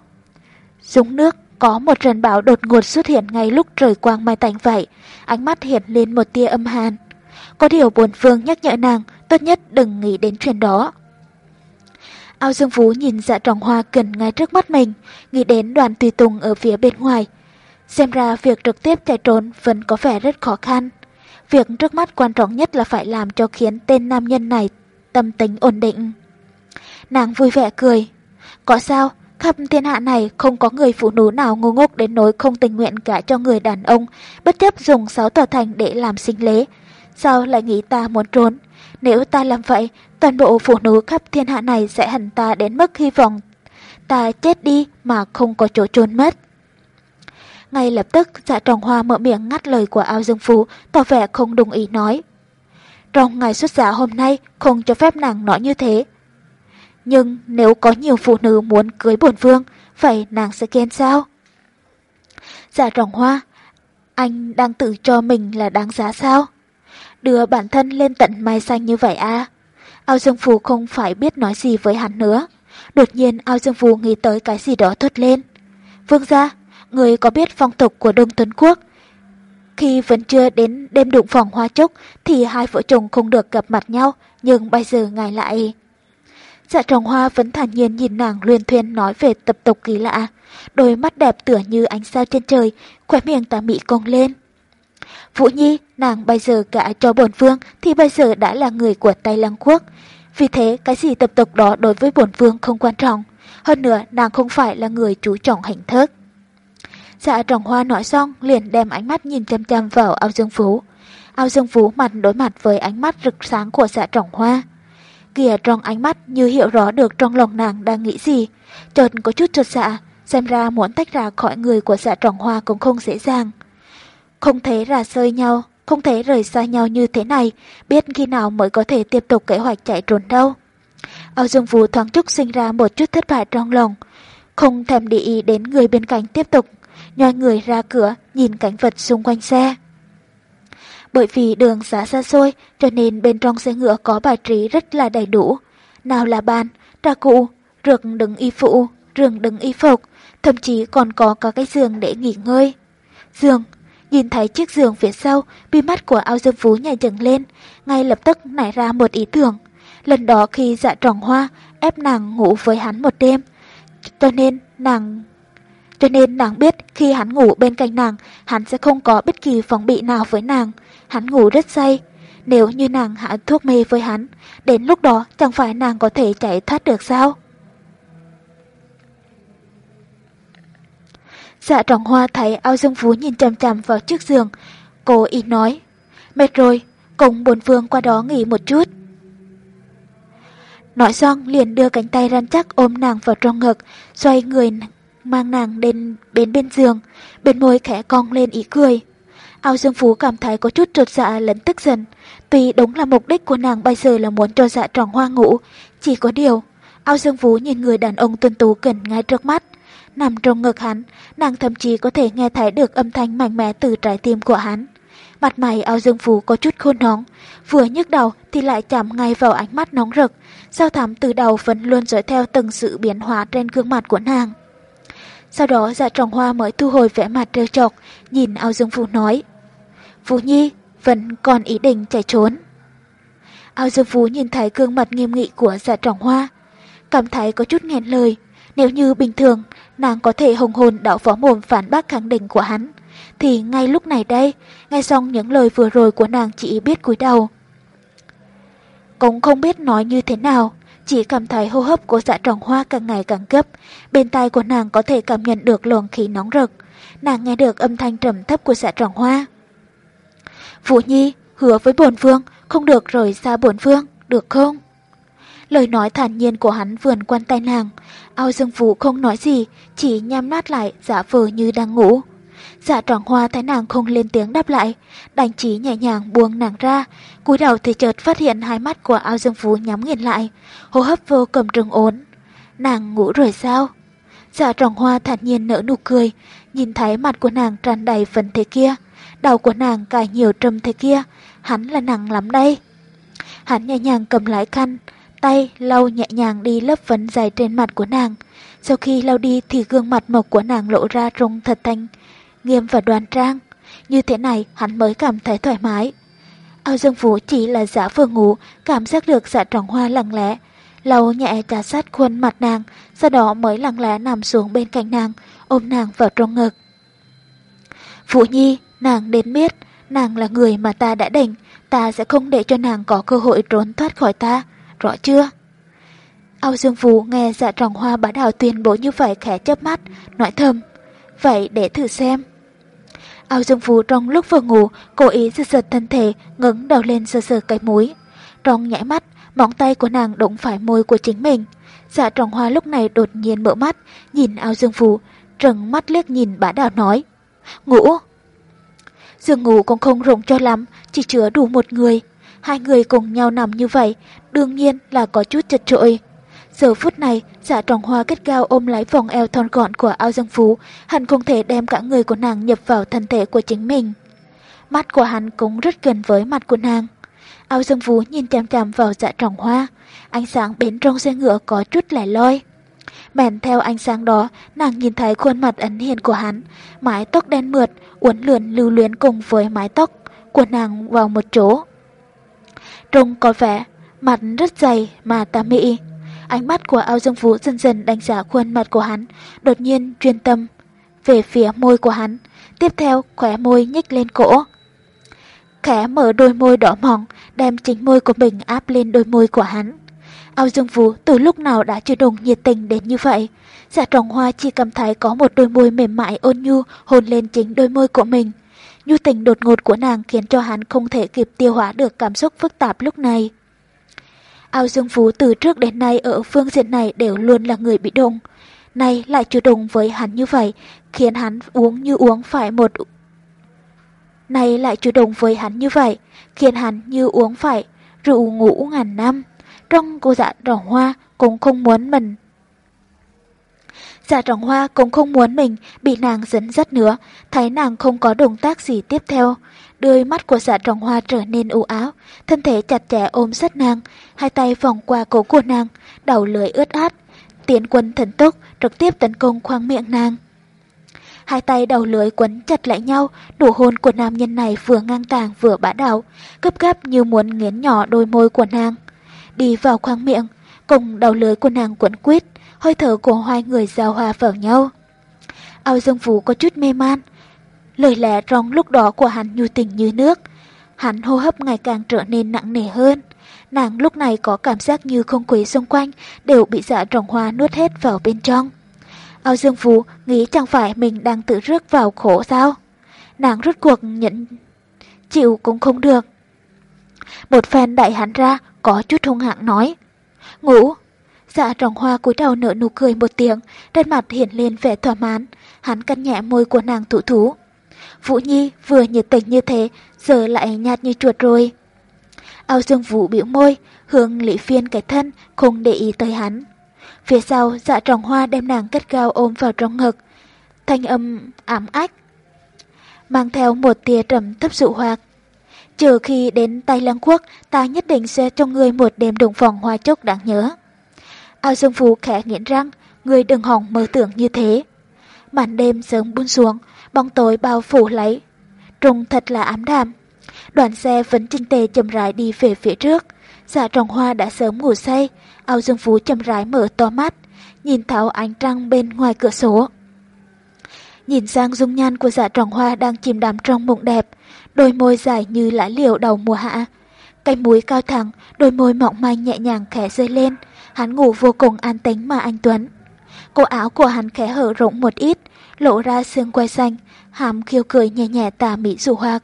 Giống nước có một trần bão đột ngột xuất hiện ngay lúc trời quang mai tạnh vậy, ánh mắt hiện lên một tia âm hàn. Có điều buồn phương nhắc nhở nàng, tốt nhất đừng nghĩ đến chuyện đó. Ao Dương vũ nhìn dạ tròn hoa gần ngay trước mắt mình, nghĩ đến đoàn tùy tùng ở phía bên ngoài. Xem ra việc trực tiếp chạy trốn vẫn có vẻ rất khó khăn. Việc trước mắt quan trọng nhất là phải làm cho khiến tên nam nhân này tâm tính ổn định. Nàng vui vẻ cười. Có sao, khắp thiên hạ này không có người phụ nữ nào ngu ngốc đến nỗi không tình nguyện cả cho người đàn ông, bất chấp dùng sáu tòa thành để làm sinh lễ. Sao lại nghĩ ta muốn trốn? Nếu ta làm vậy, toàn bộ phụ nữ khắp thiên hạ này sẽ hận ta đến mức hy vọng ta chết đi mà không có chỗ trốn mất. Ngay lập tức dạ tròn hoa mở miệng ngắt lời của ao dương phú, tỏ vẻ không đồng ý nói. Trong ngày xuất giả hôm nay không cho phép nàng nói như thế. Nhưng nếu có nhiều phụ nữ muốn cưới bổn vương, vậy nàng sẽ ghen sao? Dạ tròn hoa, anh đang tự cho mình là đáng giá sao? Đưa bản thân lên tận mai xanh như vậy à? Ao Dương Phù không phải biết nói gì với hắn nữa. Đột nhiên Ao Dương Phù nghĩ tới cái gì đó thốt lên. Vương gia, người có biết phong tục của Đông Tuấn Quốc? Khi vẫn chưa đến đêm đụng phòng hoa trúc thì hai vợ chồng không được gặp mặt nhau, nhưng bây giờ ngài lại... Dạ trồng hoa vẫn thản nhiên nhìn nàng luyên thuyên nói về tập tục kỳ lạ. Đôi mắt đẹp tựa như ánh sao trên trời, khóe miệng tà mị cong lên. Vũ Nhi, nàng bây giờ gả cho bổn vương thì bây giờ đã là người của Tây Lăng Quốc. Vì thế, cái gì tập tục đó đối với bổn vương không quan trọng. Hơn nữa, nàng không phải là người chú trọng hành thức. Dạ trọng hoa nói xong, liền đem ánh mắt nhìn chăm chăm vào ao dương phú. Ao dương phú mặt đối mặt với ánh mắt rực sáng của dạ trọng hoa. Kìa trong ánh mắt như hiểu rõ được trong lòng nàng đang nghĩ gì. Chợt có chút trượt dạ, xem ra muốn tách ra khỏi người của dạ trọng hoa cũng không dễ dàng. Không thể ra rơi nhau, không thể rời xa nhau như thế này, biết khi nào mới có thể tiếp tục kế hoạch chạy trốn đâu. Ao Dương Vũ thoáng chốc sinh ra một chút thất bại trong lòng, không thèm để ý đến người bên cạnh tiếp tục, nhoi người ra cửa nhìn cảnh vật xung quanh xe. Bởi vì đường xá xa xôi cho nên bên trong xe ngựa có bài trí rất là đầy đủ. Nào là bàn, trà cụ, rượt đứng y phụ, rừng đứng y phục, thậm chí còn có cả cái giường để nghỉ ngơi. Giường, Nhìn thấy chiếc giường phía sau, bi mắt của ao dương phú nhảy dựng lên, ngay lập tức nảy ra một ý tưởng. Lần đó khi dạ tròn hoa ép nàng ngủ với hắn một đêm, cho nên nàng cho nên nàng biết khi hắn ngủ bên cạnh nàng, hắn sẽ không có bất kỳ phòng bị nào với nàng. Hắn ngủ rất say. Nếu như nàng hạ thuốc mê với hắn, đến lúc đó chẳng phải nàng có thể chạy thoát được sao? Dạ trọng hoa thấy ao dương phú nhìn chằm chằm vào chiếc giường. Cô ý nói, mệt rồi, cùng bồn vương qua đó nghỉ một chút. Nói xong liền đưa cánh tay rắn chắc ôm nàng vào trong ngực, xoay người mang nàng đến bên bên giường, bên môi khẽ cong lên ý cười. Ao Dương Phú cảm thấy có chút trột dạ lẫn tức giận. Tuy đúng là mục đích của nàng bây giờ là muốn cho dạ tròn hoa ngủ, chỉ có điều. Ao Dương Phú nhìn người đàn ông tuân tú gần ngay trước mắt, Nằm trong ngực hắn, nàng thậm chí có thể nghe thấy được âm thanh mạnh mẽ từ trái tim của hắn. Mặt mày ao dương phú có chút khôn nóng, vừa nhức đầu thì lại chạm ngay vào ánh mắt nóng rực. Sao thắm từ đầu vẫn luôn dõi theo từng sự biến hóa trên gương mặt của nàng. Sau đó dạ trọng hoa mới thu hồi vẻ mặt trêu chọc, nhìn ao dương vũ nói. vũ Nhi vẫn còn ý định chạy trốn. Ao dương phú nhìn thấy gương mặt nghiêm nghị của dạ trọng hoa, cảm thấy có chút nghẹn lời. Nếu như bình thường, nàng có thể hồng hồn đảo võ mồm phản bác khẳng định của hắn, thì ngay lúc này đây, nghe xong những lời vừa rồi của nàng chỉ biết cúi đầu. Cũng không biết nói như thế nào, chỉ cảm thấy hô hấp của dạ trọng hoa càng ngày càng gấp. bên tai của nàng có thể cảm nhận được luồng khí nóng rực, nàng nghe được âm thanh trầm thấp của dạ trọng hoa. Vũ Nhi, hứa với bổn vương, không được rời xa bổn vương, được không? Lời nói thản nhiên của hắn vườn quan tay nàng, Ao Dương Vũ không nói gì, chỉ nhắm mắt lại giả vờ như đang ngủ. Dạ tròn hoa thấy nàng không lên tiếng đáp lại, đành chỉ nhẹ nhàng buông nàng ra, cúi đầu thì chợt phát hiện hai mắt của ao dương phú nhắm nghiền lại, hô hấp vô cầm trừng ốn. Nàng ngủ rồi sao? Dạ tròn hoa thản nhiên nở nụ cười, nhìn thấy mặt của nàng tràn đầy phần thế kia, đầu của nàng cài nhiều trầm thế kia, hắn là nặng lắm đây. Hắn nhẹ nhàng cầm lại khăn, tay lau nhẹ nhàng đi lớp phấn dài trên mặt của nàng. Sau khi lau đi thì gương mặt mộc của nàng lộ ra trông thật thanh, nghiêm và đoan trang. Như thế này hắn mới cảm thấy thoải mái. Ao Dương Phú chỉ là giả vừa ngủ, cảm giác được dạ trọng hoa lặng lẽ. Lâu nhẹ trà sát khuôn mặt nàng, sau đó mới lặng lẽ nằm xuống bên cạnh nàng, ôm nàng vào trong ngực. Vũ Nhi, nàng đến biết, nàng là người mà ta đã định, ta sẽ không để cho nàng có cơ hội trốn thoát khỏi ta, rõ chưa? Ao Dương Vũ nghe dạ trọng hoa bá đạo tuyên bố như vậy khẽ chớp mắt, nói thầm, vậy để thử xem. Ao Dương Phú trong lúc vừa ngủ, cố ý giật giật thân thể, ngẩng đầu lên sờ sờ cái mũi. Trong nhảy mắt, móng tay của nàng đụng phải môi của chính mình. Dạ trọng hoa lúc này đột nhiên mở mắt, nhìn Ao Dương Phú, trừng mắt liếc nhìn bá đạo nói. Ngủ! Giường ngủ cũng không rộng cho lắm, chỉ chứa đủ một người. Hai người cùng nhau nằm như vậy, đương nhiên là có chút chật trội. Giờ phút này, dạ trọng hoa kết cao ôm lấy vòng eo thon gọn của ao dương phú, hắn không thể đem cả người của nàng nhập vào thân thể của chính mình. Mắt của hắn cũng rất gần với mặt của nàng. Ao dương phú nhìn chằm chằm vào dạ trọng hoa, ánh sáng bên trong xe ngựa có chút lẻ loi. bèn theo ánh sáng đó, nàng nhìn thấy khuôn mặt ấn hiền của hắn, mái tóc đen mượt, uốn lượn lưu luyến cùng với mái tóc của nàng vào một chỗ. Trông có vẻ mặt rất dày mà tà mị. Ánh mắt của ao dương Vũ dần dần đánh giá khuôn mặt của hắn, đột nhiên chuyên tâm về phía môi của hắn. Tiếp theo khóe môi nhích lên cổ. Khẽ mở đôi môi đỏ mỏng, đem chính môi của mình áp lên đôi môi của hắn. Ao Dương Vũ từ lúc nào đã chưa đồng nhiệt tình đến như vậy. Giả trọng hoa chỉ cảm thấy có một đôi môi mềm mại ôn nhu hôn lên chính đôi môi của mình. Nhu tình đột ngột của nàng khiến cho hắn không thể kịp tiêu hóa được cảm xúc phức tạp lúc này. Ao Dương Phú từ trước đến nay ở phương diện này đều luôn là người bị động. Nay lại chủ động với hắn như vậy, khiến hắn uống như uống phải một... Nay lại chủ động với hắn như vậy, khiến hắn như uống phải rượu ngủ ngàn năm. Trong cô dạ trọng hoa cũng không muốn mình Dạ trọng hoa cũng không muốn mình bị nàng dẫn dắt nữa, thấy nàng không có động tác gì tiếp theo. Đôi mắt của dạ trọng hoa trở nên u áo, thân thể chặt chẽ ôm sát nàng, hai tay vòng qua cổ của nàng, đầu lưỡi ướt át. Tiến quân thần tốc trực tiếp tấn công khoang miệng nàng. Hai tay đầu lưỡi quấn chặt lại nhau, đủ hôn của nam nhân này vừa ngang tàng vừa bá đạo, gấp gáp như muốn nghiến nhỏ đôi môi của nàng. Đi vào khoang miệng, cùng đầu lưỡi của nàng quấn quýt, hơi thở của hai người giao hòa vào nhau. Ao Dương Vũ có chút mê man, lời lẽ trong lúc đó của hắn nhu tình như nước. Hắn hô hấp ngày càng trở nên nặng nề hơn. Nàng lúc này có cảm giác như không khí xung quanh đều bị dạ trọng hoa nuốt hết vào bên trong. Ao Dương Phú nghĩ chẳng phải mình đang tự rước vào khổ sao? Nàng rút cuộc nhẫn chịu cũng không được. Một phen đại hắn ra có chút hung hạng nói. Ngủ, Dạ trọng hoa cúi đầu nở nụ cười một tiếng, trên mặt hiện lên vẻ thỏa mãn, hắn cắn nhẹ môi của nàng thủ thú. Vũ Nhi vừa nhiệt tình như thế, giờ lại nhạt như chuột rồi. Ao Dương Vũ biểu môi, hướng lý phiên cái thân, không để ý tới hắn. Phía sau, dạ trọng hoa đem nàng cất cao ôm vào trong ngực. Thanh âm ám ách. Mang theo một tia trầm thấp dụ hoạt. Chờ khi đến Tây Lăng Quốc, ta nhất định sẽ cho người một đêm đồng phòng hoa chốc đáng nhớ. Ao Dương Phú khẽ nghiến răng, người đừng hỏng mơ tưởng như thế. Màn đêm sớm buông xuống, bóng tối bao phủ lấy. trung thật là ám đạm. Đoàn xe vẫn chinh tề chậm rãi đi về phía trước. Dạ trồng hoa đã sớm ngủ say, Ao Dương Phú chậm rãi mở to mắt, nhìn tháo ánh trăng bên ngoài cửa sổ. Nhìn sang dung nhan của dạ trồng hoa đang chìm đắm trong mộng đẹp, đôi môi dài như lá liễu đầu mùa hạ. Cái mũi cao thẳng, đôi môi mỏng manh nhẹ nhàng khẽ rơi lên, Hắn ngủ vô cùng an tĩnh mà anh Tuấn. Cổ áo của hắn khẽ hở rộng một ít, lộ ra xương quai xanh, hàm khiêu cười nhẹ nhẹ tà mỹ dụ hoặc.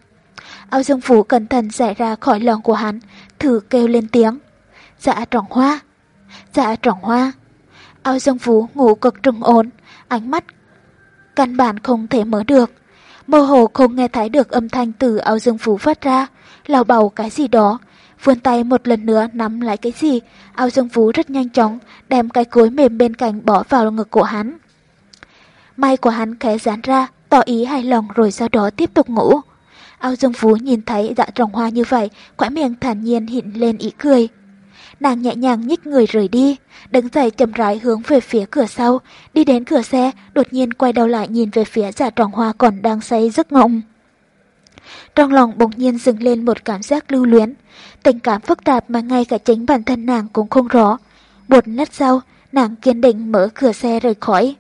Áo dương phủ cẩn thận giải ra khỏi lòng của hắn, thử kêu lên tiếng. Dạ trọng hoa, dạ trọng hoa. Áo dương phủ ngủ cực trùng ổn, ánh mắt căn bản không thể mở được. Mơ hồ không nghe thấy được âm thanh từ áo dương phủ phát ra, lào bầu cái gì đó, vươn tay một lần nữa nắm lại cái gì, ao dương phú rất nhanh chóng, đem cái cối mềm bên cạnh bỏ vào ngực của hắn. May của hắn khẽ dán ra, tỏ ý hài lòng rồi sau đó tiếp tục ngủ. Ao Dương Phú nhìn thấy dạ trồng hoa như vậy, quả miệng thản nhiên hiện lên ý cười. nàng nhẹ nhàng nhích người rời đi, đứng dậy chậm rãi hướng về phía cửa sau, đi đến cửa xe, đột nhiên quay đầu lại nhìn về phía dạ trồng hoa còn đang say giấc ngộng. Trong lòng bỗng nhiên dừng lên một cảm giác lưu luyến, tình cảm phức tạp mà ngay cả chính bản thân nàng cũng không rõ. Một lát sau, nàng kiên định mở cửa xe rời khỏi.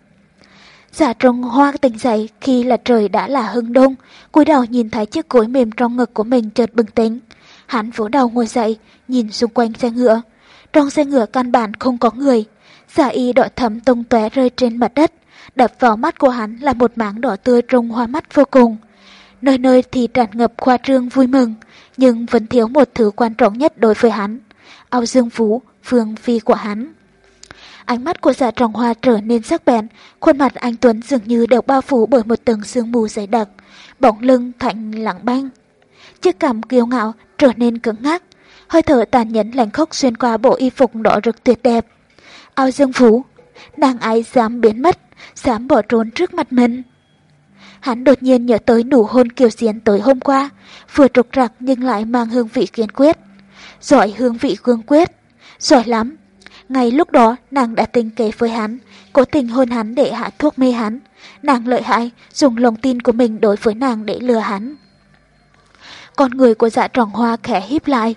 Giả trung hoa tỉnh dậy khi là trời đã là hưng đông, cúi đầu nhìn thấy chiếc gối mềm trong ngực của mình chợt bừng tỉnh. Hắn vỗ đầu ngồi dậy, nhìn xung quanh xe ngựa. Trong xe ngựa căn bản không có người. Giả y đội thấm tung tóe rơi trên mặt đất. Đập vào mắt của hắn là một mảng đỏ tươi trong hoa mắt vô cùng. Nơi nơi thì tràn ngập khoa trương vui mừng, nhưng vẫn thiếu một thứ quan trọng nhất đối với hắn. ao dương phú, phương phi của hắn. Ánh mắt của dạ trọng hoa trở nên sắc bén, khuôn mặt anh Tuấn dường như đều bao phủ bởi một tầng sương mù dày đặc, bóng lưng thạnh lặng banh. Chiếc cằm kiêu ngạo trở nên cứng ngắc, hơi thở tàn nhẫn lạnh khốc xuyên qua bộ y phục đỏ rực tuyệt đẹp. Ao dương phú, nàng ai dám biến mất, dám bỏ trốn trước mặt mình. Hắn đột nhiên nhớ tới nụ hôn kiều diến tới hôm qua, vừa trục trặc nhưng lại mang hương vị kiên quyết. Giỏi hương vị cương quyết, giỏi lắm. Ngay lúc đó nàng đã tình kế với hắn, cố tình hôn hắn để hạ thuốc mê hắn. Nàng lợi hại, dùng lòng tin của mình đối với nàng để lừa hắn. Con người của dạ tròn hoa khẽ híp lại.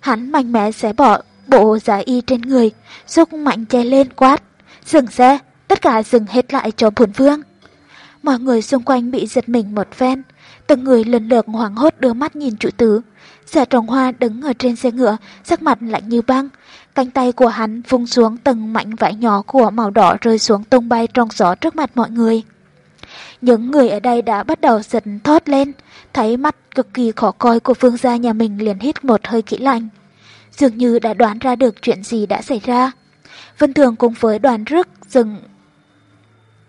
Hắn mạnh mẽ xé bỏ bộ giá y trên người, giúp mạnh che lên quát. Dừng xe, tất cả dừng hết lại cho bốn vương. Mọi người xung quanh bị giật mình một phen, từng người lần lượt hoảng hốt đưa mắt nhìn chủ tứ. Giả dạ trồng hoa đứng ở trên xe ngựa, sắc mặt lạnh như băng. Cánh tay của hắn vung xuống từng mảnh vải nhỏ của màu đỏ rơi xuống tung bay trong gió trước mặt mọi người. Những người ở đây đã bắt đầu giật thót lên, thấy mắt cực kỳ khó coi của vương gia nhà mình liền hít một hơi kỹ lạnh. Dường như đã đoán ra được chuyện gì đã xảy ra. Vân Thường cùng với đoàn rước dừng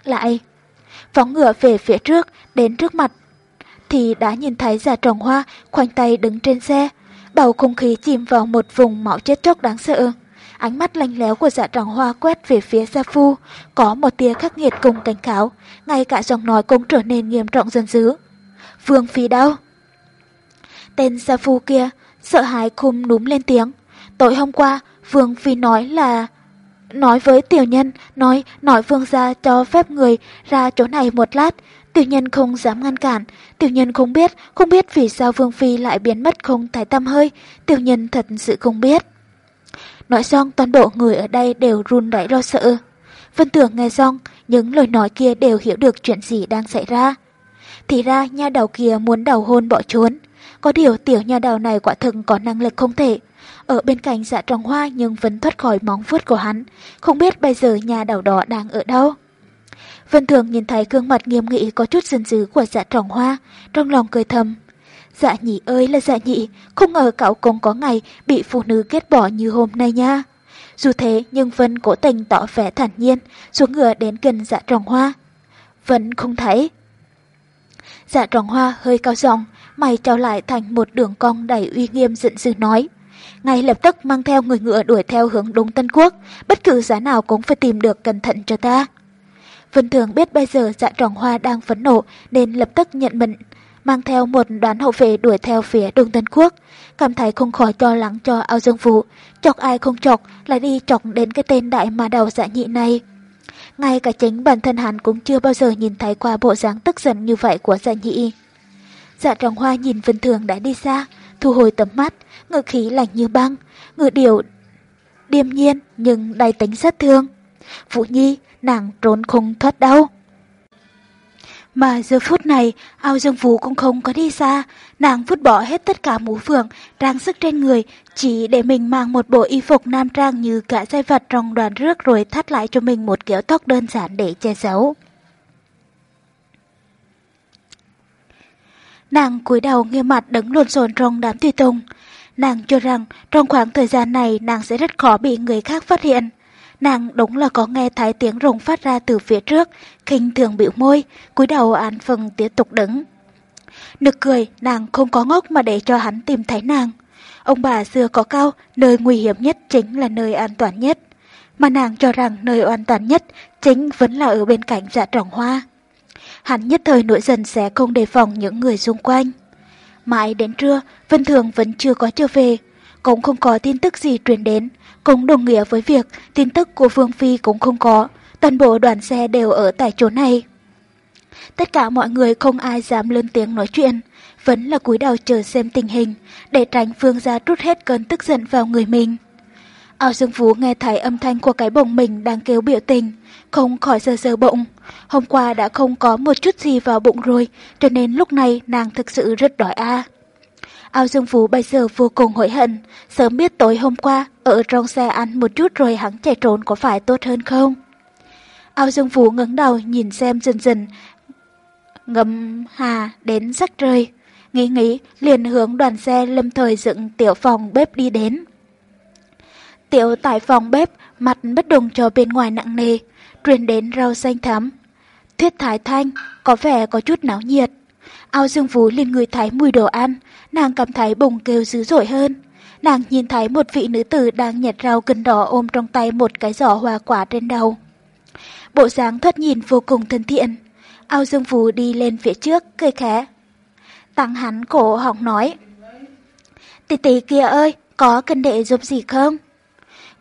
lại. Phóng ngựa về phía trước, đến trước mặt. Thì đã nhìn thấy dạ già trồng hoa khoanh tay đứng trên xe. Bầu không khí chìm vào một vùng máu chết chóc đáng sợ. Ánh mắt lanh léo của dạ tràng hoa quét về phía Gia Phu, có một tia khắc nghiệt cùng cảnh cáo, ngay cả giọng nói cũng trở nên nghiêm trọng dần dữ. Vương Phi đâu? Tên Gia Phu kia, sợ hãi khum núm lên tiếng. Tối hôm qua, Vương Phi nói là... Nói với tiểu nhân, nói, nói vương gia cho phép người ra chỗ này một lát. Tiểu nhân không dám ngăn cản, tiểu nhân không biết, không biết vì sao Vương Phi lại biến mất không thái tâm hơi, tiểu nhân thật sự không biết. Nói xong toàn bộ người ở đây đều run rẩy lo sợ. Vân Tưởng nghe xong, những lời nói kia đều hiểu được chuyện gì đang xảy ra. Thì ra nha đầu kia muốn đầu hôn bỏ trốn. Có điều tiểu nha đầu này quả thực có năng lực không thể. Ở bên cạnh dạ trồng hoa nhưng vẫn thoát khỏi móng vuốt của hắn. Không biết bây giờ nhà đầu đó đang ở đâu. Vân Thường nhìn thấy gương mặt nghiêm nghị có chút dân dữ của dạ trồng hoa, trong lòng cười thầm. Dạ nhị ơi là dạ nhị, không ngờ cậu cũng có ngày bị phụ nữ kết bỏ như hôm nay nha. Dù thế nhưng Vân cố tình tỏ vẻ thản nhiên, xuống ngựa đến gần dạ trồng hoa. Vẫn không thấy. Dạ trồng hoa hơi cao giọng, mày trao lại thành một đường cong đầy uy nghiêm giận dữ nói. Ngay lập tức mang theo người ngựa đuổi theo hướng Đông Tân Quốc, bất cứ giá nào cũng phải tìm được cẩn thận cho ta. Vân Thường biết bây giờ dạ tròn hoa đang phấn nộ nên lập tức nhận mệnh, mang theo một đoàn hậu vệ đuổi theo phía Đông Tân Quốc. Cảm thấy không khỏi cho lắng cho ao dương vũ, chọc ai không chọc lại đi chọc đến cái tên đại mà đầu dạ nhị này. Ngay cả chính bản thân hắn cũng chưa bao giờ nhìn thấy qua bộ dáng tức giận như vậy của dạ nhị. Dạ tròn hoa nhìn Vân Thường đã đi xa, thu hồi tầm mắt, ngự khí lạnh như băng, ngự điệu điềm nhiên nhưng đầy tính sát thương. Vũ Nhi, nàng trốn không thoát đâu. Mà giờ phút này, ao dương vũ cũng không có đi xa, nàng vứt bỏ hết tất cả mũ phượng, trang sức trên người, chỉ để mình mang một bộ y phục nam trang như cả dây vật trong đoàn rước rồi thắt lại cho mình một kiểu tóc đơn giản để che giấu. Nàng cúi đầu nghiêm mặt đứng lộn xộn trong đám tùy tùng. Nàng cho rằng trong khoảng thời gian này nàng sẽ rất khó bị người khác phát hiện. Nàng đúng là có nghe thấy tiếng rồng phát ra từ phía trước, khinh thường biểu môi, cúi đầu án phần tiếp tục đứng. Nực cười, nàng không có ngốc mà để cho hắn tìm thấy nàng. Ông bà xưa có cao, nơi nguy hiểm nhất chính là nơi an toàn nhất. Mà nàng cho rằng nơi an toàn nhất chính vẫn là ở bên cạnh dạ trọng hoa. Hắn nhất thời nổi dần sẽ không đề phòng những người xung quanh. Mãi đến trưa, Vân Thường vẫn chưa có trở về, cũng không có tin tức gì truyền đến, cũng đồng nghĩa với việc tin tức của Vương Phi cũng không có, toàn bộ đoàn xe đều ở tại chỗ này. Tất cả mọi người không ai dám lên tiếng nói chuyện, vẫn là cúi đầu chờ xem tình hình, để tránh Phương gia rút hết cơn tức giận vào người mình. Ao Dương Phú nghe thấy âm thanh của cái bụng mình đang kêu biểu tình, không khỏi sờ sờ bụng. Hôm qua đã không có một chút gì vào bụng rồi, cho nên lúc này nàng thực sự rất đói a. À. Ao Dương Phú bây giờ vô cùng hối hận, sớm biết tối hôm qua ở trong xe ăn một chút rồi hắn chạy trốn có phải tốt hơn không? Ao Dương Phú ngẩng đầu nhìn xem dần dần, ngầm hà đến sắc rơi. Nghĩ nghĩ liền hướng đoàn xe lâm thời dựng tiểu phòng bếp đi đến. Tiểu tại phòng bếp, mặt bất đồng cho bên ngoài nặng nề, truyền đến rau xanh thắm. Thuyết thái thanh, có vẻ có chút náo nhiệt. Ao Dương Phú liền người thấy mùi đồ ăn, nàng cảm thấy bụng kêu dữ dội hơn. Nàng nhìn thấy một vị nữ tử đang nhặt rau cần đỏ ôm trong tay một cái giỏ hoa quả trên đầu. Bộ dáng thoát nhìn vô cùng thân thiện. Ao Dương Phú đi lên phía trước, cười khẽ. Tặng hắn cổ họng nói. Tỷ tỷ kia ơi, có cần đệ giúp gì không?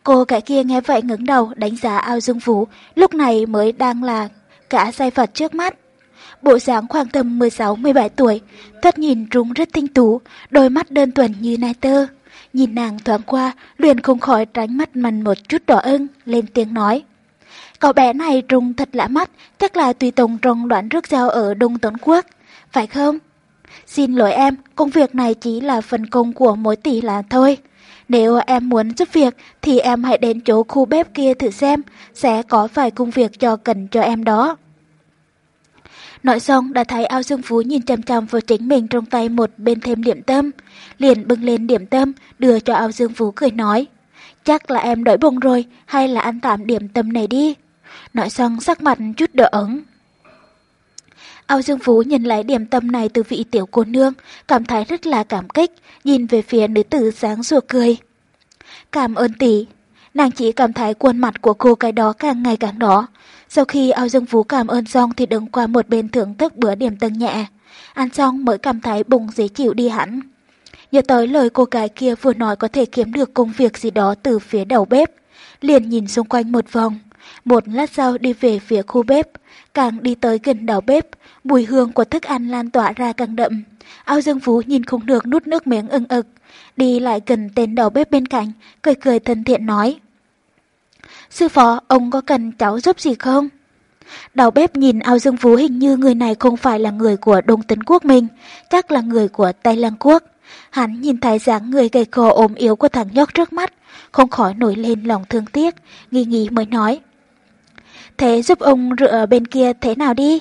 Cô cái kia nghe vậy ngẩng đầu đánh giá ao dương phú, lúc này mới đang là cả sai Phật trước mắt. Bộ dáng khoảng tầm 16-17 tuổi, thoát nhìn trúng rất tinh tú, đôi mắt đơn thuần như nai tơ. Nhìn nàng thoáng qua, liền không khỏi tránh mắt mình một chút đỏ ưng, lên tiếng nói. Cậu bé này trùng thật lạ mắt, chắc là tùy tùng trong đoạn rước giao ở Đông Tấn Quốc, phải không? Xin lỗi em, công việc này chỉ là phần công của mỗi tỷ là thôi. Nếu em muốn giúp việc thì em hãy đến chỗ khu bếp kia thử xem, sẽ có vài công việc cho cần cho em đó. Nói xong đã thấy ao dương phú nhìn chăm chăm vào chính mình trong tay một bên thêm điểm tâm. Liền bưng lên điểm tâm, đưa cho ao dương phú cười nói. Chắc là em đổi bụng rồi, hay là ăn tạm điểm tâm này đi. Nói xong sắc mặt chút đỡ ẩn. Ao Dương Phú nhìn lại điểm tâm này từ vị tiểu cô nương, cảm thấy rất là cảm kích, nhìn về phía nữ tử sáng rùa cười. Cảm ơn tỷ. Nàng chỉ cảm thấy khuôn mặt của cô cái đó càng ngày càng đỏ. Sau khi Ao Dương Phú cảm ơn xong thì đứng qua một bên thưởng thức bữa điểm tâm nhẹ. Ăn xong mới cảm thấy bụng dễ chịu đi hẳn. Nhớ tới lời cô gái kia vừa nói có thể kiếm được công việc gì đó từ phía đầu bếp. Liền nhìn xung quanh một vòng. Một lát sau đi về phía khu bếp. Càng đi tới gần đầu bếp, mùi hương của thức ăn lan tỏa ra càng đậm. Ao Dương Phú nhìn không được nút nước miếng ưng ực, đi lại gần tên đầu bếp bên cạnh, cười cười thân thiện nói. Sư phó, ông có cần cháu giúp gì không? Đầu bếp nhìn Ao Dương Phú hình như người này không phải là người của Đông Tấn Quốc mình, chắc là người của Tây Lăng Quốc. Hắn nhìn thái dáng người gầy khô ốm yếu của thằng nhóc trước mắt, không khỏi nổi lên lòng thương tiếc, nghi nghi mới nói. Thế giúp ông rửa bên kia thế nào đi?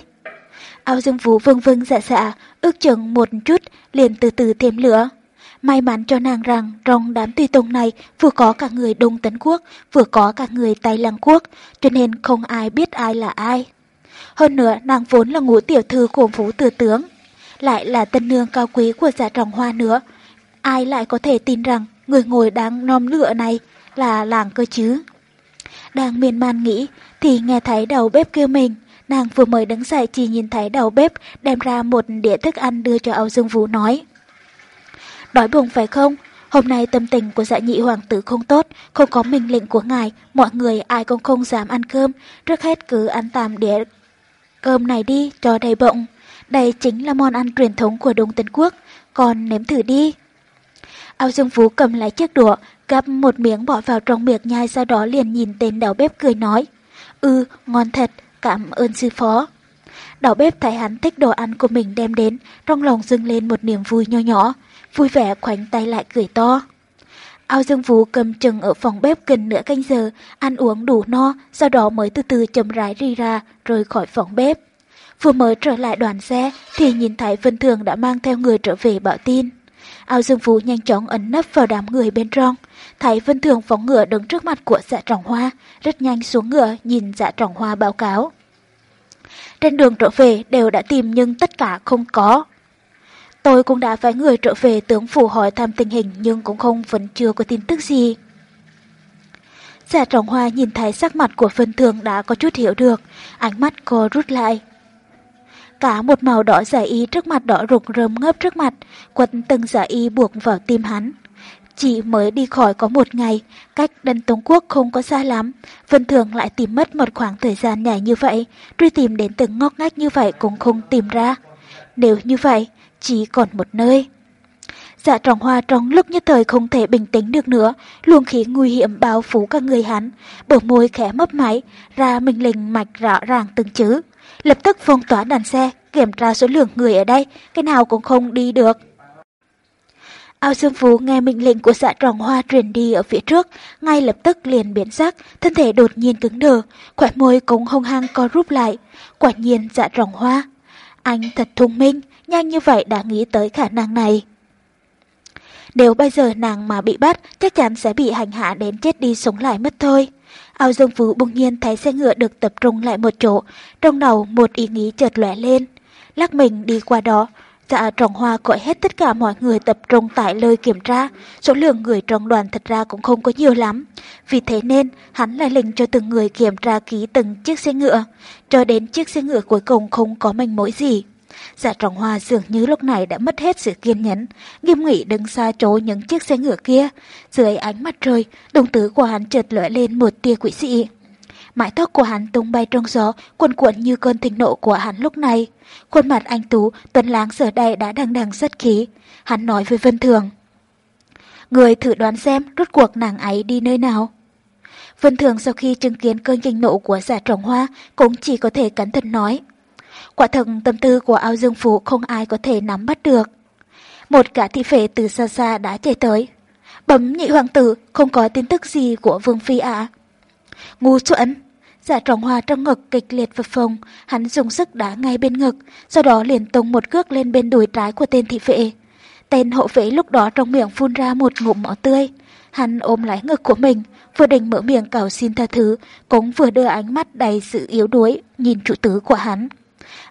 Ao Dương Phú vâng vâng dạ dạ, ước chừng một chút, liền từ từ thêm lửa. May mắn cho nàng rằng trong đám tùy tùng này vừa có cả người Đông Tấn Quốc, vừa có cả người Tây Lăng Quốc, cho nên không ai biết ai là ai. Hơn nữa, nàng vốn là ngũ tiểu thư của Phú Tử Tướng, lại là tân nương cao quý của dạ trọng hoa nữa. Ai lại có thể tin rằng người ngồi đang nom lửa này là làng cơ chứ? Đang miên man nghĩ, thì nghe thấy đầu bếp kêu mình. Nàng vừa mới đứng dậy chỉ nhìn thấy đầu bếp đem ra một đĩa thức ăn đưa cho Âu Dương Vũ nói. Đói bụng phải không? Hôm nay tâm tình của dạ nhị hoàng tử không tốt, không có mệnh lệnh của ngài, mọi người ai cũng không dám ăn cơm, trước hết cứ ăn tạm đĩa cơm này đi cho đầy bụng. Đây chính là món ăn truyền thống của Đông tân Quốc, còn nếm thử đi. ao Dương Vũ cầm lấy chiếc đũa, gắp một miếng bỏ vào trong miệng nhai sau đó liền nhìn tên đầu bếp cười nói. Ừ, ngon thật, cảm ơn sư phó. Đầu bếp thấy hắn thích đồ ăn của mình đem đến, trong lòng dâng lên một niềm vui nho nhỏ, vui vẻ khoảnh tay lại cười to. Ao Dương Vũ cầm chừng ở phòng bếp gần nửa canh giờ, ăn uống đủ no, sau đó mới từ từ chậm rãi đi ra, rời khỏi phòng bếp. Vừa mới trở lại đoàn xe, thì nhìn thấy Vân Thường đã mang theo người trở về bảo tin. Ao Dương vũ nhanh chóng ấn nấp vào đám người bên trong. Thấy Vân Thường phóng ngựa đứng trước mặt của dạ trọng hoa, rất nhanh xuống ngựa nhìn dạ trọng hoa báo cáo. Trên đường trở về đều đã tìm nhưng tất cả không có. Tôi cũng đã phái người trở về tướng phủ hỏi thăm tình hình nhưng cũng không vẫn chưa có tin tức gì. giả trọng hoa nhìn thấy sắc mặt của Vân Thường đã có chút hiểu được, ánh mắt cô rút lại, Cả một màu đỏ giả y trước mặt đỏ rụng rơm ngớp trước mặt, quần từng giả y buộc vào tim hắn. Chỉ mới đi khỏi có một ngày, cách đần Tống Quốc không có xa lắm. Vân Thường lại tìm mất một khoảng thời gian nhảy như vậy, truy tìm đến từng ngóc ngách như vậy cũng không tìm ra. Nếu như vậy, chỉ còn một nơi. Dạ trọng hoa trong lúc nhất thời không thể bình tĩnh được nữa, luồng khí nguy hiểm bao phủ cả người hắn, bờ môi khẽ mấp máy, ra mình lình mạch rõ ràng từng chữ. Lập tức phong tỏa đàn xe, kiểm tra số lượng người ở đây, cái nào cũng không đi được. Ao Dương Phú nghe mệnh lệnh của dạ tròn hoa truyền đi ở phía trước, ngay lập tức liền biến sắc, thân thể đột nhiên cứng đờ, khỏe môi cũng hông hăng co rút lại. Quả nhiên dạ tròn hoa. Anh thật thông minh, nhanh như vậy đã nghĩ tới khả năng này. Nếu bây giờ nàng mà bị bắt, chắc chắn sẽ bị hành hạ đến chết đi sống lại mất thôi. Ao Dương Phú bỗng nhiên thấy xe ngựa được tập trung lại một chỗ, trong đầu một ý nghĩ chợt lóe lên. Lắc mình đi qua đó, Dạ trọng hoa gọi hết tất cả mọi người tập trung tại nơi kiểm tra, số lượng người trong đoàn thật ra cũng không có nhiều lắm. Vì thế nên, hắn lại lệnh cho từng người kiểm tra ký từng chiếc xe ngựa, cho đến chiếc xe ngựa cuối cùng không có manh mối gì. Dạ trọng hoa dường như lúc này đã mất hết sự kiên nhẫn, nghiêm nghị đứng xa chỗ những chiếc xe ngựa kia. Dưới ánh mặt trời, đồng tử của hắn chợt lóe lên một tia quỷ dị. Mái tóc của hắn tung bay trong gió, cuộn cuộn như cơn thịnh nộ của hắn lúc này. Khuôn mặt anh Tú, tuấn láng giờ đây đã đằng đằng rất khí. Hắn nói với Vân Thường. Người thử đoán xem rốt cuộc nàng ấy đi nơi nào. Vân Thường sau khi chứng kiến cơn kinh nộ của dạ giả trồng hoa cũng chỉ có thể cẩn thận nói. Quả thật tâm tư của ao dương phủ không ai có thể nắm bắt được. Một gã thị phệ từ xa xa đã chạy tới. Bấm nhị hoàng tử, không có tin tức gì của Vương Phi ạ. À. Ngu xuẩn! Giả trọng hoa trong ngực kịch liệt vật phồng, hắn dùng sức đá ngay bên ngực, sau đó liền tung một cước lên bên đùi trái của tên thị vệ. Tên hộ vệ lúc đó trong miệng phun ra một ngụm máu tươi. Hắn ôm lái ngực của mình, vừa định mở miệng cầu xin tha thứ, cũng vừa đưa ánh mắt đầy sự yếu đuối, nhìn chủ tứ của hắn.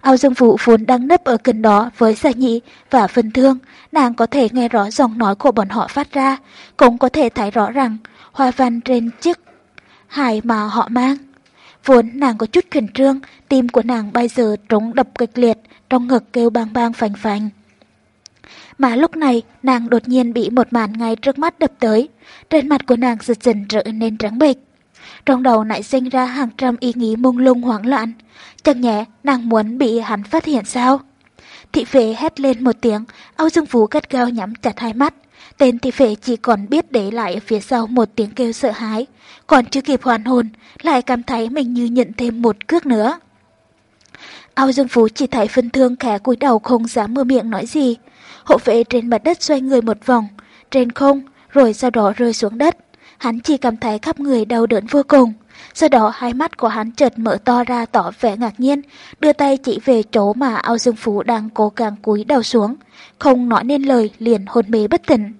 Ao Dương Vũ vốn đang nấp ở gần đó với Gia Nhị và Vân Thương, nàng có thể nghe rõ giọng nói của bọn họ phát ra, cũng có thể thấy rõ rằng hoa văn trên chiếc hài mà họ mang. Vốn nàng có chút khẩn trương, tim của nàng bây giờ trống đập kịch liệt, trong ngực kêu bang bang phành phành. Mà lúc này, nàng đột nhiên bị một màn ngay trước mắt đập tới. Trên mặt của nàng giật dần trở nên trắng bệch. Trong đầu nảy sinh ra hàng trăm ý nghĩ mông lung hoảng loạn. Chẳng nhẹ, nàng muốn bị hắn phát hiện sao? Thị vệ hét lên một tiếng, Âu Dương Vũ gắt gao nhắm chặt hai mắt. Tên thị vệ chỉ còn biết để lại phía sau một tiếng kêu sợ hãi. Còn chưa kịp hoàn hồn, lại cảm thấy mình như nhận thêm một cước nữa. Âu Dương Phú chỉ thấy phân thương khẽ cúi đầu không dám mưa miệng nói gì. Hộ vệ trên mặt đất xoay người một vòng, trên không, rồi sau đó rơi xuống đất. Hắn chỉ cảm thấy khắp người đau đớn vô cùng. Sau đó hai mắt của hắn chợt mở to ra tỏ vẻ ngạc nhiên, đưa tay chỉ về chỗ mà Ao Dương Phú đang cố gắng cúi đầu xuống, không nói nên lời liền hôn mê bất tỉnh.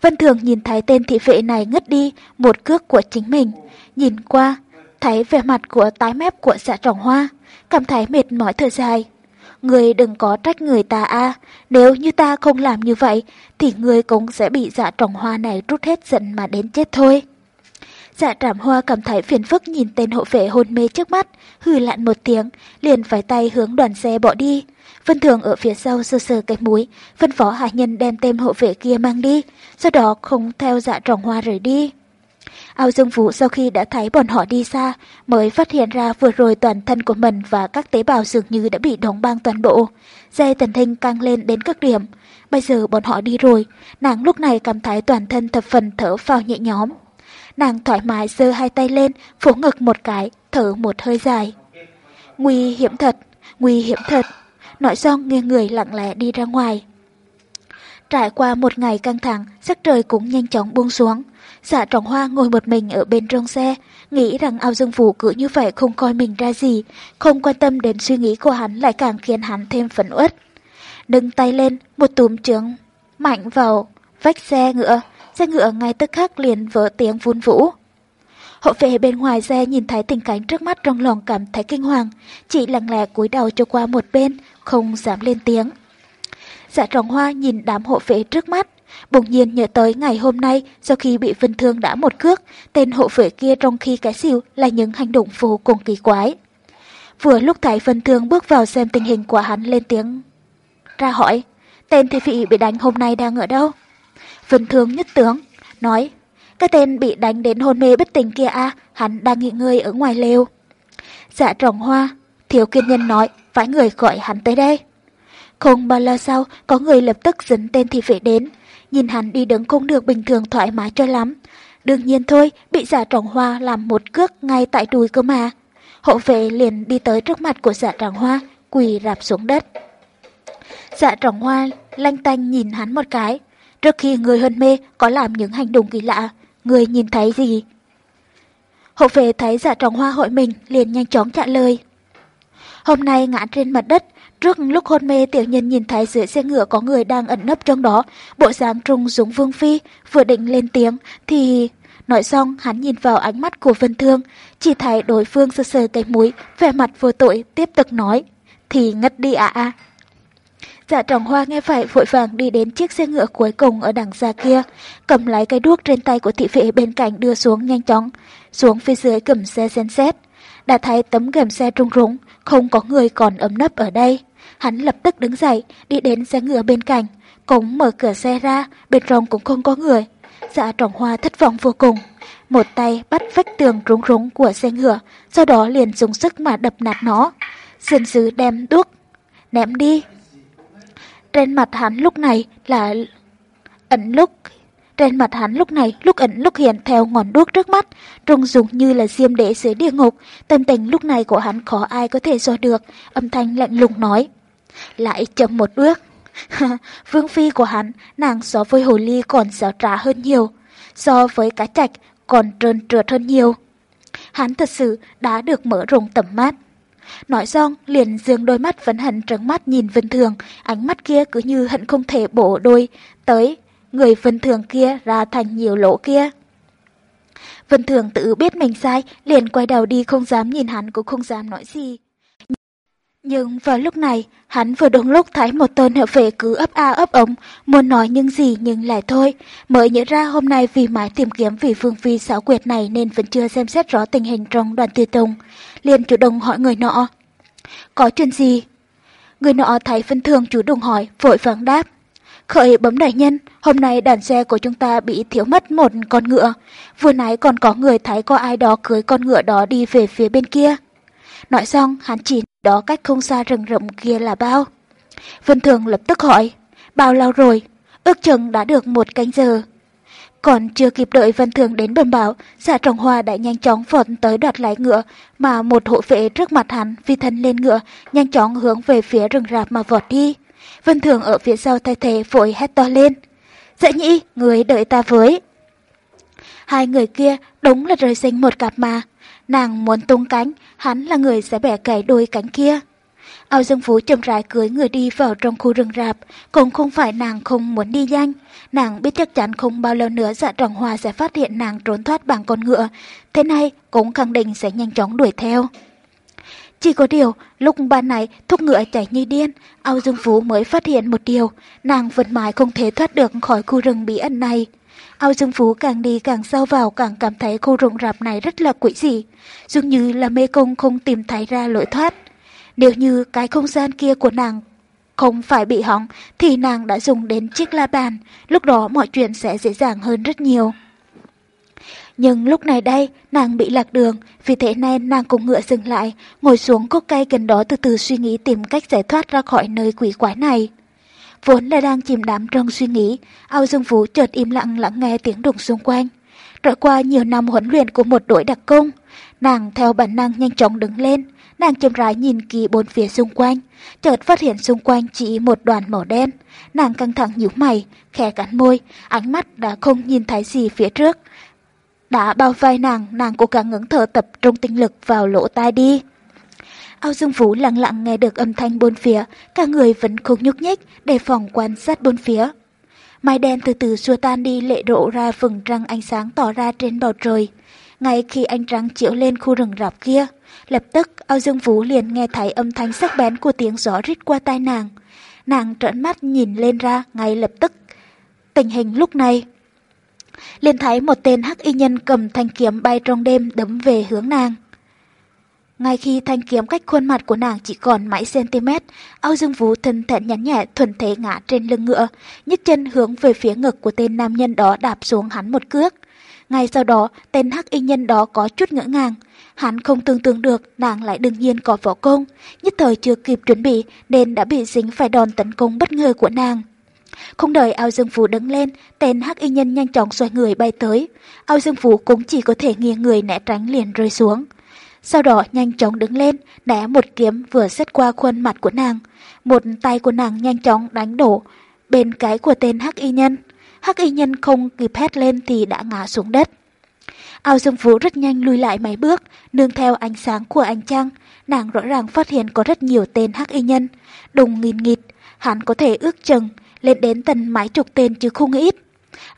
Vân Thường nhìn thấy tên thị vệ này ngất đi một cước của chính mình, nhìn qua, thấy vẻ mặt của tái mép của dạ trọng hoa, cảm thấy mệt mỏi thở dài. Người đừng có trách người ta a nếu như ta không làm như vậy thì người cũng sẽ bị dạ trọng hoa này rút hết giận mà đến chết thôi. Dạ trảm hoa cảm thấy phiền phức nhìn tên hộ vệ hôn mê trước mắt, hừ lạn một tiếng, liền phải tay hướng đoàn xe bỏ đi. Vân Thường ở phía sau sơ sơ cái mũi, phân phó hạ nhân đem tên hộ vệ kia mang đi, sau đó không theo dạ trọng hoa rời đi. Ao Dương Vũ sau khi đã thấy bọn họ đi xa, mới phát hiện ra vừa rồi toàn thân của mình và các tế bào dường như đã bị đóng băng toàn bộ. Dây thần kinh căng lên đến các điểm. Bây giờ bọn họ đi rồi, nàng lúc này cảm thấy toàn thân thập phần thở phào nhẹ nhõm. Nàng thoải mái giơ hai tay lên, phủ ngực một cái, thở một hơi dài. Nguy hiểm thật, nguy hiểm thật. Nói xong nghe người lặng lẽ đi ra ngoài. Trải qua một ngày căng thẳng, sắc trời cũng nhanh chóng buông xuống. Dạ trọng hoa ngồi một mình ở bên trong xe, nghĩ rằng ao dương phủ cứ như vậy không coi mình ra gì, không quan tâm đến suy nghĩ của hắn lại càng khiến hắn thêm phấn uất. Đừng tay lên, một túm trướng mạnh vào vách xe ngựa, xe ngựa ngay tức khắc liền vỡ tiếng vun vũ. Hộ vệ bên ngoài xe nhìn thấy tình cảnh trước mắt trong lòng cảm thấy kinh hoàng, chỉ lặng lẽ cúi đầu cho qua một bên, không dám lên tiếng. Dạ trọng hoa nhìn đám hộ vệ trước mắt, bỗng nhiên nhớ tới ngày hôm nay sau khi bị Vân Thương đã một cước, tên hộ vệ kia trong khi cái xỉu là những hành động vô cùng kỳ quái. Vừa lúc Thái Vân Thương bước vào xem tình hình của hắn lên tiếng ra hỏi, tên thị vị bị đánh hôm nay đang ở đâu? Vân Thương nhất tướng, nói, cái tên bị đánh đến hôn mê bất tỉnh kia à, hắn đang nghỉ ngơi ở ngoài lều. Dạ trọng hoa, thiếu kiên nhân nói, phải người gọi hắn tới đây. Không bao lâu sau, có người lập tức dẫn tên thị vệ đến. Nhìn hắn đi đứng không được bình thường thoải mái cho lắm. Đương nhiên thôi, bị giả trọng hoa làm một cước ngay tại đùi cơ mà. Hộ vệ liền đi tới trước mặt của giả trọng hoa, quỳ rạp xuống đất. Dạ trọng hoa lanh tanh nhìn hắn một cái. Trước khi người hôn mê có làm những hành động kỳ lạ, người nhìn thấy gì? Hộ vệ thấy dạ trọng hoa hội mình liền nhanh chóng trả lời. Hôm nay ngã trên mặt đất, trước lúc hôn mê tiểu nhân nhìn thấy dưới xe ngựa có người đang ẩn nấp trong đó, bộ dáng trung giống vương phi, vừa định lên tiếng thì... Nói xong hắn nhìn vào ánh mắt của Vân Thương, chỉ thấy đối phương sơ sơ cái mũi, vẻ mặt vô tội tiếp tục nói. Thì ngất đi à à. Dạ trọng hoa nghe vậy vội vàng đi đến chiếc xe ngựa cuối cùng ở đằng xa kia, cầm lấy cái đuốc trên tay của thị vệ bên cạnh đưa xuống nhanh chóng, xuống phía dưới cầm xe xem xét. Đã thấy tấm gầm xe trung rúng, không có người còn ấm nấp ở đây. Hắn lập tức đứng dậy, đi đến xe ngựa bên cạnh, cũng mở cửa xe ra, bên trong cũng không có người. Dạ trọng hoa thất vọng vô cùng. Một tay bắt vách tường rúng rúng của xe ngựa, sau đó liền dùng sức mà đập nát nó. Dân sứ đem đuốc, ném đi. Trên mặt hắn lúc này là ẩn lúc trên mặt hắn lúc này lúc ẩn lúc hiện theo ngọn đuốc trước mắt, trông dùng như là diêm đế dưới địa ngục. Tâm tình lúc này của hắn khó ai có thể dò được, âm thanh lạnh lùng nói. Lại chậm một bước. Vương phi của hắn, nàng so với hồ ly còn xảo trá hơn nhiều, so với cá trạch còn trơn trượt hơn nhiều. Hắn thật sự đã được mở rộng tầm mắt. Nói xong, liền dương đôi mắt vẫn hận trấn mắt nhìn Vân Thường, ánh mắt kia cứ như hận không thể bổ đôi, tới người Vân Thường kia ra thành nhiều lỗ kia. Vân Thường tự biết mình sai, liền quay đầu đi không dám nhìn hắn cũng không dám nói gì. Nhưng vào lúc này, hắn vừa đúng lúc thấy một tên hợp vệ cứ ấp a ấp ống, muốn nói những gì nhưng lại thôi. Mới nhớ ra hôm nay vì mãi tìm kiếm vị phương phi xảo quyệt này nên vẫn chưa xem xét rõ tình hình trong đoàn tư tùng. liền chủ động hỏi người nọ. Có chuyện gì? Người nọ thấy phân thường chủ động hỏi, vội vàng đáp. Khởi bấm đại nhân, hôm nay đàn xe của chúng ta bị thiếu mất một con ngựa. Vừa nãy còn có người thấy có ai đó cưới con ngựa đó đi về phía bên kia. Nói xong, hắn chỉ đó cách không xa rừng rậm kia là bao. Vân Thường lập tức hỏi, bao lâu rồi? Ước chừng đã được một canh giờ. Còn chưa kịp đợi Vân Thường đến bẩm báo, xã trọng hoa đã nhanh chóng vọt tới đoạt lái ngựa, mà một hộ vệ trước mặt hắn phi thân lên ngựa, nhanh chóng hướng về phía rừng rạp mà vọt đi. Vân Thường ở phía sau thay thế vội hét to lên. Dễ nhĩ, người đợi ta với. Hai người kia đúng là rời sinh một cặp mà. Nàng muốn tung cánh, hắn là người sẽ bẻ cày đôi cánh kia. Ao Dương Phú chậm rãi cưới người đi vào trong khu rừng rạp, cũng không phải nàng không muốn đi nhanh. Nàng biết chắc chắn không bao lâu nữa dạ trọng hòa sẽ phát hiện nàng trốn thoát bằng con ngựa, thế này cũng khẳng định sẽ nhanh chóng đuổi theo. Chỉ có điều, lúc ban này thúc ngựa chạy như điên, Âu Dương Phú mới phát hiện một điều, nàng vẫn mãi không thể thoát được khỏi khu rừng bí ẩn này. Âu Dương Phú càng đi càng sâu vào càng cảm thấy khu rừng rạp này rất là quỷ dị, dường như là mê công không tìm thấy ra lối thoát. Nếu như cái không gian kia của nàng không phải bị hỏng thì nàng đã dùng đến chiếc la bàn, lúc đó mọi chuyện sẽ dễ dàng hơn rất nhiều. Nhưng lúc này đây, nàng bị lạc đường, vì thế nên nàng cùng ngựa dừng lại, ngồi xuống cốc cây gần đó từ từ suy nghĩ tìm cách giải thoát ra khỏi nơi quỷ quái này. Vốn là đang chìm đắm trong suy nghĩ, ao dương vũ chợt im lặng lắng nghe tiếng động xung quanh. Trải qua nhiều năm huấn luyện của một đội đặc công, nàng theo bản năng nhanh chóng đứng lên, nàng chậm rãi nhìn kỹ bốn phía xung quanh, chợt phát hiện xung quanh chỉ một đoàn màu đen. Nàng căng thẳng nhíu mày, khẽ cắn môi, ánh mắt đã không nhìn thấy gì phía trước. Đã bao vai nàng, nàng cố gắng ngẩng thở tập trung tinh lực vào lỗ tai đi. Ao Dương Vũ lặng lặng nghe được âm thanh bốn phía, cả người vẫn không nhúc nhích, đề phòng quan sát bốn phía. Mái đen từ từ xua tan đi lệ độ ra vầng trăng ánh sáng tỏ ra trên bầu trời. Ngay khi ánh trăng chiếu lên khu rừng rạp kia, lập tức Ao Dương Vũ liền nghe thấy âm thanh sắc bén của tiếng gió rít qua tai nàng. Nàng trợn mắt nhìn lên ra ngay lập tức. Tình hình lúc này liền thấy một tên hắc y nhân cầm thanh kiếm bay trong đêm đấm về hướng nàng. Ngay khi thanh kiếm cách khuôn mặt của nàng chỉ còn mấy cm, Âu Dương Vũ thân thận nhắn nhẹ thuần thế ngã trên lưng ngựa, nhấc chân hướng về phía ngực của tên nam nhân đó đạp xuống hắn một cước. Ngay sau đó, tên hắc y nhân đó có chút ngỡ ngàng. Hắn không tưởng tượng được nàng lại đương nhiên có võ công, nhất thời chưa kịp chuẩn bị nên đã bị dính phải đòn tấn công bất ngờ của nàng. Không đợi ao dương phú đứng lên, tên hắc y nhân nhanh chóng xoay người bay tới. Ao dương phú cũng chỉ có thể nghiêng người né tránh liền rơi xuống. Sau đó nhanh chóng đứng lên, né một kiếm vừa xét qua khuôn mặt của nàng. Một tay của nàng nhanh chóng đánh đổ bên cái của tên hắc y nhân. Hắc y nhân không kịp hét lên thì đã ngã xuống đất. Ao Dương Phú rất nhanh lùi lại mấy bước, nương theo ánh sáng của ánh trăng, nàng rõ ràng phát hiện có rất nhiều tên hắc y nhân. Đùng nghìn nghịt, hắn có thể ước chừng, lên đến tận mãi chục tên chứ không ít.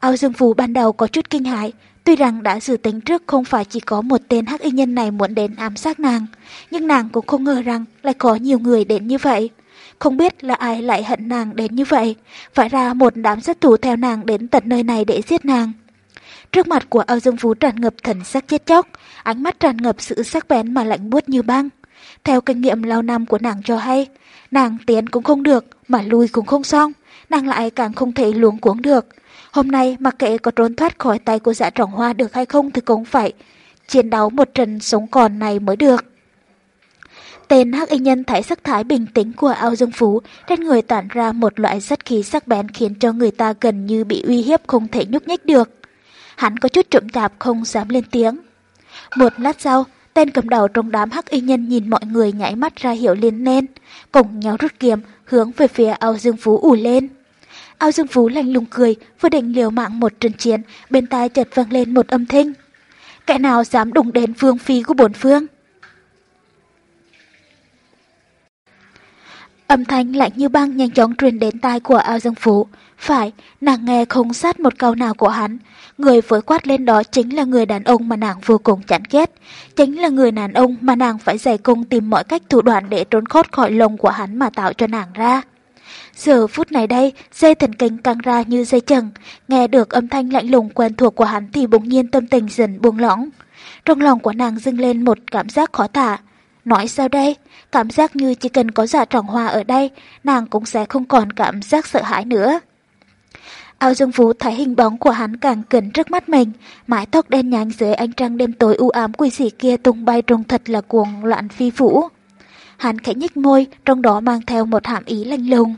Ao Dương Phú ban đầu có chút kinh hãi, tuy rằng đã dự tính trước không phải chỉ có một tên hắc y nhân này muốn đến ám sát nàng, nhưng nàng cũng không ngờ rằng lại có nhiều người đến như vậy. Không biết là ai lại hận nàng đến như vậy, phải ra một đám sát thủ theo nàng đến tận nơi này để giết nàng. Trước mặt của Âu Dương Phú tràn ngập thần sắc chết chóc, ánh mắt tràn ngập sự sắc bén mà lạnh buốt như băng. Theo kinh nghiệm lâu năm của nàng cho hay, nàng tiến cũng không được, mà lui cũng không xong, nàng lại càng không thể luống cuống được. Hôm nay mặc kệ có trốn thoát khỏi tay của dạ trọng hoa được hay không thì cũng phải chiến đấu một trận sống còn này mới được. Tên hắc y nhân thấy sắc thái bình tĩnh của Ao Dương Phú, trên người tản ra một loại sát khí sắc bén khiến cho người ta gần như bị uy hiếp không thể nhúc nhích được. Hắn có chút trộm tạp không dám lên tiếng. Một lát sau, tên cầm đầu trong đám hắc y nhân nhìn mọi người nhảy mắt ra hiệu liền lên, cùng nhau rút kiếm hướng về phía Ao Dương Phú ủ lên. Ao Dương Phú lạnh lùng cười, vừa định liều mạng một trận chiến, bên tai chợt vang lên một âm thanh. Kẻ nào dám đụng đến phương phi của bổn phương? Âm thanh lạnh như băng nhanh chóng truyền đến tai của Ao Dương Phú. Phải, nàng nghe không sát một câu nào của hắn. Người với quát lên đó chính là người đàn ông mà nàng vô cùng chán ghét. Chính là người đàn ông mà nàng phải dày công tìm mọi cách thủ đoạn để trốn khót khỏi lồng của hắn mà tạo cho nàng ra. Giờ phút này đây, dây thần kinh căng ra như dây chừng, nghe được âm thanh lạnh lùng quen thuộc của hắn thì bỗng nhiên tâm tình dần buông lỏng. Trong lòng của nàng dâng lên một cảm giác khó tả. Nói sao đây? Cảm giác như chỉ cần có dạ trọng hoa ở đây, nàng cũng sẽ không còn cảm giác sợ hãi nữa. Ao Dương Vũ thấy hình bóng của hắn càng gần trước mắt mình, mái tóc đen nhánh dưới ánh trăng đêm tối u ám quỷ dị kia tung bay trông thật là cuồng loạn phi vũ. Hắn khẽ nhích môi, trong đó mang theo một hàm ý lanh lùng.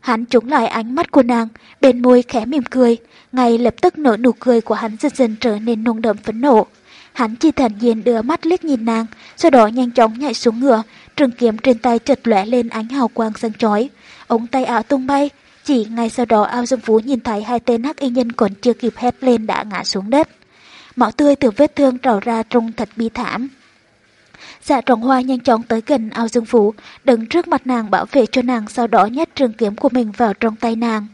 Hắn trúng lại ánh mắt của nàng, bên môi khẽ mỉm cười, ngay lập tức nở nụ cười của hắn dần dần trở nên nung đậm phấn nộ. Hắn chỉ thản nhiên đưa mắt liếc nhìn nàng, sau đó nhanh chóng nhảy xuống ngựa, trường kiếm trên tay chợt lóe lên ánh hào quang sáng chói, ống tay áo tung bay, chỉ ngay sau đó ao dương phú nhìn thấy hai tên hắc y nhân còn chưa kịp hét lên đã ngã xuống đất. Máu tươi từ vết thương trào ra trông thật bi thảm. Dạ trọng hoa nhanh chóng tới gần ao dương phú, đứng trước mặt nàng bảo vệ cho nàng sau đó nhét trường kiếm của mình vào trong tay nàng.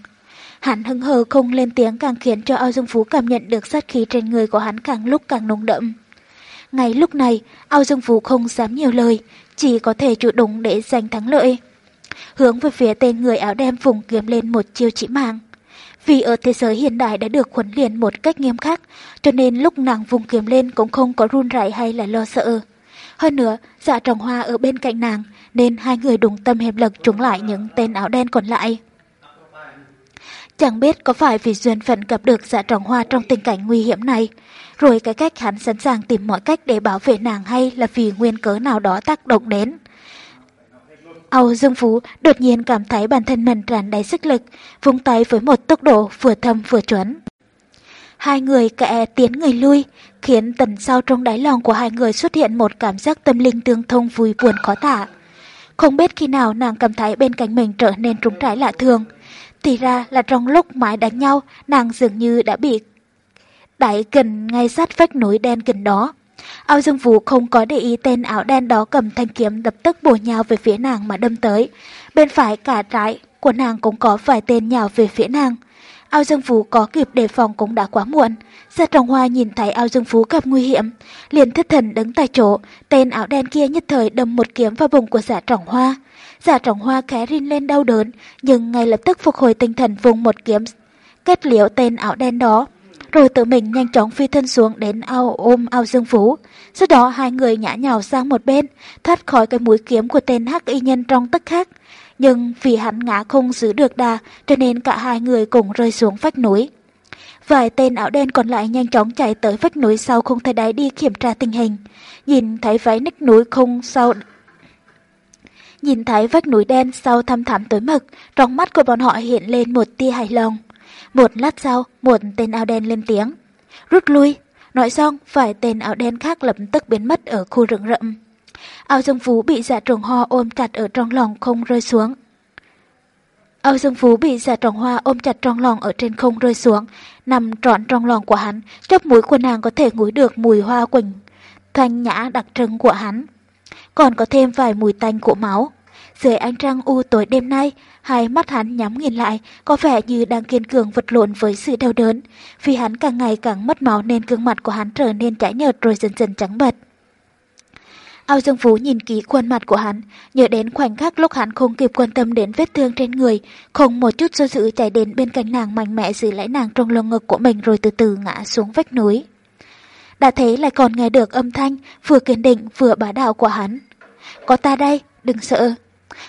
Hắn hưng hờ không lên tiếng càng khiến cho ao dương phú cảm nhận được sát khí trên người của hắn càng lúc càng nồng đậm. Ngay lúc này, ao dương phú không dám nhiều lời, chỉ có thể chủ động để giành thắng lợi hướng về phía tên người áo đen vùng kiếm lên một chiêu chỉ mạng. Vì ở thế giới hiện đại đã được huấn luyện một cách nghiêm khắc, cho nên lúc nàng vùng kiếm lên cũng không có run rẩy hay là lo sợ. Hơn nữa, dạ trồng hoa ở bên cạnh nàng, nên hai người đúng tâm hiệp lực chống lại những tên áo đen còn lại. Chẳng biết có phải vì duyên phận gặp được dạ trồng hoa trong tình cảnh nguy hiểm này, rồi cái cách hắn sẵn sàng tìm mọi cách để bảo vệ nàng hay là vì nguyên cớ nào đó tác động đến. Âu Dương Phú đột nhiên cảm thấy bản thân mình tràn đầy sức lực, vung tay với một tốc độ vừa thâm vừa chuẩn. Hai người kẻ tiến người lui, khiến tần sau trong đáy lòng của hai người xuất hiện một cảm giác tâm linh tương thông vui buồn khó tả. Không biết khi nào nàng cảm thấy bên cạnh mình trở nên trúng trái lạ thường. Thì ra là trong lúc mãi đánh nhau, nàng dường như đã bị đẩy gần ngay sát vách núi đen gần đó. Ao Dương Vũ không có để ý tên áo đen đó cầm thanh kiếm lập tức bổ nhào về phía nàng mà đâm tới. Bên phải cả trái của nàng cũng có vài tên nhào về phía nàng. Ao Dương Phú có kịp đề phòng cũng đã quá muộn. Gia Trọng Hoa nhìn thấy Ao Dương Phú gặp nguy hiểm, liền thất thần đứng tại chỗ, tên áo đen kia nhất thời đâm một kiếm vào bụng của Gia Trọng Hoa. Gia Trọng Hoa khẽ rin lên đau đớn, nhưng ngay lập tức phục hồi tinh thần vùng một kiếm kết liễu tên áo đen đó rồi tự mình nhanh chóng phi thân xuống đến ao ôm ao dương phú. Sau đó hai người nhã nhào sang một bên, thoát khỏi cái mũi kiếm của tên hắc y nhân trong tức khắc. Nhưng vì hắn ngã không giữ được đà, cho nên cả hai người cùng rơi xuống vách núi. Vài tên áo đen còn lại nhanh chóng chạy tới vách núi sau không thể đáy đi kiểm tra tình hình. Nhìn thấy váy nách núi không sau Nhìn thấy vách núi đen sau thăm thẳm tối mực, trong mắt của bọn họ hiện lên một tia hài lòng. Một lát sau, một tên áo đen lên tiếng. Rút lui. Nói xong, vài tên áo đen khác lập tức biến mất ở khu rừng rậm. Âu dương phú bị dạ trồng hoa ôm chặt ở trong lòng không rơi xuống. Âu Dương Phú bị giả trồng hoa ôm chặt trong lòng ở trên không rơi xuống, nằm trọn trong lòng của hắn, chóp mũi của nàng có thể ngửi được mùi hoa quỳnh, thanh nhã đặc trưng của hắn. Còn có thêm vài mùi tanh của máu. Dưới ánh trăng u tối đêm nay, hai mắt hắn nhắm nghiền lại, có vẻ như đang kiên cường vật lộn với sự đau đớn. Vì hắn càng ngày càng mất máu nên gương mặt của hắn trở nên chảy nhợt rồi dần dần trắng bật. Ao Dương Phú nhìn kỹ khuôn mặt của hắn, nhớ đến khoảnh khắc lúc hắn không kịp quan tâm đến vết thương trên người, không một chút do dự chạy đến bên cạnh nàng mạnh mẽ giữ lấy nàng trong lồng ngực của mình rồi từ từ ngã xuống vách núi. Đã thế lại còn nghe được âm thanh vừa kiên định vừa bá đạo của hắn. Có ta đây, đừng sợ.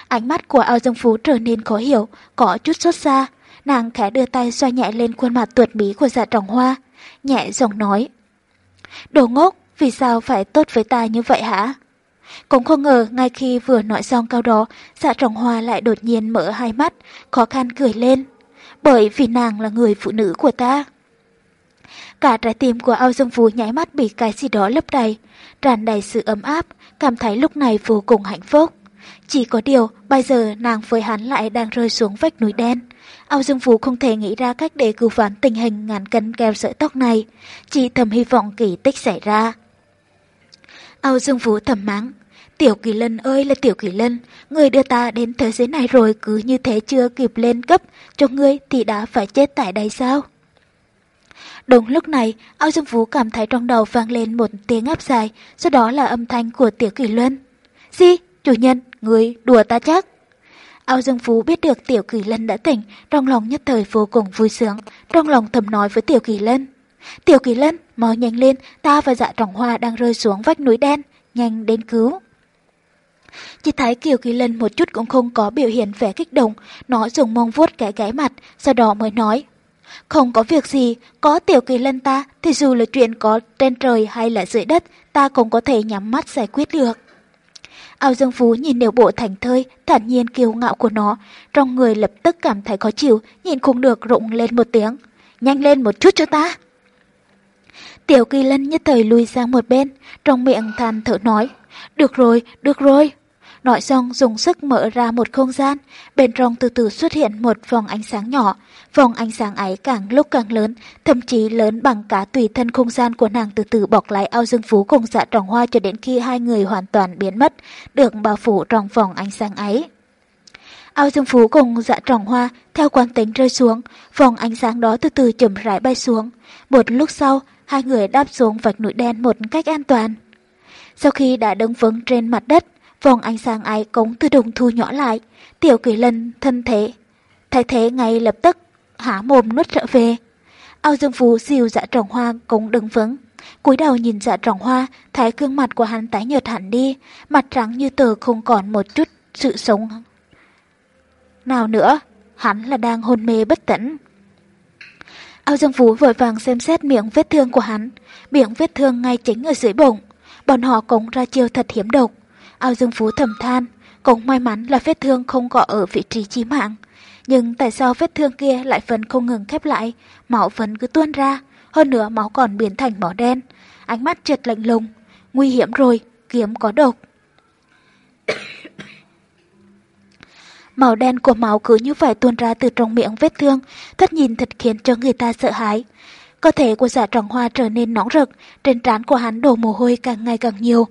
Ánh mắt của Ao Dương Phú trở nên khó hiểu, có chút xót xa. Nàng khẽ đưa tay xoa nhẹ lên khuôn mặt tuyệt bí của dạ trọng hoa, nhẹ giọng nói. Đồ ngốc, vì sao phải tốt với ta như vậy hả? Cũng không ngờ ngay khi vừa nói xong câu đó, dạ trọng hoa lại đột nhiên mở hai mắt, khó khăn cười lên. Bởi vì nàng là người phụ nữ của ta. Cả trái tim của Âu Dương Vũ nháy mắt bị cái gì đó lấp đầy, tràn đầy sự ấm áp, cảm thấy lúc này vô cùng hạnh phúc. Chỉ có điều, bây giờ nàng với hắn lại đang rơi xuống vách núi đen. Âu Dương Vũ không thể nghĩ ra cách để cứu vãn tình hình ngàn cân keo sợi tóc này, chỉ thầm hy vọng kỳ tích xảy ra. Âu Dương Vũ thầm mắng, Tiểu Kỳ Lân ơi là Tiểu Kỳ Lân, người đưa ta đến thế giới này rồi cứ như thế chưa kịp lên cấp cho ngươi thì đã phải chết tại đây sao? Đúng lúc này, Âu Dương Vũ cảm thấy trong đầu vang lên một tiếng áp dài, sau đó là âm thanh của Tiểu Kỳ Lân. Gì? Chủ nhân, người đùa ta chắc? Âu Dương Phú biết được Tiểu Kỳ Lân đã tỉnh, trong lòng nhất thời vô cùng vui sướng, trong lòng thầm nói với Tiểu Kỳ Lân. Tiểu Kỳ Lân, mau nhanh lên, ta và dạ trọng hoa đang rơi xuống vách núi đen, nhanh đến cứu. Chỉ thấy Kiều Kỳ Lân một chút cũng không có biểu hiện vẻ kích động, nó dùng mông vuốt cái gáy mặt, sau đó mới nói. Không có việc gì, có Tiểu Kỳ Lân ta thì dù là chuyện có trên trời hay là dưới đất, ta cũng có thể nhắm mắt giải quyết được. Ao Dương Phú nhìn điều bộ thành thơi, thản nhiên kiêu ngạo của nó, trong người lập tức cảm thấy khó chịu, nhìn không được rụng lên một tiếng. Nhanh lên một chút cho ta. Tiểu Kỳ Lân nhất thời lùi sang một bên, trong miệng than thở nói. Được rồi, được rồi. Nói xong dùng sức mở ra một không gian, bên trong từ từ xuất hiện một vòng ánh sáng nhỏ. Vòng ánh sáng ấy càng lúc càng lớn, thậm chí lớn bằng cả tùy thân không gian của nàng từ từ bọc lại ao dương phú cùng dạ tròn hoa cho đến khi hai người hoàn toàn biến mất, được bao phủ trong vòng ánh sáng ấy. Ao dương phú cùng dạ tròn hoa theo quán tính rơi xuống, vòng ánh sáng đó từ từ chậm rãi bay xuống. Một lúc sau, hai người đáp xuống vạch núi đen một cách an toàn. Sau khi đã đứng vững trên mặt đất, vòng ánh sáng ấy cũng tự động thu nhỏ lại. Tiểu kỳ lân thân thể. Thay thế ngay lập tức, há mồm nuốt trở về. Ao Dương Phú dìu dạ trọng hoa cũng đứng vững. cúi đầu nhìn dạ trọng hoa, thấy gương mặt của hắn tái nhợt hẳn đi, mặt trắng như tờ không còn một chút sự sống. Nào nữa, hắn là đang hôn mê bất tỉnh. Ao Dương Phú vội vàng xem xét miệng vết thương của hắn, miệng vết thương ngay chính ở dưới bụng. Bọn họ cũng ra chiêu thật hiểm độc. Ao Dương Phú thầm than, cũng may mắn là vết thương không có ở vị trí chí mạng. Nhưng tại sao vết thương kia lại vẫn không ngừng khép lại, máu vẫn cứ tuôn ra, hơn nữa máu còn biến thành máu đen. Ánh mắt trượt lạnh lùng, nguy hiểm rồi, kiếm có độc. Màu đen của máu cứ như vậy tuôn ra từ trong miệng vết thương, thật nhìn thật khiến cho người ta sợ hãi. Cơ thể của giả trọng hoa trở nên nóng rực, trên trán của hắn đổ mồ hôi càng ngày càng nhiều.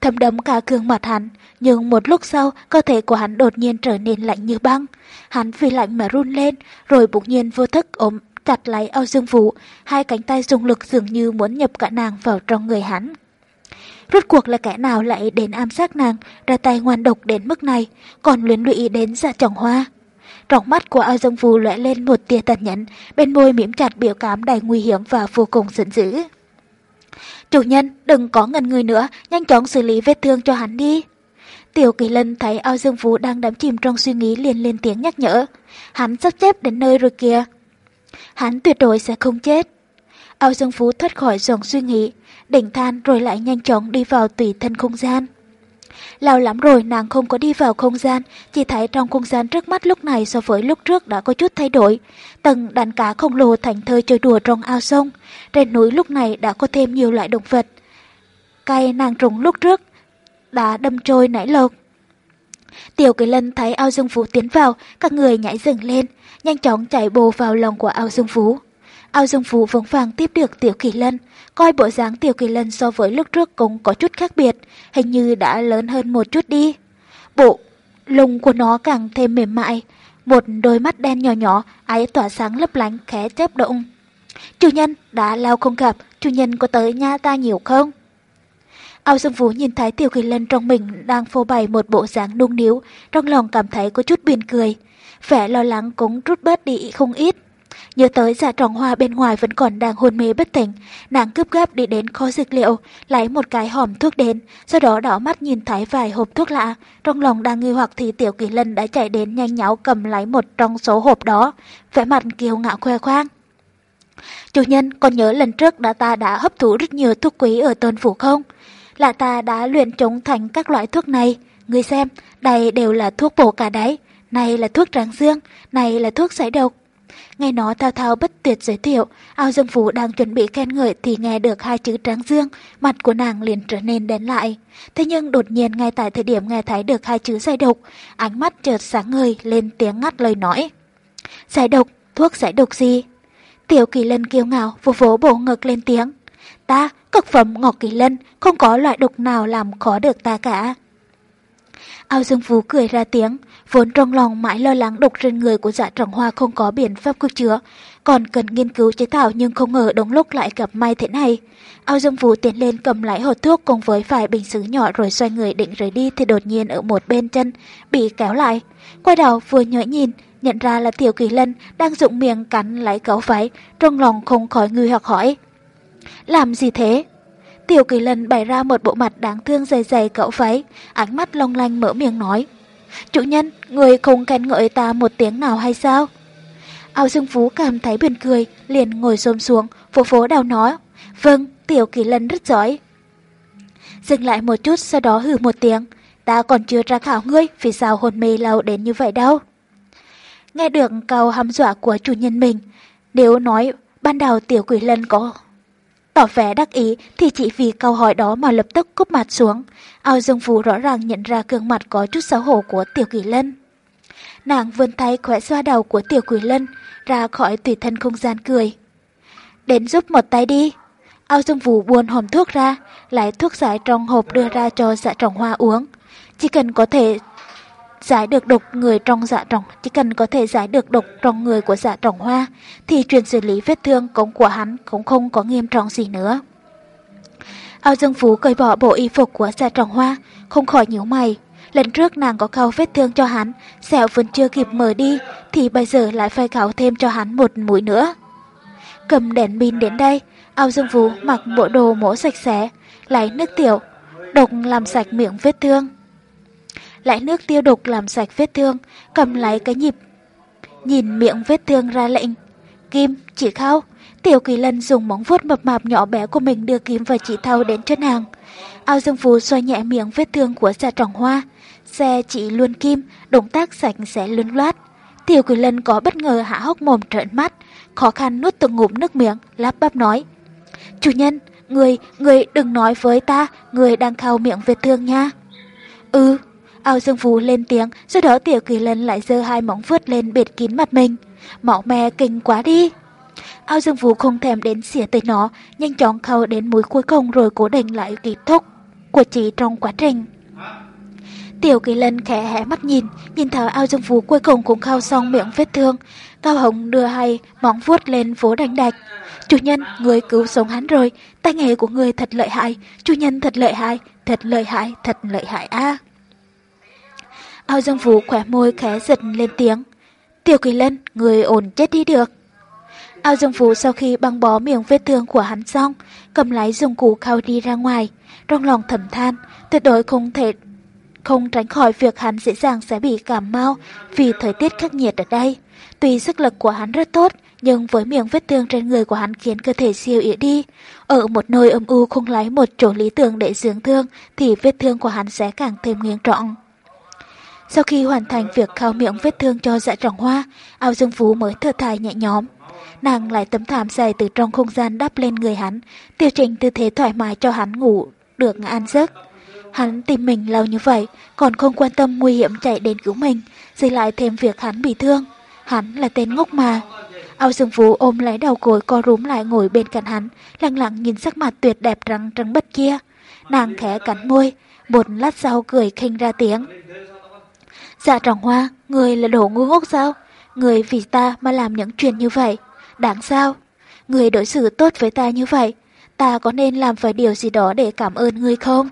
Thấm đấm cả gương mặt hắn, nhưng một lúc sau cơ thể của hắn đột nhiên trở nên lạnh như băng. Hắn vì lạnh mà run lên, rồi bỗng nhiên vô thức ôm chặt lấy ao dương vũ, hai cánh tay dùng lực dường như muốn nhập cả nàng vào trong người hắn. Rốt cuộc là kẻ nào lại đến ám sát nàng, ra tay ngoan độc đến mức này, còn luyến lụy đến dạ trọng hoa. Trong mắt của ao dương phù lóe lên một tia tàn nhẫn, bên môi mỉm chặt biểu cảm đầy nguy hiểm và vô cùng giận dữ. Chủ nhân, đừng có ngần người nữa, nhanh chóng xử lý vết thương cho hắn đi. Tiểu kỳ lân thấy ao dương phú đang đắm chìm trong suy nghĩ liền lên tiếng nhắc nhở. Hắn sắp xếp đến nơi rồi kìa. Hắn tuyệt đối sẽ không chết. Ao dương phú thoát khỏi dòng suy nghĩ, đỉnh than rồi lại nhanh chóng đi vào tùy thân không gian. Lâu lắm rồi nàng không có đi vào không gian, chỉ thấy trong không gian trước mắt lúc này so với lúc trước đã có chút thay đổi. Tầng đàn cá khổng lồ thành thơi chơi đùa trong ao sông, trên núi lúc này đã có thêm nhiều loại động vật. Cây nàng trùng lúc trước đã đâm trôi nảy lộc. Tiểu Kỳ Lân thấy ao dương phú tiến vào, các người nhảy dừng lên, nhanh chóng chạy bồ vào lòng của ao dương phú. Ao dương phú vững vàng tiếp được Tiểu Kỳ Lân, coi bộ dáng Tiểu Kỳ Lân so với lúc trước cũng có chút khác biệt, hình như đã lớn hơn một chút đi. Bộ lông của nó càng thêm mềm mại, một đôi mắt đen nhỏ nhỏ, ấy tỏa sáng lấp lánh khẽ chớp động. Chủ nhân, đã lâu không gặp, chủ nhân có tới nhà ta nhiều không? Ao Dương Vũ nhìn thấy Tiểu Kỳ Lân trong mình đang phô bày một bộ dáng nung níu, trong lòng cảm thấy có chút buồn cười. Vẻ lo lắng cũng rút bớt đi không ít. Nhớ tới giả tròn hoa bên ngoài vẫn còn đang hôn mê bất tỉnh, nàng cướp gáp đi đến kho dược liệu, lấy một cái hòm thuốc đến, sau đó đảo mắt nhìn thấy vài hộp thuốc lạ. Trong lòng đang nghi hoặc thì Tiểu Kỳ Lân đã chạy đến nhanh nháo cầm lấy một trong số hộp đó, vẻ mặt kiêu ngạo khoe khoang. Chủ nhân, còn nhớ lần trước đã ta đã hấp thụ rất nhiều thuốc quý ở tôn phủ không? là ta đã luyện chống thành các loại thuốc này. Người xem, đây đều là thuốc bổ cả đấy. Này là thuốc tráng dương, này là thuốc giải độc. Nghe nó thao thao bất tuyệt giới thiệu, ao dương phú đang chuẩn bị khen ngợi thì nghe được hai chữ tráng dương, mặt của nàng liền trở nên đen lại. Thế nhưng đột nhiên ngay tại thời điểm nghe thấy được hai chữ giải độc, ánh mắt chợt sáng ngời lên tiếng ngắt lời nói. Giải độc, thuốc giải độc gì? Tiểu kỳ lân kiêu ngạo, vô vỗ bổ ngực lên tiếng. Ta, cực phẩm ngọc kỳ lân, không có loại độc nào làm khó được ta cả. Ao Dương Phú cười ra tiếng, vốn trong lòng mãi lo lắng độc trên người của dạ trọng hoa không có biện pháp cứu chữa, còn cần nghiên cứu chế tạo nhưng không ngờ đúng lúc lại gặp may thế này. Ao Dương vũ tiến lên cầm lại hộp thuốc cùng với vài bình sứ nhỏ rồi xoay người định rời đi thì đột nhiên ở một bên chân bị kéo lại. Quay đầu vừa nhớ nhìn, nhận ra là Tiểu Kỳ Lân đang dụng miệng cắn lấy gấu váy, trong lòng không khỏi nghi hoặc hỏi. Làm gì thế? Tiểu kỳ Lân bày ra một bộ mặt đáng thương dày dày cậu váy, ánh mắt long lanh mở miệng nói. Chủ nhân, người không khen ngợi ta một tiếng nào hay sao? Ao Dương Phú cảm thấy buồn cười, liền ngồi xôm xuống, phố phố đào nói. Vâng, tiểu kỳ lân rất giỏi. Dừng lại một chút sau đó hừ một tiếng. Ta còn chưa ra khảo ngươi, vì sao hồn mê lâu đến như vậy đâu. Nghe được câu hăm dọa của chủ nhân mình, nếu nói ban đầu tiểu quỷ lân có Tỏ vẻ đắc ý thì chỉ vì câu hỏi đó mà lập tức cúp mặt xuống. Ao Dương Phú rõ ràng nhận ra gương mặt có chút xấu hổ của Tiểu Quỷ Lân. Nàng vươn tay khỏe xoa đầu của Tiểu Quỷ Lân, ra khỏi tùy thân không gian cười. Đến giúp một tay đi. Ao Dương Phú buồn hòm thuốc ra, lấy thuốc giải trong hộp đưa ra cho dạ trọng hoa uống. Chỉ cần có thể giải được độc người trong dạ trọng, chỉ cần có thể giải được độc trong người của dạ trọng hoa, thì chuyện xử lý vết thương cũng của hắn cũng không có nghiêm trọng gì nữa. Ao Dương Phú cởi bỏ bộ y phục của dạ trọng hoa, không khỏi nhíu mày. Lần trước nàng có khâu vết thương cho hắn, sẹo vẫn chưa kịp mở đi, thì bây giờ lại phải khảo thêm cho hắn một mũi nữa. Cầm đèn pin đến đây, Ao Dương Phú mặc bộ đồ mổ sạch sẽ, lấy nước tiểu, độc làm sạch miệng vết thương lại nước tiêu độc làm sạch vết thương, cầm lấy cái nhịp. Nhìn miệng vết thương ra lệnh. Kim, chị khao. Tiểu kỳ lân dùng móng vuốt mập mạp nhỏ bé của mình đưa kim và chị thao đến chân hàng. Ao Dương Phú xoay nhẹ miệng vết thương của gia trọng hoa. Xe chị luôn kim, động tác sạch sẽ luân loát. Tiểu kỳ lân có bất ngờ hạ hốc mồm trợn mắt, khó khăn nuốt từng ngụm nước miệng, lắp bắp nói. Chủ nhân, người, người đừng nói với ta, người đang khao miệng vết thương nha. Ừ, Ao Dương Phú lên tiếng, sau đó Tiểu Kỳ Lân lại giơ hai móng vuốt lên bịt kín mặt mình. Máu me kinh quá đi. Ao Dương Phú không thèm đến xỉa tới nó, nhanh chóng khâu đến mũi cuối cùng rồi cố định lại kết thúc của chị trong quá trình. Tiểu Kỳ Lân khẽ hé mắt nhìn, nhìn thấy Ao Dương Phú cuối cùng cũng khâu xong miệng vết thương. Cao Hồng đưa hai móng vuốt lên phố đánh đạch. Chủ nhân, người cứu sống hắn rồi, tay nghề của người thật lợi hại, chủ nhân thật lợi hại, thật lợi hại, thật lợi hại a. Ao Dương Vũ khỏe môi khẽ giật lên tiếng. Tiểu Kỳ Lân, người ổn chết đi được. Ao Dương Phú sau khi băng bó miệng vết thương của hắn xong, cầm lấy dùng cụ khao đi ra ngoài, trong lòng thầm than, tuyệt đối không thể không tránh khỏi việc hắn dễ dàng sẽ bị cảm mau vì thời tiết khắc nghiệt ở đây. Tuy sức lực của hắn rất tốt, nhưng với miệng vết thương trên người của hắn khiến cơ thể siêu ỉa đi. Ở một nơi âm u không lấy một chỗ lý tưởng để dưỡng thương thì vết thương của hắn sẽ càng thêm nghiêm trọng. Sau khi hoàn thành việc khao miệng vết thương cho dạ trọng hoa, ao dương phú mới thở thải nhẹ nhõm. Nàng lại tấm thảm dày từ trong không gian đắp lên người hắn, tiêu chỉnh tư thế thoải mái cho hắn ngủ được an giấc. Hắn tìm mình lâu như vậy, còn không quan tâm nguy hiểm chạy đến cứu mình, dây lại thêm việc hắn bị thương. Hắn là tên ngốc mà. Ao Dương Phú ôm lấy đầu gối co rúm lại ngồi bên cạnh hắn, lặng lặng nhìn sắc mặt tuyệt đẹp trắng trắng bất kia. Nàng khẽ cắn môi, một lát sau cười khinh ra tiếng. Dạ trọng hoa, người là đồ ngu ngốc sao? Người vì ta mà làm những chuyện như vậy. Đáng sao? Người đối xử tốt với ta như vậy. Ta có nên làm phải điều gì đó để cảm ơn người không?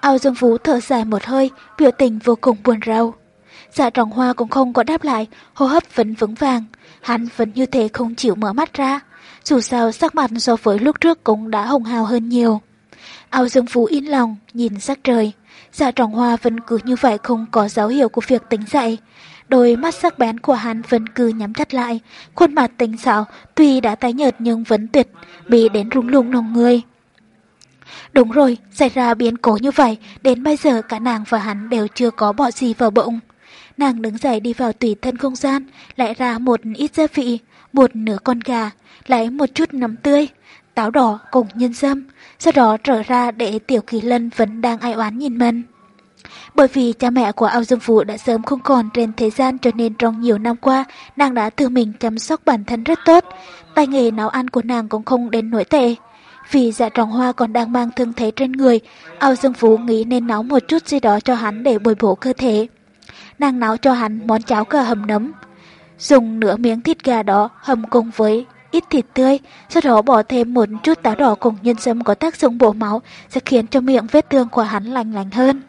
Ao Dương Phú thở dài một hơi, biểu tình vô cùng buồn rầu. Dạ trọng hoa cũng không có đáp lại, hô hấp vẫn vững vàng. Hắn vẫn như thế không chịu mở mắt ra. Dù sao sắc mặt so với lúc trước cũng đã hồng hào hơn nhiều. Ao Dương Phú yên lòng, nhìn sắc trời. Dạ trọng hoa vẫn cứ như vậy không có dấu hiệu của việc tính dậy. Đôi mắt sắc bén của hắn vẫn cứ nhắm chặt lại, khuôn mặt tinh xảo tuy đã tái nhợt nhưng vẫn tuyệt, bị đến rung lung lòng người. Đúng rồi, xảy ra biến cố như vậy, đến bây giờ cả nàng và hắn đều chưa có bỏ gì vào bụng. Nàng đứng dậy đi vào tùy thân không gian, lại ra một ít gia vị, một nửa con gà, lấy một chút nấm tươi, táo đỏ cùng nhân dâm, sau đó trở ra để Tiểu Kỳ Lân vẫn đang ai oán nhìn mình. Bởi vì cha mẹ của Ao Dương Phụ đã sớm không còn trên thế gian cho nên trong nhiều năm qua, nàng đã tự mình chăm sóc bản thân rất tốt. Tay nghề nấu ăn của nàng cũng không đến nổi tệ. Vì dạ trọng hoa còn đang mang thương thế trên người, Ao Dương Phú nghĩ nên nấu một chút gì đó cho hắn để bồi bổ cơ thể. Nàng nấu cho hắn món cháo cà hầm nấm. Dùng nửa miếng thịt gà đó hầm cùng với ít thịt tươi, sau đó bỏ thêm một chút táo đỏ cùng nhân sâm có tác dụng bổ máu sẽ khiến cho miệng vết thương của hắn lành lành hơn.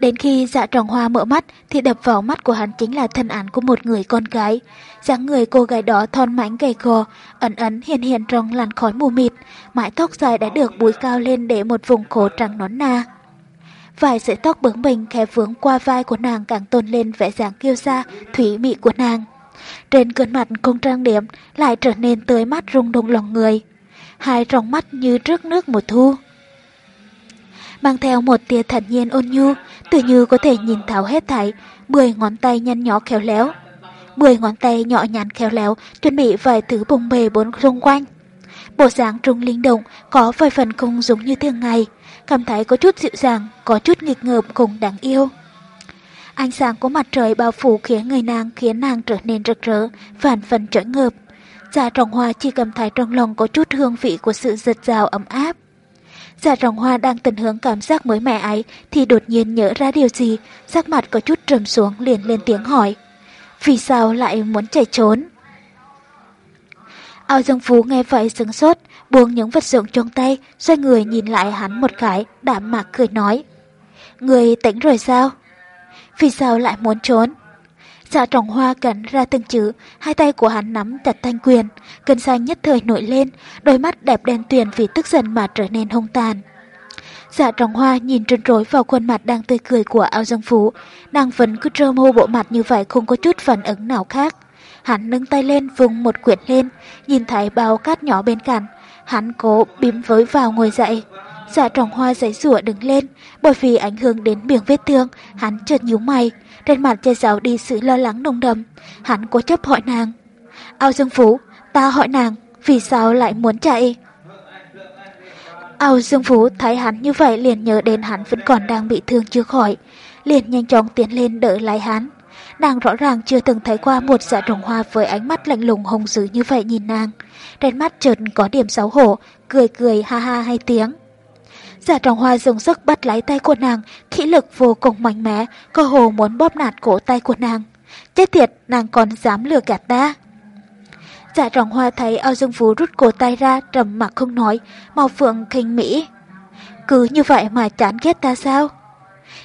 Đến khi dạ trọng hoa mở mắt thì đập vào mắt của hắn chính là thân ảnh của một người con gái. dáng người cô gái đó thon mảnh gầy gò, ẩn ẩn hiện hiện trong làn khói mù mịt, mái tóc dài đã được búi cao lên để một vùng cổ trắng nón na. Vài sợi tóc bướng bềnh khẽ vướng qua vai của nàng càng tôn lên vẻ dáng kiêu sa, thủy mị của nàng. Trên gương mặt không trang điểm lại trở nên tươi mắt rung động lòng người. Hai tròng mắt như trước nước mùa thu mang theo một tia thật nhiên ôn nhu, tự như có thể nhìn thấu hết thảy, mười ngón tay nhăn nhỏ khéo léo. Mười ngón tay nhỏ nhắn khéo léo, chuẩn bị vài thứ bồng bề bốn xung quanh. Bộ dáng trung linh động, có vài phần không giống như thường ngày, cảm thấy có chút dịu dàng, có chút nghịch ngợm cùng đáng yêu. Ánh sáng của mặt trời bao phủ khiến người nàng khiến nàng trở nên rực rỡ, phản phần trở ngợp. Dạ Giả trọng hoa chỉ cảm thấy trong lòng có chút hương vị của sự giật rào ấm áp. Dạ Giả trọng hoa đang tận hướng cảm giác mới mẻ ấy thì đột nhiên nhớ ra điều gì, sắc mặt có chút trầm xuống liền lên tiếng hỏi. Vì sao lại muốn chạy trốn? Ao Dương Phú nghe vậy sững sốt, buông những vật dụng trong tay, xoay người nhìn lại hắn một cái, đạm mạc cười nói. Người tỉnh rồi sao? Vì sao lại muốn trốn? Dạ trọng hoa cắn ra từng chữ, hai tay của hắn nắm chặt thanh quyền, cơn xanh nhất thời nổi lên, đôi mắt đẹp đen tuyền vì tức giận mà trở nên hung tàn. Dạ trọng hoa nhìn trân rối vào khuôn mặt đang tươi cười của ao dương phú, nàng vẫn cứ trơ mô bộ mặt như vậy không có chút phản ứng nào khác. Hắn nâng tay lên vùng một quyển lên, nhìn thấy bao cát nhỏ bên cạnh, hắn cố bím với vào ngồi dậy. Dạ trọng hoa giấy rủa đứng lên, bởi vì ảnh hưởng đến miệng vết thương, hắn chợt nhíu mày, trên mặt che giấu đi sự lo lắng nồng đậm. Hắn cố chấp hỏi nàng. Ao Dương Phú, ta hỏi nàng, vì sao lại muốn chạy? Ao Dương Phú thấy hắn như vậy liền nhớ đến hắn vẫn còn đang bị thương chưa khỏi. Liền nhanh chóng tiến lên đỡ lại hắn. Nàng rõ ràng chưa từng thấy qua một dạ trồng hoa với ánh mắt lạnh lùng hồng dữ như vậy nhìn nàng. Trên mắt chợt có điểm xấu hổ, cười cười ha ha hai tiếng. Giả trọng hoa dùng sức bắt lấy tay của nàng, khí lực vô cùng mạnh mẽ, cơ hồ muốn bóp nạt cổ tay của nàng. Chết tiệt, nàng còn dám lừa gạt ta. Giả trọng hoa thấy ao dương phú rút cổ tay ra, trầm mặc không nói, màu phượng khinh mỹ. Cứ như vậy mà chán ghét ta sao?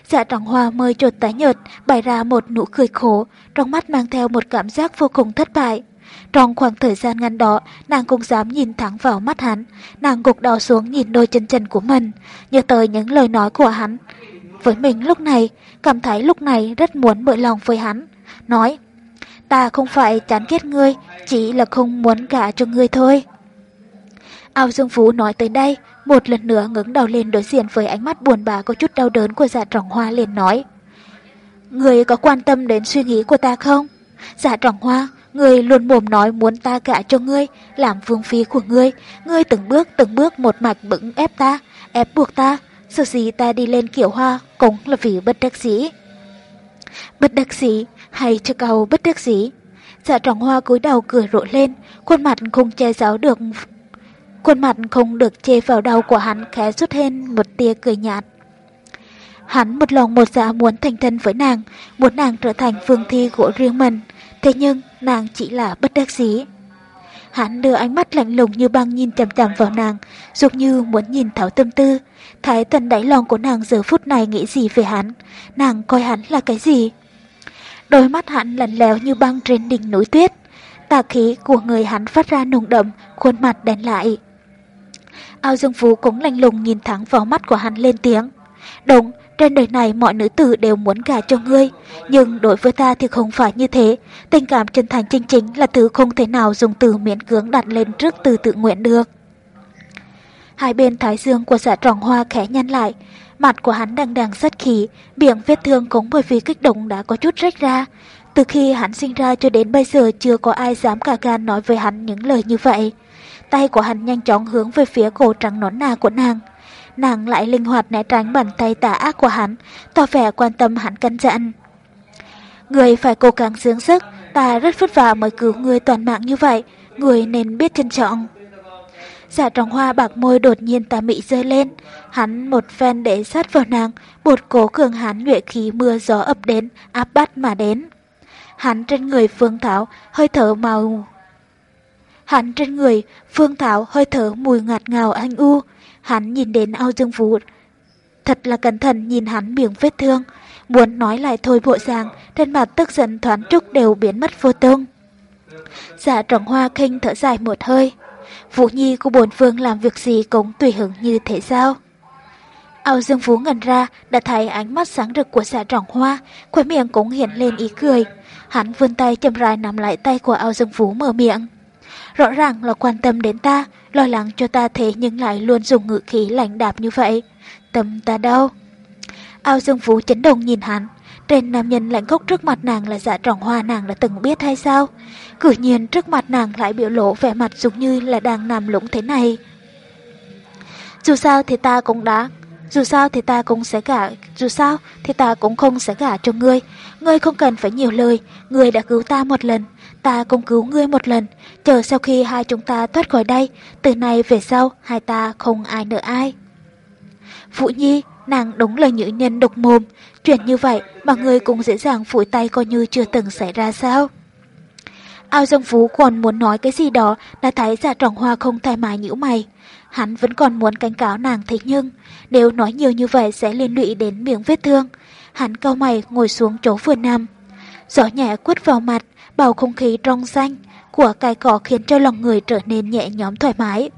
Dạ trọng hoa mời trột tái nhợt, bày ra một nụ cười khổ, trong mắt mang theo một cảm giác vô cùng thất bại. Trong khoảng thời gian ngắn đó, nàng cũng dám nhìn thẳng vào mắt hắn, nàng gục đầu xuống nhìn đôi chân chân của mình, nhớ tới những lời nói của hắn. Với mình lúc này, cảm thấy lúc này rất muốn mở lòng với hắn, nói, ta không phải chán ghét ngươi, chỉ là không muốn gả cho ngươi thôi. Ao Dương Phú nói tới đây, một lần nữa ngẩng đầu lên đối diện với ánh mắt buồn bã có chút đau đớn của dạ trọng hoa liền nói. Người có quan tâm đến suy nghĩ của ta không? Dạ trọng hoa, người luôn mồm nói muốn ta gả cho ngươi, làm vương phi của ngươi. Ngươi từng bước từng bước một mạch bững ép ta, ép buộc ta. Sự gì ta đi lên kiểu hoa cũng là vì bất đắc dĩ. Bất đắc dĩ hay cho cầu bất đắc dĩ? Dạ trọng hoa cúi đầu cười rộ lên, khuôn mặt không che giấu được Khuôn mặt không được chê vào đầu của hắn khẽ xuất hiện một tia cười nhạt. Hắn một lòng một dạ muốn thành thân với nàng, muốn nàng trở thành phương thi của riêng mình, thế nhưng nàng chỉ là bất đắc dĩ. Hắn đưa ánh mắt lạnh lùng như băng nhìn chằm chằm vào nàng, dục như muốn nhìn thấu tâm tư. Thái tần đáy lòng của nàng giờ phút này nghĩ gì về hắn, nàng coi hắn là cái gì? Đôi mắt hắn lạnh lẽo như băng trên đỉnh núi tuyết. Tà khí của người hắn phát ra nồng đậm, khuôn mặt đen lại. Ao Dương Phú cũng lạnh lùng nhìn thẳng vào mắt của hắn lên tiếng. Đúng, trên đời này mọi nữ tử đều muốn gả cho ngươi, nhưng đối với ta thì không phải như thế. Tình cảm chân thành chân chính là thứ không thể nào dùng từ miễn cưỡng đặt lên trước từ tự nguyện được. Hai bên thái dương của dạ tròn hoa khẽ nhăn lại, mặt của hắn đang đang rất khí, miệng vết thương cũng bởi vì kích động đã có chút rách ra. Từ khi hắn sinh ra cho đến bây giờ chưa có ai dám cả gan nói với hắn những lời như vậy. Tay của hắn nhanh chóng hướng về phía cổ trắng nón nà của nàng. Nàng lại linh hoạt né tránh bàn tay tà ác của hắn, tỏ vẻ quan tâm hắn căn dặn. Người phải cố gắng dưỡng sức, ta rất vất vả mới cứu người toàn mạng như vậy, người nên biết trân trọng. Giả trọng hoa bạc môi đột nhiên tà mị rơi lên, hắn một phen để sát vào nàng, bột cố cường hắn nhuệ khí mưa gió ập đến, áp bắt mà đến. Hắn trên người phương thảo, hơi thở màu Hắn trên người, Phương Thảo hơi thở mùi ngạt ngào anh u. Hắn nhìn đến ao dương vũ. Thật là cẩn thận nhìn hắn miệng vết thương. Muốn nói lại thôi bộ dạng, trên mặt tức giận thoáng trúc đều biến mất vô tung. Dạ trọng hoa khinh thở dài một hơi. Vũ Nhi của bổn phương làm việc gì cũng tùy hứng như thế sao? Ao Dương Phú ngần ra, đã thấy ánh mắt sáng rực của xã trọng hoa, khóe miệng cũng hiện lên ý cười. Hắn vươn tay chậm rãi nắm lại tay của Ao Dương Phú mở miệng. Rõ ràng là quan tâm đến ta, lo lắng cho ta thế nhưng lại luôn dùng ngữ khí lạnh đạp như vậy. Tâm ta đâu? Ao Dương Phú chấn động nhìn hắn. Trên nam nhân lạnh khốc trước mặt nàng là dạ trọng hoa nàng đã từng biết hay sao? Cử nhiên trước mặt nàng lại biểu lộ vẻ mặt giống như là đang nằm lũng thế này. Dù sao thì ta cũng đã dù sao thì ta cũng sẽ gả, dù sao thì ta cũng không sẽ gả cho ngươi. Ngươi không cần phải nhiều lời, ngươi đã cứu ta một lần, ta cũng cứu ngươi một lần. Chờ sau khi hai chúng ta thoát khỏi đây, từ nay về sau hai ta không ai nợ ai. Vũ Nhi, nàng đúng là nữ nhân độc mồm, chuyện như vậy mà ngươi cũng dễ dàng phủi tay coi như chưa từng xảy ra sao. Ao Dương Phú còn muốn nói cái gì đó, đã thấy giả trọng hoa không thoải mái nhíu mày. Hắn vẫn còn muốn cảnh cáo nàng thế nhưng, nếu nói nhiều như vậy sẽ liên lụy đến miệng vết thương. Hắn cau mày ngồi xuống chỗ vừa nằm. Gió nhẹ quất vào mặt, bầu không khí trong xanh của cài cỏ khiến cho lòng người trở nên nhẹ nhõm thoải mái.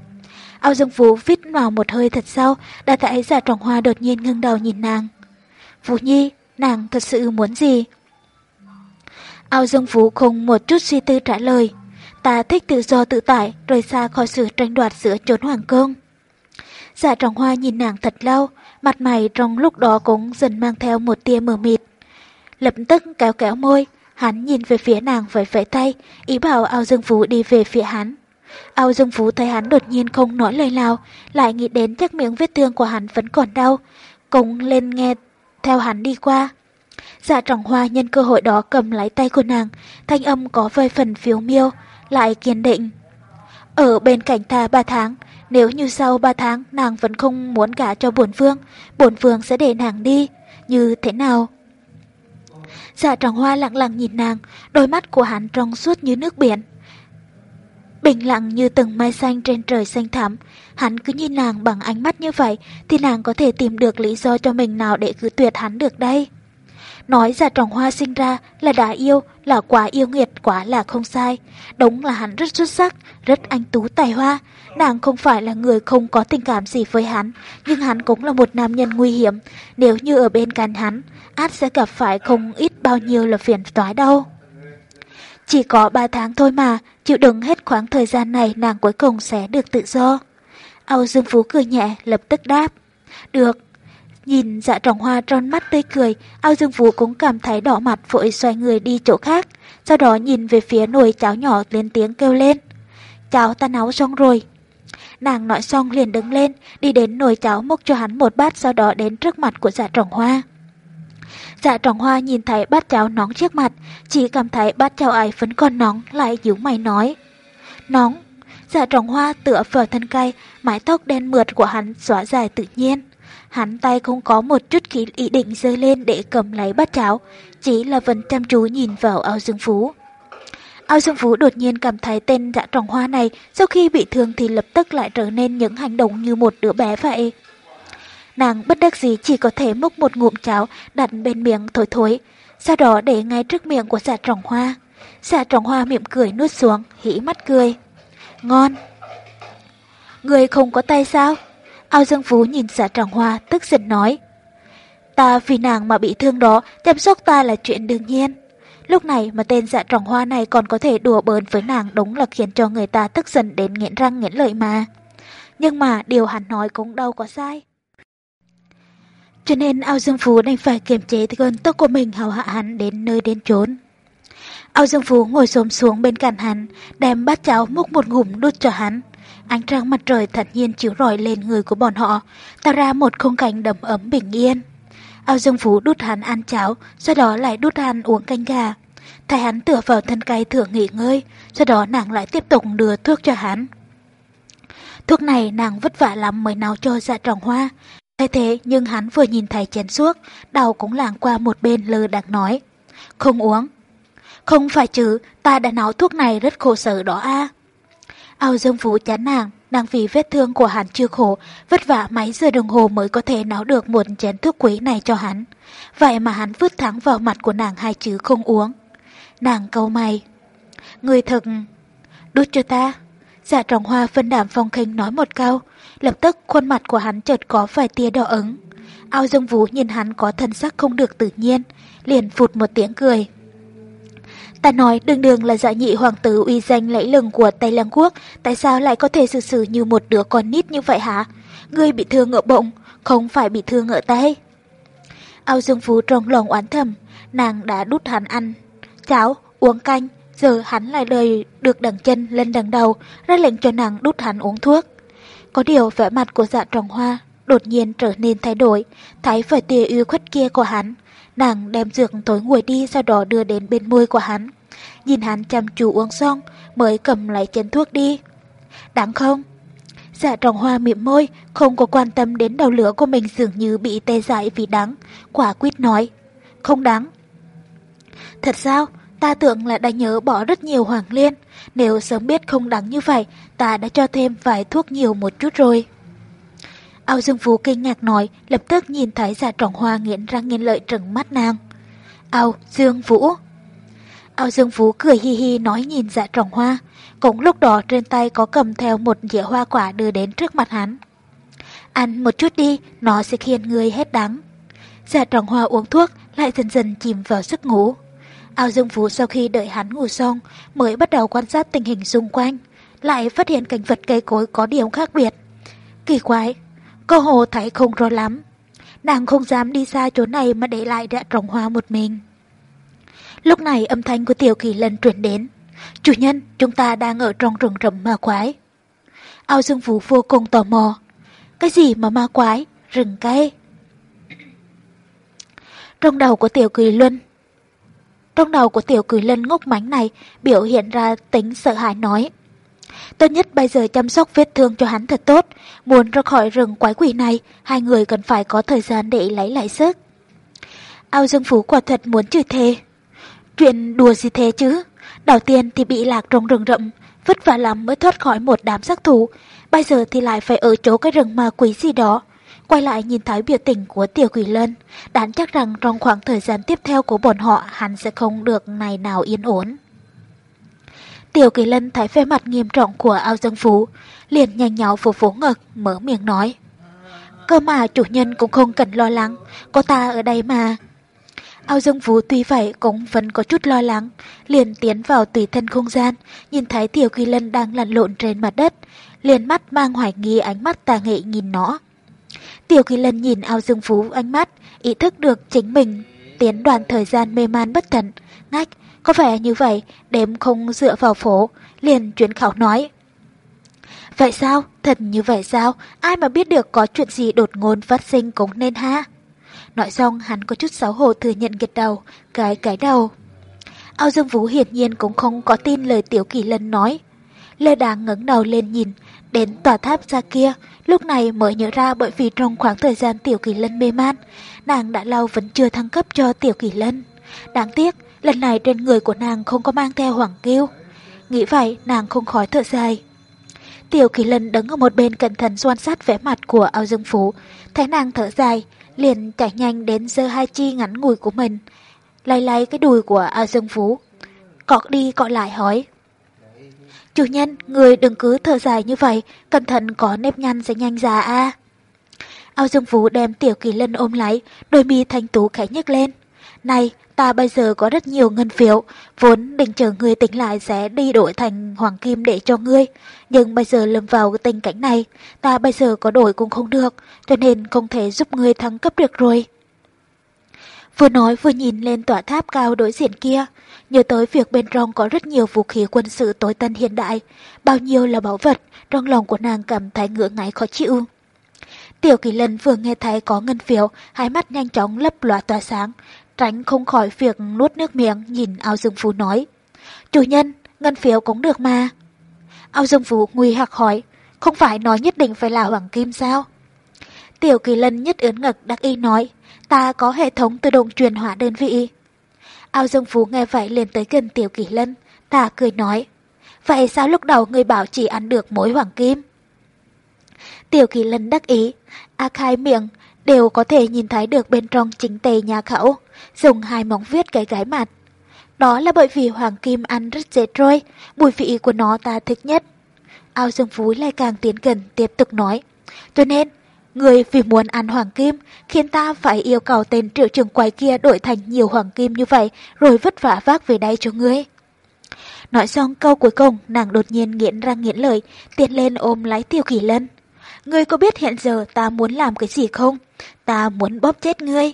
Ao Dương Vũ vít vào một hơi thật sâu, đã thấy giả trọng hoa đột nhiên ngưng đầu nhìn nàng. Vũ Nhi, nàng thật sự muốn gì? Ao Dương Vũ không một chút suy tư trả lời. Ta thích tự do tự tại, rời xa khỏi sự tranh đoạt giữa chốn hoàng công. Giả dạ trọng hoa nhìn nàng thật lâu, mặt mày trong lúc đó cũng dần mang theo một tia mờ mịt. Lập tức kéo kéo môi, hắn nhìn về phía nàng với vẫy tay, ý bảo ao dương phú đi về phía hắn. Ao dương phú thấy hắn đột nhiên không nói lời nào, lại nghĩ đến chắc miệng vết thương của hắn vẫn còn đau, cũng lên nghe theo hắn đi qua. Dạ trọng hoa nhân cơ hội đó cầm lấy tay của nàng, thanh âm có vơi phần phiếu miêu, lại kiên định. Ở bên cạnh ta ba tháng, nếu như sau ba tháng nàng vẫn không muốn gả cho bổn vương, bổn vương sẽ để nàng đi, như thế nào? Dạ trọng hoa lặng lặng nhìn nàng, đôi mắt của hắn trong suốt như nước biển. bình lặng như từng mai xanh trên trời xanh thẳm. Hắn cứ nhìn nàng bằng ánh mắt như vậy thì nàng có thể tìm được lý do cho mình nào để cứ tuyệt hắn được đây. Nói giả trọng hoa sinh ra là đã yêu, là quá yêu nghiệt, quá là không sai. Đúng là hắn rất xuất sắc, rất anh tú tài hoa. Nàng không phải là người không có tình cảm gì với hắn, nhưng hắn cũng là một nam nhân nguy hiểm. Nếu như ở bên cạnh hắn, át sẽ gặp phải không ít bao nhiêu là phiền toái đâu. Chỉ có 3 tháng thôi mà, chịu đựng hết khoảng thời gian này nàng cuối cùng sẽ được tự do. Âu Dương Phú cười nhẹ, lập tức đáp. Được. Nhìn dạ trọng hoa tròn mắt tươi cười, ao Dương vũ cũng cảm thấy đỏ mặt vội xoay người đi chỗ khác. Sau đó nhìn về phía nồi cháo nhỏ lên tiếng kêu lên. Cháo ta nấu xong rồi. Nàng nói xong liền đứng lên, đi đến nồi cháo múc cho hắn một bát sau đó đến trước mặt của dạ trọng hoa. Dạ trọng hoa nhìn thấy bát cháo nóng trước mặt, chỉ cảm thấy bát cháo ấy vẫn còn nóng, lại nhíu mày nói. Nóng. Dạ trọng hoa tựa vào thân cây, mái tóc đen mượt của hắn xóa dài tự nhiên. Hắn tay không có một chút khí ý định rơi lên để cầm lấy bát cháo, chỉ là vẫn chăm chú nhìn vào ao dương phú. Ao Dương Phú đột nhiên cảm thấy tên dạ tròn hoa này sau khi bị thương thì lập tức lại trở nên những hành động như một đứa bé vậy. Nàng bất đắc dĩ chỉ có thể múc một ngụm cháo đặt bên miệng thổi thối, sau đó để ngay trước miệng của dạ tròn hoa. Dạ tròn hoa mỉm cười nuốt xuống, hỉ mắt cười. Ngon. Người không có tay sao? Ao Dương Phú nhìn dạ trọng hoa tức giận nói. Ta vì nàng mà bị thương đó, chăm sóc ta là chuyện đương nhiên. Lúc này mà tên dạ trọng hoa này còn có thể đùa bỡn với nàng đúng là khiến cho người ta tức giận đến nghiện răng nghiện lợi mà. Nhưng mà điều hắn nói cũng đâu có sai. Cho nên Ao Dương Phú đành phải kiềm chế cơn tức của mình hầu hạ hắn đến nơi đến chốn. Ao Dương Phú ngồi xổm xuống bên cạnh hắn, đem bát cháo múc một ngụm đút cho hắn. Ánh trăng mặt trời thật nhiên chiếu rọi lên người của bọn họ, tạo ra một khung cảnh đầm ấm bình yên. Ao Dương Phú đút hắn ăn cháo, sau đó lại đút hắn uống canh gà. Thấy hắn tựa vào thân cây thưởng nghỉ ngơi, sau đó nàng lại tiếp tục đưa thuốc cho hắn. Thuốc này nàng vất vả lắm mới nấu cho dạ tròn hoa, Thay thế nhưng hắn vừa nhìn thấy chén suốt, đầu cũng làng qua một bên lơ đặc nói. Không uống. Không phải chứ, ta đã nấu thuốc này rất khổ sở đó a. À. Ao Dương Vũ chán nàng, nàng vì vết thương của hắn chưa khổ, vất vả mấy giờ đồng hồ mới có thể nấu được một chén thuốc quý này cho hắn. Vậy mà hắn vứt thẳng vào mặt của nàng hai chữ không uống. Nàng câu mày. Người thật... Đút cho ta. Dạ trọng hoa phân đảm phong khinh nói một câu, lập tức khuôn mặt của hắn chợt có vài tia đỏ ứng. Ao Dương Vũ nhìn hắn có thân sắc không được tự nhiên, liền phụt một tiếng cười. Ta nói đường đường là dạ nhị hoàng tử uy danh lẫy lừng của Tây Lăng Quốc, tại sao lại có thể xử xử như một đứa con nít như vậy hả? Ngươi bị thương ở bụng, không phải bị thương ở tay. Ao Dương Phú trong lòng oán thầm, nàng đã đút hắn ăn, cháo, uống canh, giờ hắn lại đời được đằng chân lên đằng đầu, ra lệnh cho nàng đút hắn uống thuốc. Có điều vẻ mặt của dạ trọng hoa đột nhiên trở nên thay đổi, thấy phải tia ưu khuất kia của hắn. Nàng đem dược tối nguội đi sau đó đưa đến bên môi của hắn. Nhìn hắn chăm chú uống xong mới cầm lấy chén thuốc đi. Đáng không? Dạ trọng hoa miệng môi, không có quan tâm đến đầu lửa của mình dường như bị tê dại vì đắng. Quả quyết nói, không đáng. Thật sao? Ta tưởng là đã nhớ bỏ rất nhiều hoàng liên. Nếu sớm biết không đáng như vậy, ta đã cho thêm vài thuốc nhiều một chút rồi. Ao Dương Phú kinh ngạc nói, lập tức nhìn thấy dạ giả trọng hoa nghiến răng nghiến lợi trừng mắt nàng. Ao Dương Vũ Ao Dương Phú cười hi hi nói nhìn dạ Trồng hoa. Cũng lúc đó trên tay có cầm theo một dĩa hoa quả đưa đến trước mặt hắn. Ăn một chút đi, nó sẽ khiến người hết đắng. Dạ Trồng hoa uống thuốc, lại dần dần chìm vào giấc ngủ. Ao Dương Phú sau khi đợi hắn ngủ xong mới bắt đầu quan sát tình hình xung quanh, lại phát hiện cảnh vật cây cối có điểm khác biệt. Kỳ quái, cô hồ thấy không rõ lắm. Nàng không dám đi xa chỗ này mà để lại dạ đã trồng hoa một mình. Lúc này âm thanh của tiểu kỳ lân truyền đến. Chủ nhân, chúng ta đang ở trong rừng rậm ma quái. Ao Dương Vũ vô cùng tò mò. Cái gì mà ma quái? Rừng cây. Trong đầu của tiểu kỳ luân trong đầu của tiểu Kỳ lân ngốc mánh này biểu hiện ra tính sợ hãi nói. Tốt nhất bây giờ chăm sóc vết thương cho hắn thật tốt. Muốn ra khỏi rừng quái quỷ này, hai người cần phải có thời gian để lấy lại sức. Ao Dương Phú quả thật muốn chửi thề. Chuyện đùa gì thế chứ? Đầu tiên thì bị lạc trong rừng rậm, vất vả lắm mới thoát khỏi một đám sát thủ, bây giờ thì lại phải ở chỗ cái rừng ma quỷ gì đó. Quay lại nhìn thấy biểu tình của Tiểu Quỷ Lân, đáng chắc rằng trong khoảng thời gian tiếp theo của bọn họ hắn sẽ không được ngày nào yên ổn. Tiểu Kỳ Lân thấy vẻ mặt nghiêm trọng của ao dân phú, liền nhanh nhào phủ phố ngực, mở miệng nói. Cơ mà chủ nhân cũng không cần lo lắng, có ta ở đây mà. Ao Dương Phú tuy vậy cũng vẫn có chút lo lắng, liền tiến vào tùy thân không gian, nhìn thấy Tiểu Kỳ Lân đang lăn lộn trên mặt đất, liền mắt mang hoài nghi ánh mắt tà nghệ nhìn nó. Tiểu Kỳ Lân nhìn Ao Dương Phú ánh mắt, ý thức được chính mình tiến đoạn thời gian mê man bất tận, ngách, có vẻ như vậy, đếm không dựa vào phố, liền chuyển khảo nói. Vậy sao? Thật như vậy sao? Ai mà biết được có chuyện gì đột ngôn phát sinh cũng nên ha? Nói xong hắn có chút xấu hổ thừa nhận gật đầu, cái cái đầu. Ao Dương Vũ hiển nhiên cũng không có tin lời Tiểu Kỳ Lân nói. Lê Đàng ngẩng đầu lên nhìn, đến tòa tháp ra kia, lúc này mới nhớ ra bởi vì trong khoảng thời gian Tiểu Kỳ Lân mê man, nàng đã lâu vẫn chưa thăng cấp cho Tiểu Kỳ Lân. Đáng tiếc, lần này trên người của nàng không có mang theo hoàng kiêu. Nghĩ vậy, nàng không khỏi thở dài. Tiểu Kỳ Lân đứng ở một bên cẩn thận quan sát vẻ mặt của ao dương phú, thấy nàng thở dài, liền chạy nhanh đến giơ hai chi ngắn ngùi của mình, lay lay cái đùi của A dương phú. Cọ đi cọ lại hỏi. Chủ nhân, người đừng cứ thở dài như vậy, cẩn thận có nếp nhăn sẽ nhanh già a. Ao Dương Phú đem Tiểu Kỳ Lân ôm lấy, đôi mi thanh tú khẽ nhếch lên. Này, ta bây giờ có rất nhiều ngân phiếu, vốn định chờ ngươi tỉnh lại sẽ đi đổi thành hoàng kim để cho ngươi. Nhưng bây giờ lâm vào tình cảnh này, ta bây giờ có đổi cũng không được, cho nên không thể giúp ngươi thắng cấp được rồi. Vừa nói vừa nhìn lên tòa tháp cao đối diện kia, nhớ tới việc bên trong có rất nhiều vũ khí quân sự tối tân hiện đại, bao nhiêu là bảo vật, trong lòng của nàng cảm thấy ngựa ngáy khó chịu. Tiểu kỳ lân vừa nghe thấy có ngân phiếu, hai mắt nhanh chóng lấp lóa tỏa sáng, tránh không khỏi việc nuốt nước miệng nhìn ao dương phú nói. Chủ nhân, ngân phiếu cũng được mà. Ao dương phú nguy hạc hỏi, không phải nói nhất định phải là hoàng kim sao? Tiểu kỳ lân nhất ướn ngực đắc y nói, ta có hệ thống tự động truyền hỏa đơn vị. Ao dương phú nghe vậy liền tới gần tiểu kỳ lân, ta cười nói, vậy sao lúc đầu người bảo chỉ ăn được mỗi hoàng kim? Tiểu kỳ lân đắc ý, A khai miệng, đều có thể nhìn thấy được bên trong chính tề nhà khẩu, dùng hai móng viết cái gái mặt. Đó là bởi vì hoàng kim ăn rất dễ trôi, mùi vị của nó ta thích nhất. Ao Dương Phú lại càng tiến gần tiếp tục nói. Cho nên, người vì muốn ăn hoàng kim, khiến ta phải yêu cầu tên triệu trưởng quái kia đổi thành nhiều hoàng kim như vậy, rồi vất vả vác về đây cho ngươi. Nói xong câu cuối cùng, nàng đột nhiên nghiến răng nghiến lời, tiến lên ôm lấy tiêu kỷ lân. Ngươi có biết hiện giờ ta muốn làm cái gì không? Ta muốn bóp chết ngươi.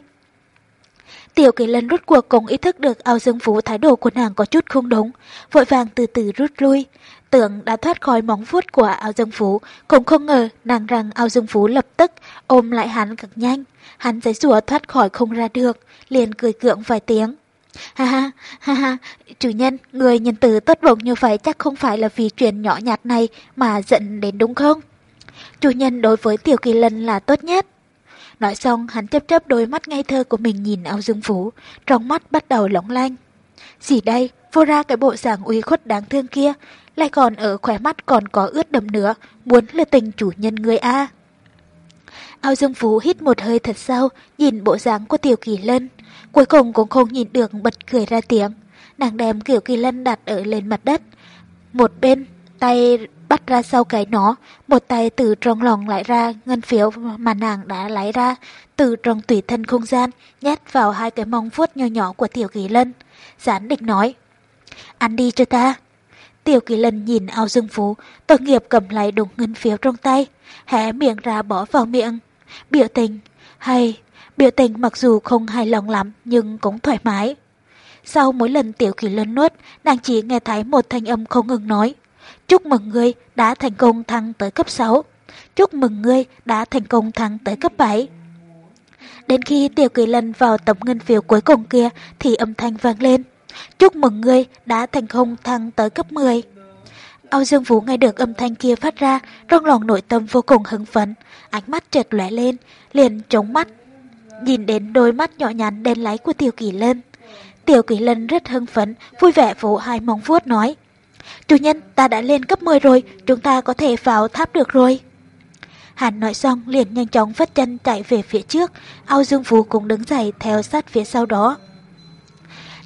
Tiểu kỳ lân rút cuộc cũng ý thức được ao dương phú thái độ của nàng có chút không đúng, vội vàng từ từ rút lui. Tưởng đã thoát khỏi móng vuốt của ao dương phú, cũng không ngờ nàng rằng ao dương phú lập tức ôm lại hắn cực nhanh. Hắn giấy rùa thoát khỏi không ra được, liền cười cưỡng vài tiếng. Ha ha, ha ha, chủ nhân, người nhân từ tốt bụng như vậy chắc không phải là vì chuyện nhỏ nhặt này mà giận đến đúng không? Chủ nhân đối với Tiểu Kỳ Lân là tốt nhất. Nói xong, hắn chấp chấp đôi mắt ngây thơ của mình nhìn ao dương phú, trong mắt bắt đầu lóng lanh. Gì đây, vô ra cái bộ dạng uy khuất đáng thương kia, lại còn ở khóe mắt còn có ướt đầm nữa, muốn là tình chủ nhân người A. Ao Dương Phú hít một hơi thật sâu, nhìn bộ dáng của Tiểu Kỳ Lân. Cuối cùng cũng không nhìn được bật cười ra tiếng. Nàng đem Tiểu Kỳ Lân đặt ở lên mặt đất. Một bên, tay bắt ra sau cái nó, một tay từ trong lòng lại ra ngân phiếu mà nàng đã lấy ra, từ trong tùy thân không gian, nhét vào hai cái mông vuốt nhỏ nhỏ của Tiểu Kỳ Lân. Gián định nói, ăn đi cho ta. Tiểu Kỳ Lân nhìn ao dương phú, tội nghiệp cầm lấy đống ngân phiếu trong tay, hé miệng ra bỏ vào miệng. Biểu tình, hay, biểu tình mặc dù không hài lòng lắm nhưng cũng thoải mái. Sau mỗi lần Tiểu Kỳ Lân nuốt, nàng chỉ nghe thấy một thanh âm không ngừng nói. Chúc mừng ngươi đã thành công thăng tới cấp 6. Chúc mừng ngươi đã thành công thăng tới cấp 7. Đến khi Tiểu Kỳ Lân vào tấm ngân phiếu cuối cùng kia thì âm thanh vang lên. Chúc mừng ngươi đã thành công thăng tới cấp 10. Âu Dương Vũ nghe được âm thanh kia phát ra, trong lòng nội tâm vô cùng hứng phấn, ánh mắt chợt lóe lên, liền trống mắt. Nhìn đến đôi mắt nhỏ nhắn đen láy của Tiểu Kỳ Lân. Tiểu Kỳ Lân rất hưng phấn, vui vẻ vỗ hai móng vuốt nói. Chủ nhân, ta đã lên cấp 10 rồi, chúng ta có thể vào tháp được rồi. Hắn nói xong liền nhanh chóng vất chân chạy về phía trước, ao dương phú cũng đứng dậy theo sát phía sau đó.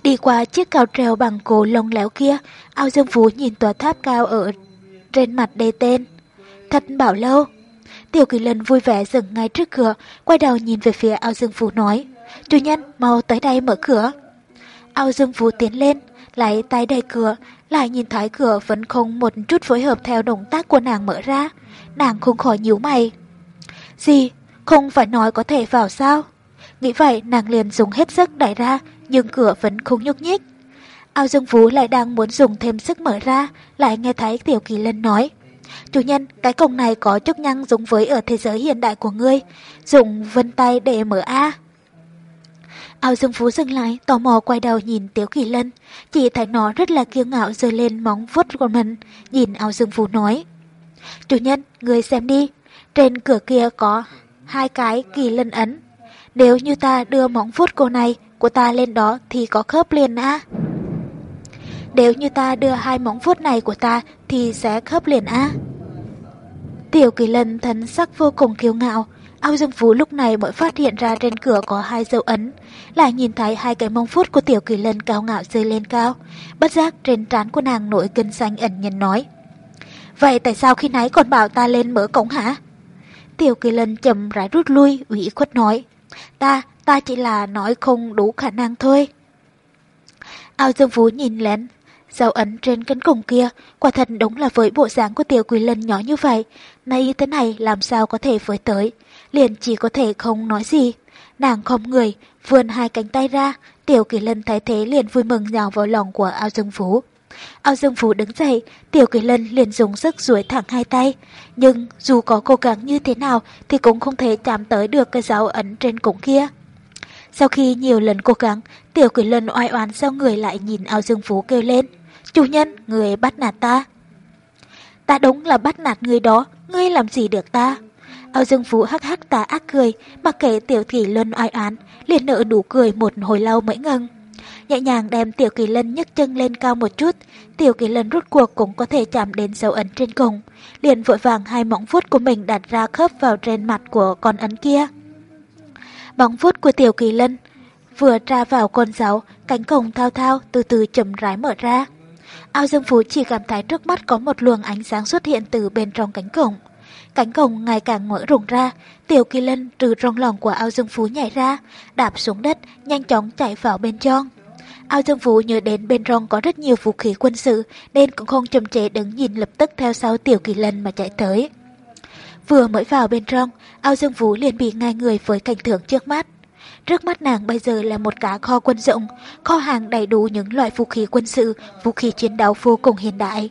Đi qua chiếc cao treo bằng cổ lông léo kia, ao dương phú nhìn tòa tháp cao ở trên mặt đề tên. Thật bảo lâu. Tiểu kỳ lân vui vẻ dừng ngay trước cửa, quay đầu nhìn về phía ao dương phú nói. Chủ nhân, mau tới đây mở cửa. Ao dương phú tiến lên, lấy tay đẩy cửa, lại nhìn thấy cửa vẫn không một chút phối hợp theo động tác của nàng mở ra. Nàng không khỏi nhíu mày. Gì? Không phải nói có thể vào sao? Nghĩ vậy nàng liền dùng hết sức đẩy ra, nhưng cửa vẫn không nhúc nhích. Ao Dương Phú lại đang muốn dùng thêm sức mở ra, lại nghe thấy Tiểu Kỳ Lân nói. Chủ nhân, cái cổng này có chức năng giống với ở thế giới hiện đại của ngươi, dùng vân tay để mở A. Ao Dương Phú dừng lại, tò mò quay đầu nhìn Tiểu Kỳ Lân, chỉ thấy nó rất là kiêu ngạo rơi lên móng vuốt của mình, nhìn Ao Dương Phú nói. Chủ nhân, người xem đi, trên cửa kia có hai cái kỳ lân ấn. Nếu như ta đưa móng vuốt cô này của ta lên đó thì có khớp liền á. Nếu như ta đưa hai móng vuốt này của ta thì sẽ khớp liền á. Tiểu kỳ lân thân sắc vô cùng kiêu ngạo. Ao Dương Phú lúc này mới phát hiện ra trên cửa có hai dấu ấn, lại nhìn thấy hai cái mông phút của tiểu kỳ lân cao ngạo rơi lên cao. Bất giác trên trán của nàng nổi cơn xanh ẩn nhân nói. Vậy tại sao khi nãy còn bảo ta lên mở cổng hả? Tiểu kỳ lân chậm rãi rút lui, ủy khuất nói. Ta, ta chỉ là nói không đủ khả năng thôi. Ao Dương Phú nhìn lén, dấu ấn trên cánh cổng kia, quả thật đúng là với bộ dáng của tiểu quỷ lân nhỏ như vậy, nay thế này làm sao có thể với tới, liền chỉ có thể không nói gì. Nàng khom người, vươn hai cánh tay ra, tiểu kỳ lân thấy thế liền vui mừng nhào vào lòng của ao dương phú. Ao Dương Phú đứng dậy, Tiểu Kỳ Lân liền dùng sức duỗi thẳng hai tay. Nhưng dù có cố gắng như thế nào thì cũng không thể chạm tới được cái dấu ấn trên cổng kia. Sau khi nhiều lần cố gắng, Tiểu Kỳ Lân oai oán sau người lại nhìn Ao Dương Phú kêu lên. Chủ nhân, người bắt nạt ta. Ta đúng là bắt nạt người đó, ngươi làm gì được ta? Ao Dương Phú hắc hắc tà ác cười, mặc kệ Tiểu Kỳ Lân oai oán, liền nợ đủ cười một hồi lâu mới ngừng nhẹ nhàng đem Tiểu Kỳ Lân nhấc chân lên cao một chút, Tiểu Kỳ Lân rút cuộc cũng có thể chạm đến dấu ấn trên cùng, liền vội vàng hai móng vuốt của mình đặt ra khớp vào trên mặt của con ấn kia. Bóng vuốt của Tiểu Kỳ Lân vừa ra vào con dấu, cánh cổng thao thao từ từ chậm rãi mở ra. Ao Dương Phú chỉ cảm thấy trước mắt có một luồng ánh sáng xuất hiện từ bên trong cánh cổng. Cánh cổng ngày càng mở rộng ra, Tiểu Kỳ Lân từ trong lòng của Ao Dương Phú nhảy ra, đạp xuống đất, nhanh chóng chạy vào bên trong. Ao Dương Vũ nhớ đến bên trong có rất nhiều vũ khí quân sự nên cũng không chậm chế đứng nhìn lập tức theo sau Tiểu Kỳ Lân mà chạy tới. Vừa mới vào bên trong, Ao Dương Vũ liền bị ngay người với cảnh tượng trước mắt. Trước mắt nàng bây giờ là một cá kho quân rộng, kho hàng đầy đủ những loại vũ khí quân sự, vũ khí chiến đấu vô cùng hiện đại.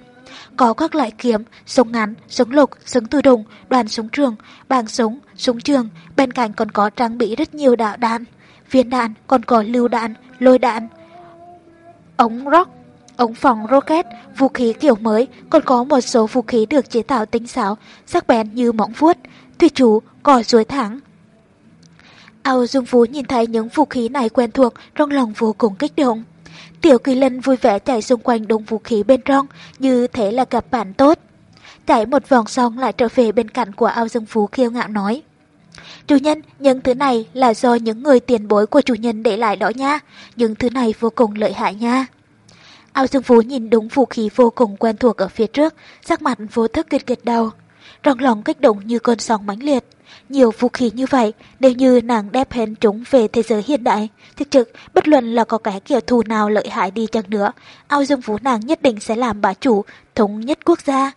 Có các loại kiếm, súng ngắn, súng lục, súng tự động, đoàn súng trường, bàng súng, súng trường, bên cạnh còn có trang bị rất nhiều đạo đạn, viên đạn, còn có lưu đạn, lôi đạn, ống rock, ống phòng rocket, vũ khí kiểu mới, còn có một số vũ khí được chế tạo tinh xảo, sắc bén như móng vuốt, thủy chủ, cỏ suối thẳng. Ao Dung Phú nhìn thấy những vũ khí này quen thuộc, trong lòng vô cùng kích động. Tiểu Kỳ Linh vui vẻ chạy xung quanh đống vũ khí bên trong, như thế là gặp bạn tốt. Chạy một vòng xong lại trở về bên cạnh của Ao Dương Phú khiêu ngạo nói. Chủ nhân, những thứ này là do những người tiền bối của chủ nhân để lại đó nha. Những thứ này vô cùng lợi hại nha. Ao Dương Phú nhìn đúng vũ khí vô cùng quen thuộc ở phía trước, sắc mặt vô thức kịch kịch đầu. Trong lòng kích động như cơn sóng mãnh liệt. Nhiều vũ khí như vậy, nếu như nàng đem hết chúng về thế giới hiện đại, thực trực, bất luận là có cái kiểu thù nào lợi hại đi chăng nữa, ao dương Vũ nàng nhất định sẽ làm bá chủ, thống nhất quốc gia.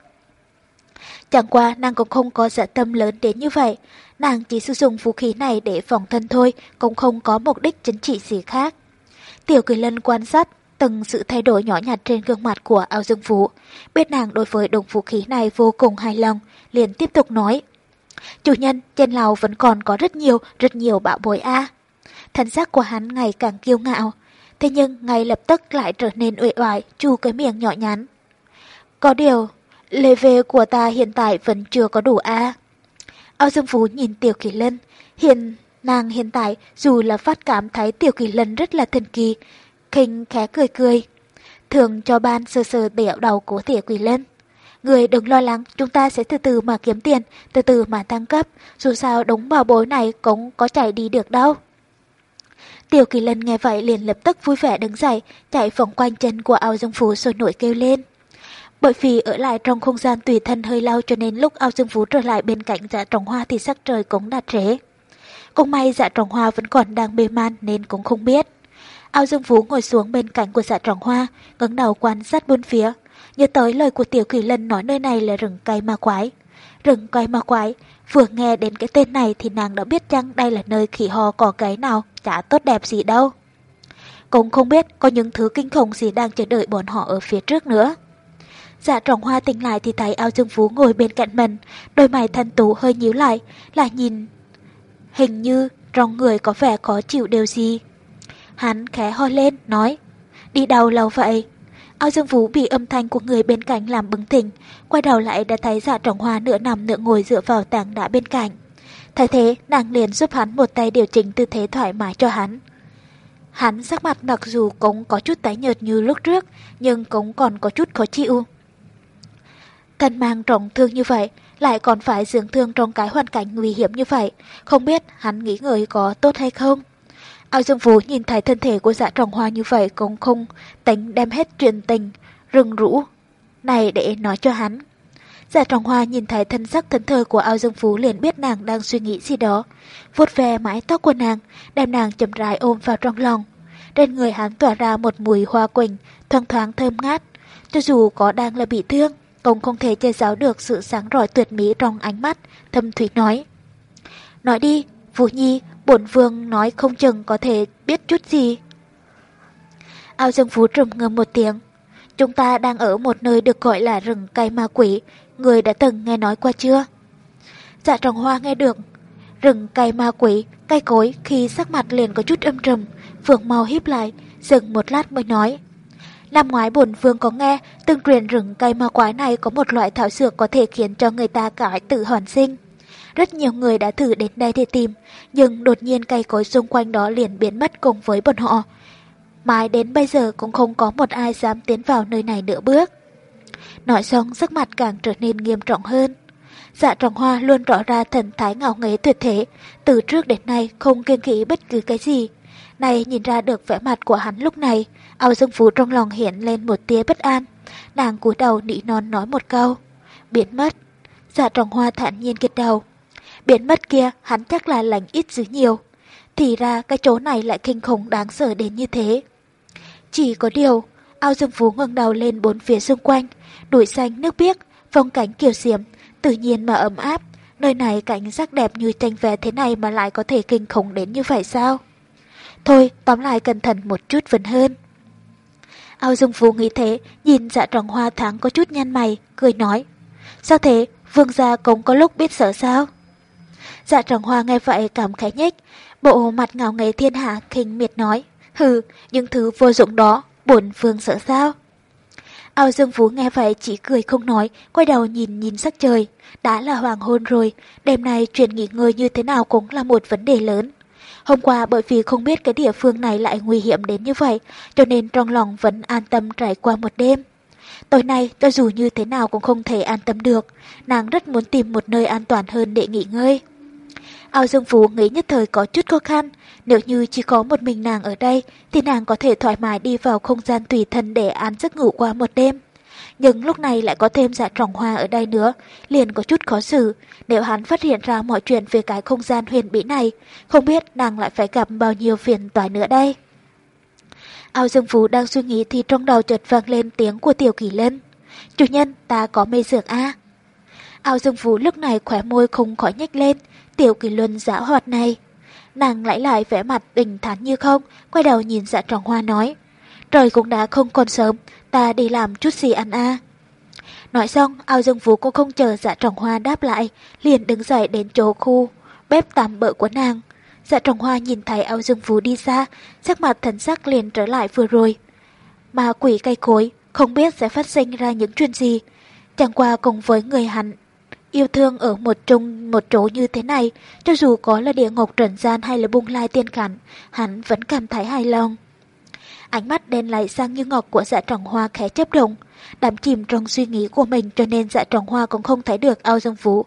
Chẳng qua nàng cũng không có dạ tâm lớn đến như vậy, nàng chỉ sử dụng vũ khí này để phòng thân thôi, cũng không có mục đích chính trị gì khác. Tiểu Kỳ Lân quan sát từng sự thay đổi nhỏ nhặt trên gương mặt của ao dương Vũ Biết nàng đối với đồng vũ khí này vô cùng hài lòng, liền tiếp tục nói. Chủ nhân, trên lào vẫn còn có rất nhiều, rất nhiều bạo bối A. Thần sắc của hắn ngày càng kiêu ngạo, thế nhưng ngay lập tức lại trở nên uể oải, chu cái miệng nhỏ nhắn. Có điều, lề về của ta hiện tại vẫn chưa có đủ A. Ao Dương Phú nhìn Tiểu Kỳ Lân, hiện nàng hiện tại dù là phát cảm thấy Tiểu Kỳ Lân rất là thần kỳ, khinh khẽ cười cười. thường cho ban sơ sơ bẻo đầu của tỉa kỳ lên. Người đừng lo lắng, chúng ta sẽ từ từ mà kiếm tiền, từ từ mà tăng cấp, dù sao đống bảo bối này cũng có chạy đi được đâu. Tiểu kỳ lân nghe vậy liền lập tức vui vẻ đứng dậy, chạy vòng quanh chân của ao dương phú sôi nổi kêu lên. Bởi vì ở lại trong không gian tùy thân hơi lâu cho nên lúc ao dương phú trở lại bên cạnh dạ trồng hoa thì sắc trời cũng đã trễ. Cũng may dạ trồng hoa vẫn còn đang bê man nên cũng không biết. Ao dương phú ngồi xuống bên cạnh của dạ tròn hoa, ngẩng đầu quan sát bốn phía. Nhớ tới lời của tiểu kỳ lân nói nơi này là rừng cây ma quái. Rừng cây ma quái, vừa nghe đến cái tên này thì nàng đã biết chăng đây là nơi khỉ ho có cái nào, chả tốt đẹp gì đâu. Cũng không biết có những thứ kinh khủng gì đang chờ đợi bọn họ ở phía trước nữa. Dạ trọng hoa tỉnh lại thì thấy ao dương phú ngồi bên cạnh mình, đôi mày thanh tú hơi nhíu lại, là nhìn. Hình như trong người có vẻ khó chịu điều gì. Hắn khẽ ho lên, nói, đi đâu lâu vậy? Ao Dương Vũ bị âm thanh của người bên cạnh làm bừng tỉnh, quay đầu lại đã thấy dạ trọng hoa nửa nằm nửa ngồi dựa vào tảng đá bên cạnh. Thay thế, nàng liền giúp hắn một tay điều chỉnh tư thế thoải mái cho hắn. Hắn sắc mặt mặc dù cũng có chút tái nhợt như lúc trước, nhưng cũng còn có chút khó chịu. Thân mang trọng thương như vậy, lại còn phải dưỡng thương trong cái hoàn cảnh nguy hiểm như vậy, không biết hắn nghĩ người có tốt hay không. Ao Dương Vũ nhìn thấy thân thể của dạ trọng hoa như vậy cũng không tính đem hết chuyện tình, rừng rũ này để nói cho hắn. Dạ trọng hoa nhìn thấy thân sắc thân thơ của ao Dương Phú liền biết nàng đang suy nghĩ gì đó. vuốt ve mái tóc của nàng, đem nàng chậm rãi ôm vào trong lòng. Trên người hắn tỏa ra một mùi hoa quỳnh, thoang thoáng thơm ngát. Cho dù có đang là bị thương, cũng không thể che giấu được sự sáng rọi tuyệt mỹ trong ánh mắt, thâm thủy nói. Nói đi, Vũ Nhi, bổn vương nói không chừng có thể biết chút gì. Ao Dương Phú trùm ngâm một tiếng. Chúng ta đang ở một nơi được gọi là rừng cây ma quỷ, người đã từng nghe nói qua chưa? Dạ trọng hoa nghe được. Rừng cây ma quỷ, cây cối khi sắc mặt liền có chút âm trầm, phượng mau híp lại, dừng một lát mới nói. Năm ngoái bổn vương có nghe, từng truyền rừng cây ma quái này có một loại thảo dược có thể khiến cho người ta cải tự hoàn sinh. Rất nhiều người đã thử đến đây để tìm, nhưng đột nhiên cây cối xung quanh đó liền biến mất cùng với bọn họ. Mãi đến bây giờ cũng không có một ai dám tiến vào nơi này nữa bước. Nói xong sắc mặt càng trở nên nghiêm trọng hơn. Dạ trọng hoa luôn rõ ra thần thái ngạo nghễ tuyệt thế, từ trước đến nay không kiêng kỵ bất cứ cái gì. Này nhìn ra được vẻ mặt của hắn lúc này, ao dương phú trong lòng hiện lên một tia bất an. Nàng cúi đầu nị non nói một câu, biến mất. Dạ trọng hoa thản nhiên gật đầu. Biến mất kia hắn chắc là lành ít dữ nhiều. Thì ra cái chỗ này lại kinh khủng đáng sợ đến như thế. Chỉ có điều, ao dương phú ngẩng đầu lên bốn phía xung quanh, đuổi xanh nước biếc, phong cảnh kiều diễm, tự nhiên mà ấm áp. Nơi này cảnh sắc đẹp như tranh vẽ thế này mà lại có thể kinh khủng đến như vậy sao? Thôi, tóm lại cẩn thận một chút vẫn hơn. Ao Dương Phú nghĩ thế, nhìn dạ trọng hoa tháng có chút nhăn mày, cười nói. Sao thế, vương gia cũng có lúc biết sợ sao? Dạ trọng hoa nghe vậy cảm khái nhếch, bộ mặt ngào nghề thiên hạ khinh miệt nói. Hừ, những thứ vô dụng đó, bổn vương sợ sao? Ao Dương Phú nghe vậy chỉ cười không nói, quay đầu nhìn nhìn sắc trời. Đã là hoàng hôn rồi, đêm nay chuyện nghỉ ngơi như thế nào cũng là một vấn đề lớn. Hôm qua bởi vì không biết cái địa phương này lại nguy hiểm đến như vậy, cho nên trong lòng vẫn an tâm trải qua một đêm. Tối nay, cho dù như thế nào cũng không thể an tâm được, nàng rất muốn tìm một nơi an toàn hơn để nghỉ ngơi. Ao Dương Phú nghĩ nhất thời có chút khó khăn, nếu như chỉ có một mình nàng ở đây thì nàng có thể thoải mái đi vào không gian tùy thân để an giấc ngủ qua một đêm. Nhưng lúc này lại có thêm dạ trọng hoa ở đây nữa, liền có chút khó xử. Nếu hắn phát hiện ra mọi chuyện về cái không gian huyền bí này, không biết nàng lại phải gặp bao nhiêu phiền toái nữa đây. Ao Dương Phú đang suy nghĩ thì trong đầu chợt vang lên tiếng của Tiểu Kỳ Lân. Chủ nhân, ta có mê dược A. Ao Dương Phú lúc này khỏe môi không khỏi nhếch lên, Tiểu Kỳ Luân giả hoạt này. Nàng lại lại vẻ mặt bình thản như không, quay đầu nhìn dạ trọng hoa nói. Trời cũng đã không còn sớm, ta đi làm chút gì ăn a. Nói xong, ao dương phú cũng không chờ dạ trọng hoa đáp lại, liền đứng dậy đến chỗ khu, bếp tạm bỡ của nàng. Dạ trọng hoa nhìn thấy ao dương phú đi xa, sắc mặt thần sắc liền trở lại vừa rồi. Mà quỷ cây cối, không biết sẽ phát sinh ra những chuyện gì. Chẳng qua cùng với người hắn Yêu thương ở một trong một chỗ như thế này, cho dù có là địa ngục trần gian hay là bung lai tiên cảnh, hắn vẫn cảm thấy hài lòng. Ánh mắt đen lại sang như ngọc của dạ trọng hoa khẽ chấp động. Đắm chìm trong suy nghĩ của mình cho nên dạ trọng hoa cũng không thấy được ao dương vũ.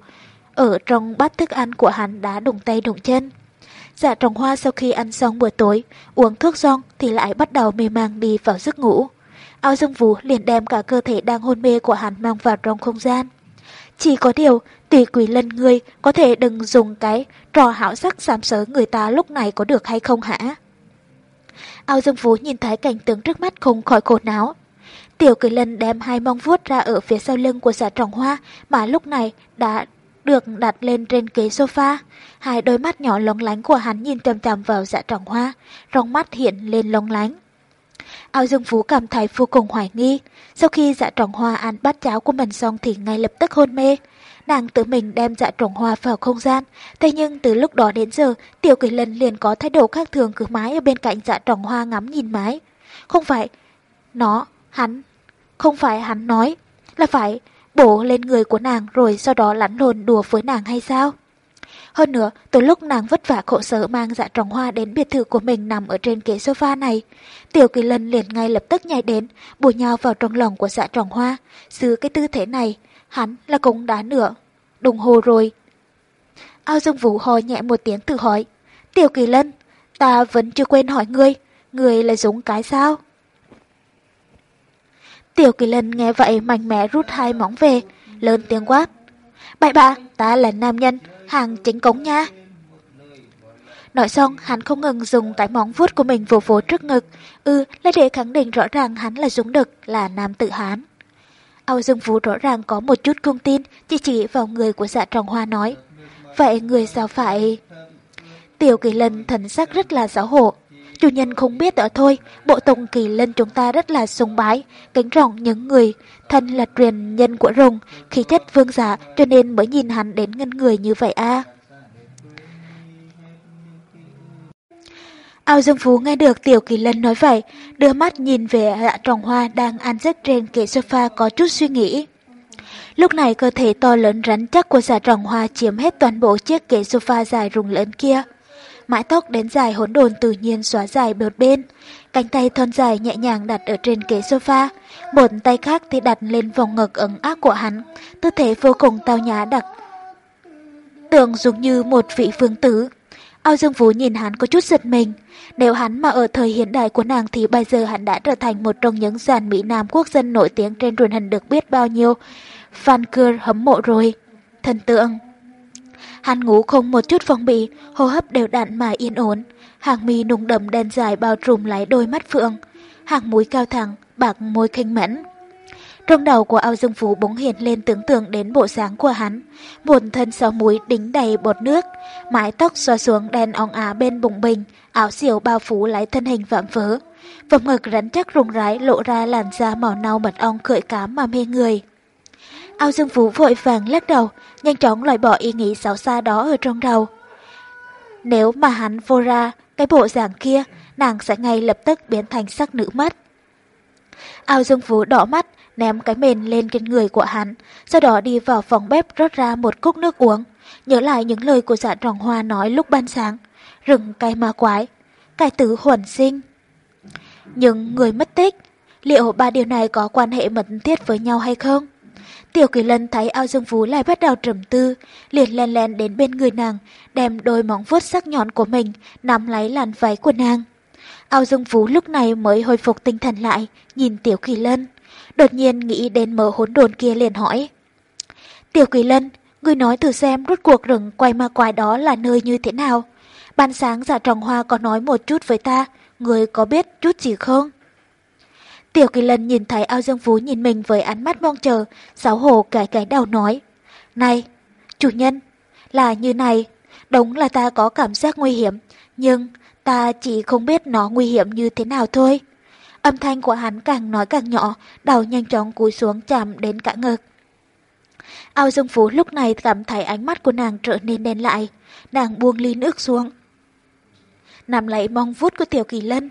Ở trong bát thức ăn của hắn đã đụng tay đụng chân. Dạ trọng hoa sau khi ăn xong bữa tối, uống thuốc xong thì lại bắt đầu mê mang đi vào giấc ngủ. Ao dương vũ liền đem cả cơ thể đang hôn mê của hắn mang vào trong không gian. Chỉ có điều, tỷ quỷ lân người có thể đừng dùng cái trò hảo sắc sám sớ người ta lúc này có được hay không hả? Ao Dương Phú nhìn thấy cảnh tượng trước mắt không khỏi cột não. Tiểu Kỳ Lân đem hai mong vuốt ra ở phía sau lưng của giả trọng hoa mà lúc này đã được đặt lên trên ghế sofa. Hai đôi mắt nhỏ lóng lánh của hắn nhìn chằm chằm vào dạ trọng hoa, trong mắt hiện lên lóng lánh. Ao Dương Phú cảm thấy vô cùng hoài nghi. Sau khi dạ trọng hoa ăn bát cháo của mình xong thì ngay lập tức hôn mê. Nàng tự mình đem dạ trọng hoa vào không gian. Thế nhưng từ lúc đó đến giờ, Tiểu Kỳ Lân liền có thái độ khác thường cứ mái ở bên cạnh dạ trọng hoa ngắm nhìn mái. Không phải nó, hắn, không phải hắn nói, là phải bổ lên người của nàng rồi sau đó lắn lồn đùa với nàng hay sao? Hơn nữa, từ lúc nàng vất vả khổ sở mang dạ trồng hoa đến biệt thự của mình nằm ở trên ghế sofa này, Tiểu Kỳ Lân liền ngay lập tức nhảy đến, bùa nhau vào trong lòng của dạ trồng hoa. Giữ cái tư thế này, hắn là cũng đã nửa, đồng hồ rồi. Ao Dương Vũ hò nhẹ một tiếng tự hỏi, Tiểu Kỳ Lân, ta vẫn chưa quên hỏi ngươi, ngươi là giống cái sao? Tiểu Kỳ Lân nghe vậy mạnh mẽ rút hai móng về, lớn tiếng quát. Bậy bạ, ta là nam nhân, hàng chính cống nha. Nói xong, hắn không ngừng dùng cái móng vuốt của mình vồ vồ trước ngực. Ừ, là để khẳng định rõ ràng hắn là Dũng Đực, là nam tự hán. Âu Dương Vũ rõ ràng có một chút không tin, chỉ chỉ vào người của dạ trọng hoa nói. Vậy người sao phải... Tiểu kỳ lân thần sắc rất là xấu hổ. Chủ nhân không biết ở thôi, bộ tộc kỳ lân chúng ta rất là sùng bái, kính trọng những người thân là truyền nhân của rồng, khí chất vương giả cho nên mới nhìn hắn đến ngân người như vậy a. Ao Dương Phú nghe được Tiểu Kỳ Lân nói vậy, đưa mắt nhìn về Hạ tròn hoa đang ăn giấc trên kệ sofa có chút suy nghĩ. Lúc này cơ thể to lớn rắn chắc của giả tròn hoa chiếm hết toàn bộ chiếc kệ sofa dài rùng lớn kia. Mái tóc đến dài hỗn đồn tự nhiên xóa dài bột bên, cánh tay thon dài nhẹ nhàng đặt ở trên ghế sofa, một tay khác thì đặt lên vòng ngực ẩn ác của hắn, tư thế vô cùng tao nhã đặc. Tưởng giống như một vị vương tử. Ao Dương Vũ nhìn hắn có chút giật mình. Nếu hắn mà ở thời hiện đại của nàng thì bây giờ hắn đã trở thành một trong những dàn Mỹ Nam quốc dân nổi tiếng trên truyền hình được biết bao nhiêu. Fan cưa hấm mộ rồi. Thần tượng. Hắn ngủ không một chút phong bị, hô hấp đều đặn mà yên ổn. Hàng mi nung đậm đen dài bao trùm lấy đôi mắt phượng. Hàng mũi cao thẳng, bạc môi khinh mẫn. Trong đầu của ao dương phú bỗng hiện lên tưởng tượng đến bộ dáng của hắn. Một thân sáu mũi đính đầy bọt nước, mái tóc xoa xuống đen ong á bên bụng bình, áo siêu bao phủ lấy thân hình vạm vỡ. Vòng ngực rắn chắc rùng rái lộ ra làn da màu nâu mật ong khởi cám mà mê người. Ao Dương Vũ vội vàng lắc đầu, nhanh chóng loại bỏ ý nghĩ xấu xa đó ở trong đầu. Nếu mà hắn vô ra cái bộ dạng kia, nàng sẽ ngay lập tức biến thành sắc nữ mất. Ao Dương Vũ đỏ mắt, ném cái mền lên trên người của hắn, sau đó đi vào phòng bếp rót ra một cốc nước uống, nhớ lại những lời của dạ tròn hoa nói lúc ban sáng, rừng cây ma quái, cải tử huẩn sinh. Những người mất tích, liệu ba điều này có quan hệ mật thiết với nhau hay không? Tiểu Kỳ Lân thấy ao dương phú lại bắt đầu trầm tư, liền len len đến bên người nàng, đem đôi móng vuốt sắc nhọn của mình nắm lấy làn váy của nàng. Ao dương phú lúc này mới hồi phục tinh thần lại, nhìn Tiểu Kỳ Lân. Đột nhiên nghĩ đến mở hỗn đồn kia liền hỏi. Tiểu Kỳ Lân, người nói thử xem rốt cuộc rừng quay ma quái đó là nơi như thế nào. Ban sáng dạ giả tròn hoa có nói một chút với ta, người có biết chút gì không? Tiểu Kỳ Lân nhìn thấy ao dương phú nhìn mình với ánh mắt mong chờ, xấu hổ cái cái đầu nói. Này, chủ nhân, là như này, đúng là ta có cảm giác nguy hiểm, nhưng ta chỉ không biết nó nguy hiểm như thế nào thôi. Âm thanh của hắn càng nói càng nhỏ, đầu nhanh chóng cúi xuống chạm đến cả ngực. Ao Dương Phú lúc này cảm thấy ánh mắt của nàng trở nên đen lại, nàng buông ly nước xuống. Nằm lấy mong vuốt của Tiểu Kỳ Lân,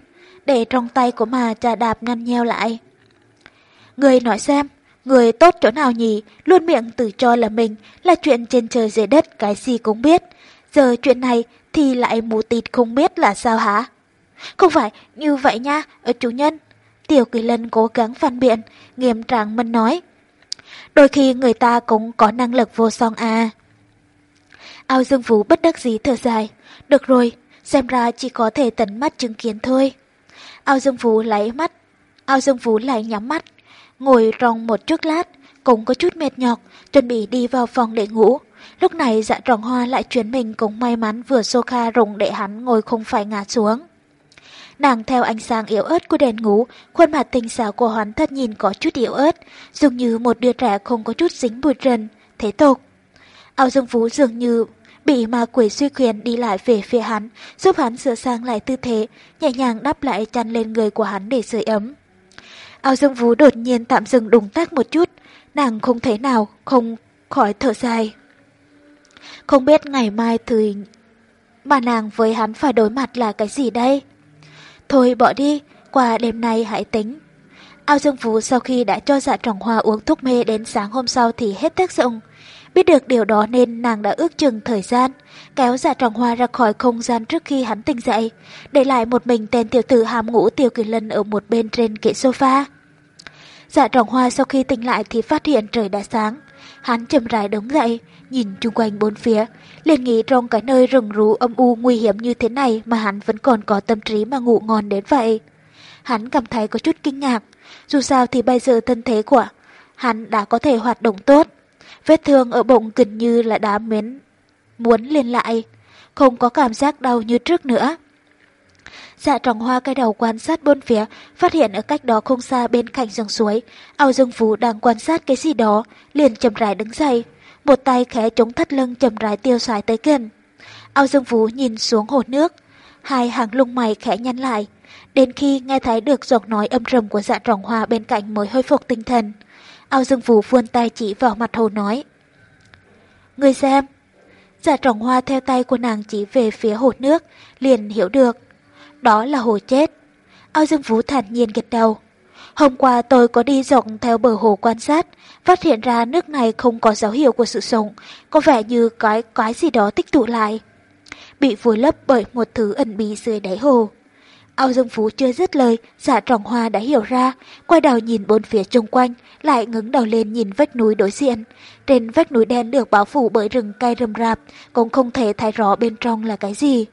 để trong tay của mà trà đạp ngăn nheo lại. Người nói xem, người tốt chỗ nào nhỉ, luôn miệng tự cho là mình là chuyện trên trời dưới đất cái gì cũng biết. Giờ chuyện này thì lại mù tịt không biết là sao hả? Không phải như vậy nha, ở chủ nhân. Tiểu kỳ lân cố gắng phản biện, nghiêm trang mình nói. Đôi khi người ta cũng có năng lực vô song à. Ao Dương Vũ bất đắc dĩ thở dài. Được rồi, xem ra chỉ có thể tấn mắt chứng kiến thôi. Ao Dương Vũ lấy mắt, Ao Dương Vũ lại nhắm mắt, ngồi trong một chút lát, cũng có chút mệt nhọc, chuẩn bị đi vào phòng để ngủ. Lúc này dạ tròn hoa lại chuyển mình cũng may mắn vừa sofa rụng để hắn ngồi không phải ngã xuống. Nàng theo ánh sáng yếu ớt của đèn ngủ, khuôn mặt tinh xảo của hắn thật nhìn có chút yếu ớt, dường như một đứa trẻ không có chút dính bụi trần, thế tục. Ao Dương Vũ dường như bị ma quỷ suy khuyên đi lại về phía hắn, giúp hắn sửa sang lại tư thế, nhẹ nhàng đắp lại chăn lên người của hắn để sưởi ấm. Ao Dương Vũ đột nhiên tạm dừng đùng tác một chút, nàng không thể nào không khỏi thở dài. Không biết ngày mai thì mà nàng với hắn phải đối mặt là cái gì đây? Thôi bỏ đi, qua đêm nay hãy tính. Ao Dương Vũ sau khi đã cho dạ trọng hoa uống thuốc mê đến sáng hôm sau thì hết tác dụng. Biết được điều đó nên nàng đã ước chừng thời gian, kéo dạ trọng hoa ra khỏi không gian trước khi hắn tỉnh dậy, để lại một mình tên tiểu tử hàm ngũ tiểu kỳ lân ở một bên trên kệ sofa. Dạ trọng hoa sau khi tỉnh lại thì phát hiện trời đã sáng. Hắn chậm rãi đứng dậy, nhìn chung quanh bốn phía, liền nghĩ trong cái nơi rừng rú âm u nguy hiểm như thế này mà hắn vẫn còn có tâm trí mà ngủ ngon đến vậy. Hắn cảm thấy có chút kinh ngạc, dù sao thì bây giờ thân thế của hắn đã có thể hoạt động tốt. Vết thương ở bụng gần như là đã miến muốn lên lại, không có cảm giác đau như trước nữa. Dạ trọng hoa cay đầu quan sát bốn phía, phát hiện ở cách đó không xa bên cạnh dòng suối, ao dương phú đang quan sát cái gì đó, liền chậm rãi đứng dậy, một tay khẽ chống thắt lưng chậm rãi tiêu xài tới gần. Ao dương phú nhìn xuống hồ nước, hai hàng lông mày khẽ nhăn lại, đến khi nghe thấy được giọng nói âm trầm của dạ trọng hoa bên cạnh mới hơi phục tinh thần. Ao dương Vũ vươn tay chỉ vào mặt hồ nói. Người xem. giả trọng hoa theo tay của nàng chỉ về phía hồ nước, liền hiểu được đó là hồ chết. Ao Dương Vũ thản nhiên gật đầu. Hôm qua tôi có đi dọc theo bờ hồ quan sát, phát hiện ra nước này không có dấu hiệu của sự sống, có vẻ như cái cái gì đó tích tụ lại. Bị vùi lấp bởi một thứ ẩn bí dưới đáy hồ. Ao Dương Phú chưa dứt lời, dạ trọng hoa đã hiểu ra, quay đầu nhìn bốn phía xung quanh, lại ngẩng đầu lên nhìn vách núi đối diện. Trên vách núi đen được bao phủ bởi rừng cây rậm rạp, cũng không thể thấy rõ bên trong là cái gì.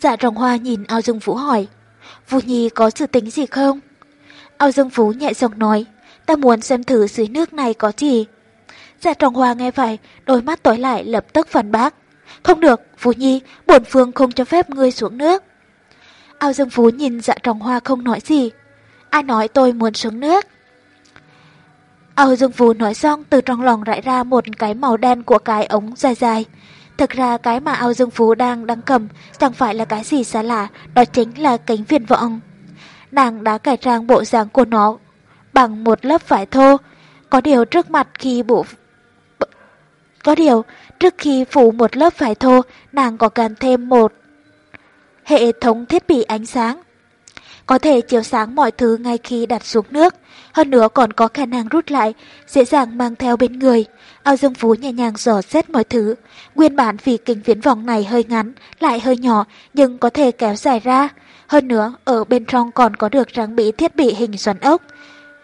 Dạ trọng hoa nhìn ao dương Phú hỏi, Vũ Nhi có sự tính gì không? Ao dương Phú nhẹ giọng nói, ta muốn xem thử dưới nước này có gì. Dạ trọng hoa nghe vậy, đôi mắt tối lại lập tức phản bác. Không được, Vũ Nhi, bổn phương không cho phép ngươi xuống nước. Ao dương Phú nhìn dạ trồng hoa không nói gì. Ai nói tôi muốn xuống nước? Ao dương Phú nói xong từ trong lòng rải ra một cái màu đen của cái ống dài dài. Thực ra cái mà ao dương phú đang đang cầm chẳng phải là cái gì xa lạ, đó chính là cánh viên vọng. Nàng đã cải trang bộ dáng của nó bằng một lớp vải thô. Có điều trước mặt khi bộ... Có điều, trước khi phủ một lớp vải thô, nàng có cần thêm một hệ thống thiết bị ánh sáng. Có thể chiếu sáng mọi thứ ngay khi đặt xuống nước, hơn nữa còn có khả năng rút lại, dễ dàng mang theo bên người. Ao Dương Phú nhẹ nhàng dò xét mọi thứ. Nguyên bản vì kính viễn vọng này hơi ngắn, lại hơi nhỏ, nhưng có thể kéo dài ra. Hơn nữa, ở bên trong còn có được trang bị thiết bị hình xoắn ốc,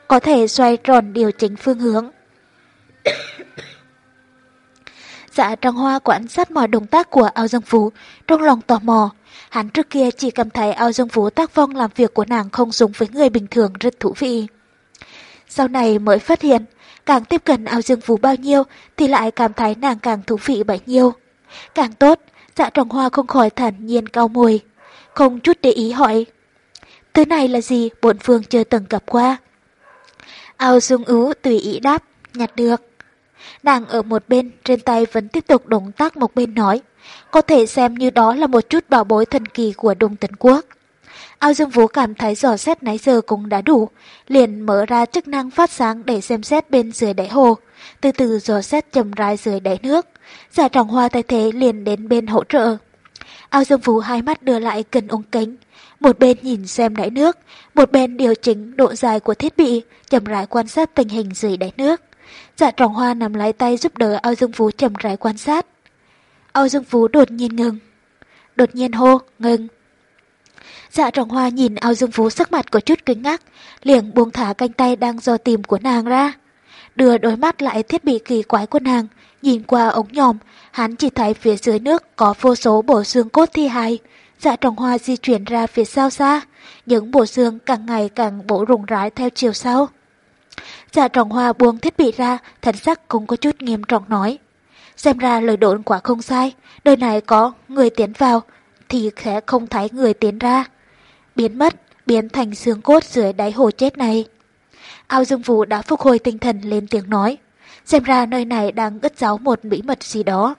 có thể xoay tròn điều chỉnh phương hướng. dạ trong hoa quan sát mọi động tác của ao dương phú, trong lòng tò mò. Hắn trước kia chỉ cảm thấy ao dương vũ tác phong làm việc của nàng không giống với người bình thường rất thú vị. Sau này mới phát hiện, càng tiếp cận ao dương vũ bao nhiêu thì lại cảm thấy nàng càng thú vị bấy nhiêu. Càng tốt, dạ trọng hoa không khỏi thản nhiên cao mùi, không chút để ý hỏi. Thứ này là gì bổn phương chưa từng gặp qua. Ao dương ú tùy ý đáp, nhặt được. Nàng ở một bên, trên tay vẫn tiếp tục động tác một bên nói. Có thể xem như đó là một chút bảo bối thần kỳ của Đông Tấn Quốc. Ao Dương Vũ cảm thấy dò xét nãy giờ cũng đã đủ, liền mở ra chức năng phát sáng để xem xét bên dưới đáy hồ, từ từ dò xét chầm rãi dưới đáy nước. Giả trọng hoa thay thế liền đến bên hỗ trợ. Ao Dương Vũ hai mắt đưa lại gần ống kính, một bên nhìn xem đáy nước, một bên điều chỉnh độ dài của thiết bị, chầm rãi quan sát tình hình dưới đáy nước. Dạ trọng hoa nằm lái tay giúp đỡ Ao Dương Vũ chầm rãi quan sát. Ao Dương phú đột nhiên ngừng. Đột nhiên hô, ngừng. Dạ trọng hoa nhìn ao dương phú sắc mặt có chút cứng ngắc, liền buông thả canh tay đang do tìm của nàng ra. Đưa đôi mắt lại thiết bị kỳ quái của nàng, nhìn qua ống nhòm, hắn chỉ thấy phía dưới nước có vô số bộ xương cốt thi hài. Dạ trọng hoa di chuyển ra phía sau xa, những bộ xương càng ngày càng bổ rùng rái theo chiều sau. Dạ trọng hoa buông thiết bị ra, thần sắc cũng có chút nghiêm trọng nói. Xem ra lời đồn quả không sai, nơi này có người tiến vào, thì sẽ không thấy người tiến ra. Biến mất, biến thành xương cốt dưới đáy hồ chết này. Ao Dương Vũ đã phục hồi tinh thần lên tiếng nói. Xem ra nơi này đang ất giáo một bí mật gì đó.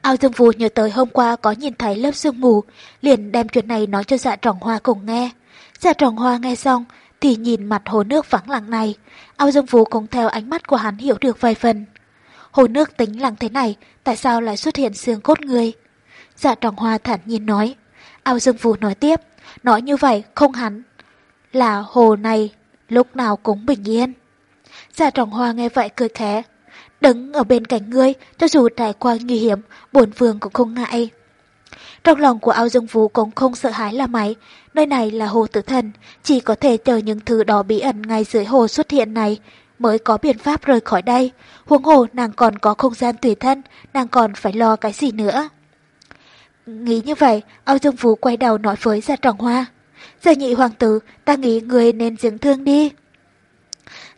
Ao Dương Vũ nhớ tới hôm qua có nhìn thấy lớp sương mù, liền đem chuyện này nói cho dạ trọng hoa cùng nghe. Dạ trọng hoa nghe xong, thì nhìn mặt hồ nước vắng lặng này. Ao Dương Vũ cũng theo ánh mắt của hắn hiểu được vài phần. Hồ nước tính lặng thế này, tại sao lại xuất hiện xương cốt người? Dạ trọng hoa thản nhiên nói. Ao Dương Vũ nói tiếp, nói như vậy không hắn. Là hồ này lúc nào cũng bình yên. Dạ trọng hoa nghe vậy cười khẽ. Đứng ở bên cạnh ngươi, cho dù trải qua nguy hiểm, buồn vương cũng không ngại. Trong lòng của ao dương vũ cũng không sợ hãi là mấy, nơi này là hồ tử thần, chỉ có thể chờ những thứ đó bí ẩn ngay dưới hồ xuất hiện này mới có biện pháp rời khỏi đây. Huống hồ nàng còn có không gian tùy thân, nàng còn phải lo cái gì nữa. Nghĩ như vậy, Âu dương vũ quay đầu nói với Gia Trọng Hoa. Gia nhị hoàng tử, ta nghĩ người nên dưỡng thương đi.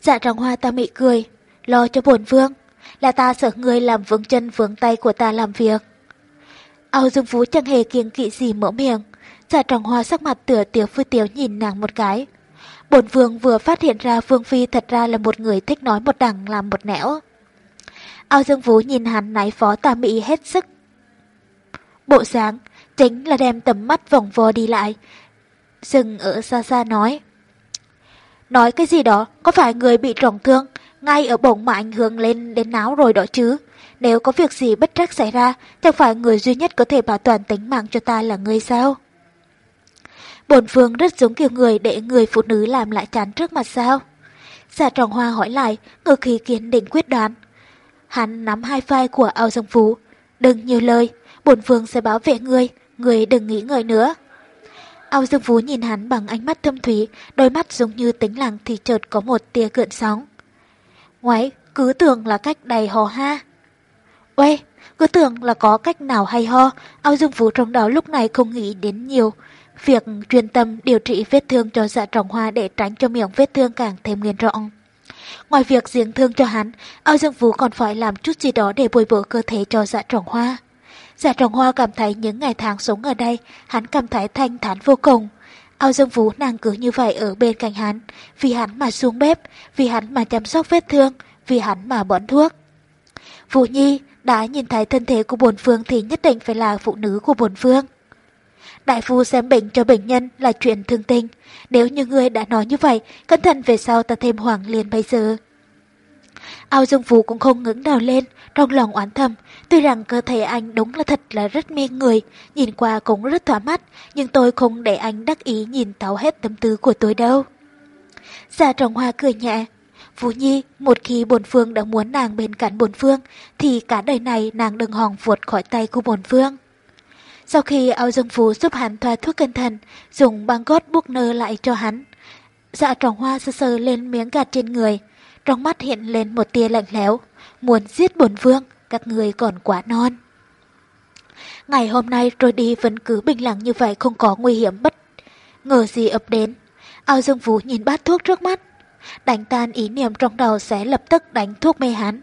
Dạ trọng hoa ta mị cười, lo cho bổn vương, là ta sợ người làm vướng chân vướng tay của ta làm việc. Âu Dương Phú chẳng hề kiêng kỵ gì mở miệng, dạ trọng hoa sắc mặt tựa tiểu phu tiểu nhìn nàng một cái. Bổn vương vừa phát hiện ra vương Phi thật ra là một người thích nói một đằng làm một nẻo. Âu Dương Vũ nhìn hắn nái phó tà mị hết sức. Bộ dáng chính là đem tầm mắt vòng vo đi lại, dừng ở xa xa nói. Nói cái gì đó, có phải người bị trọng thương, ngay ở bổng mà ảnh hưởng lên đến náo rồi đó chứ? Nếu có việc gì bất trắc xảy ra, chẳng phải người duy nhất có thể bảo toàn tính mạng cho ta là người sao? Bồn phương rất giống kiểu người để người phụ nữ làm lại chán trước mặt sao? Giả trọng hoa hỏi lại, ngược khí kiên định quyết đoán. Hắn nắm hai vai của ao dòng phú. Đừng nhiều lời, bồn phương sẽ bảo vệ người, người đừng nghĩ ngợi nữa. Ao Dương Phú nhìn hắn bằng ánh mắt thâm thúy, đôi mắt giống như tính lặng thì chợt có một tia gợn sóng. Ngoái, cứ tưởng là cách đầy hò ha. Uê, cứ tưởng là có cách nào hay ho, Ao Dương Phú trong đó lúc này không nghĩ đến nhiều. Việc chuyên tâm điều trị vết thương cho dạ trọng hoa để tránh cho miệng vết thương càng thêm nghiêm trọng. Ngoài việc giếng thương cho hắn, Ao Dương vũ còn phải làm chút gì đó để bồi bổ cơ thể cho dạ trọng hoa. dạ trọng hoa cảm thấy những ngày tháng sống ở đây, hắn cảm thấy thanh thản vô cùng. Ao Dương Vũ nàng cứ như vậy ở bên cạnh hắn, vì hắn mà xuống bếp, vì hắn mà chăm sóc vết thương, vì hắn mà bón thuốc. Vũ Nhi đã nhìn thấy thân thể của bồn phương thì nhất định phải là phụ nữ của bồn phương. Đại phu xem bệnh cho bệnh nhân là chuyện thương tình. Nếu như ngươi đã nói như vậy, cẩn thận về sau ta thêm hoàng liền bây giờ. Ao Dương Phú cũng không ngứng đầu lên, trong lòng oán thầm, tuy rằng cơ thể anh đúng là thật là rất mê người, nhìn qua cũng rất thỏa mắt, nhưng tôi không để anh đắc ý nhìn thấu hết tâm tư của tôi đâu. Dạ Già trồng hoa cười nhẹ, Vũ Nhi, một khi bồn phương đã muốn nàng bên cạnh bồn phương, thì cả đời này nàng đừng hòng vụt khỏi tay của bồn phương. Sau khi Âu Dương Phú giúp hắn thoa thuốc cân thần, dùng băng gót buộc nơ lại cho hắn, dạ trọng hoa sơ sơ lên miếng gạt trên người, trong mắt hiện lên một tia lạnh lẽo, muốn giết bổn vương, các người còn quá non. Ngày hôm nay rồi đi vẫn cứ bình lặng như vậy không có nguy hiểm bất ngờ gì ập đến. Ao Dương Vũ nhìn bát thuốc trước mắt, đánh tan ý niệm trong đầu sẽ lập tức đánh thuốc mê hắn.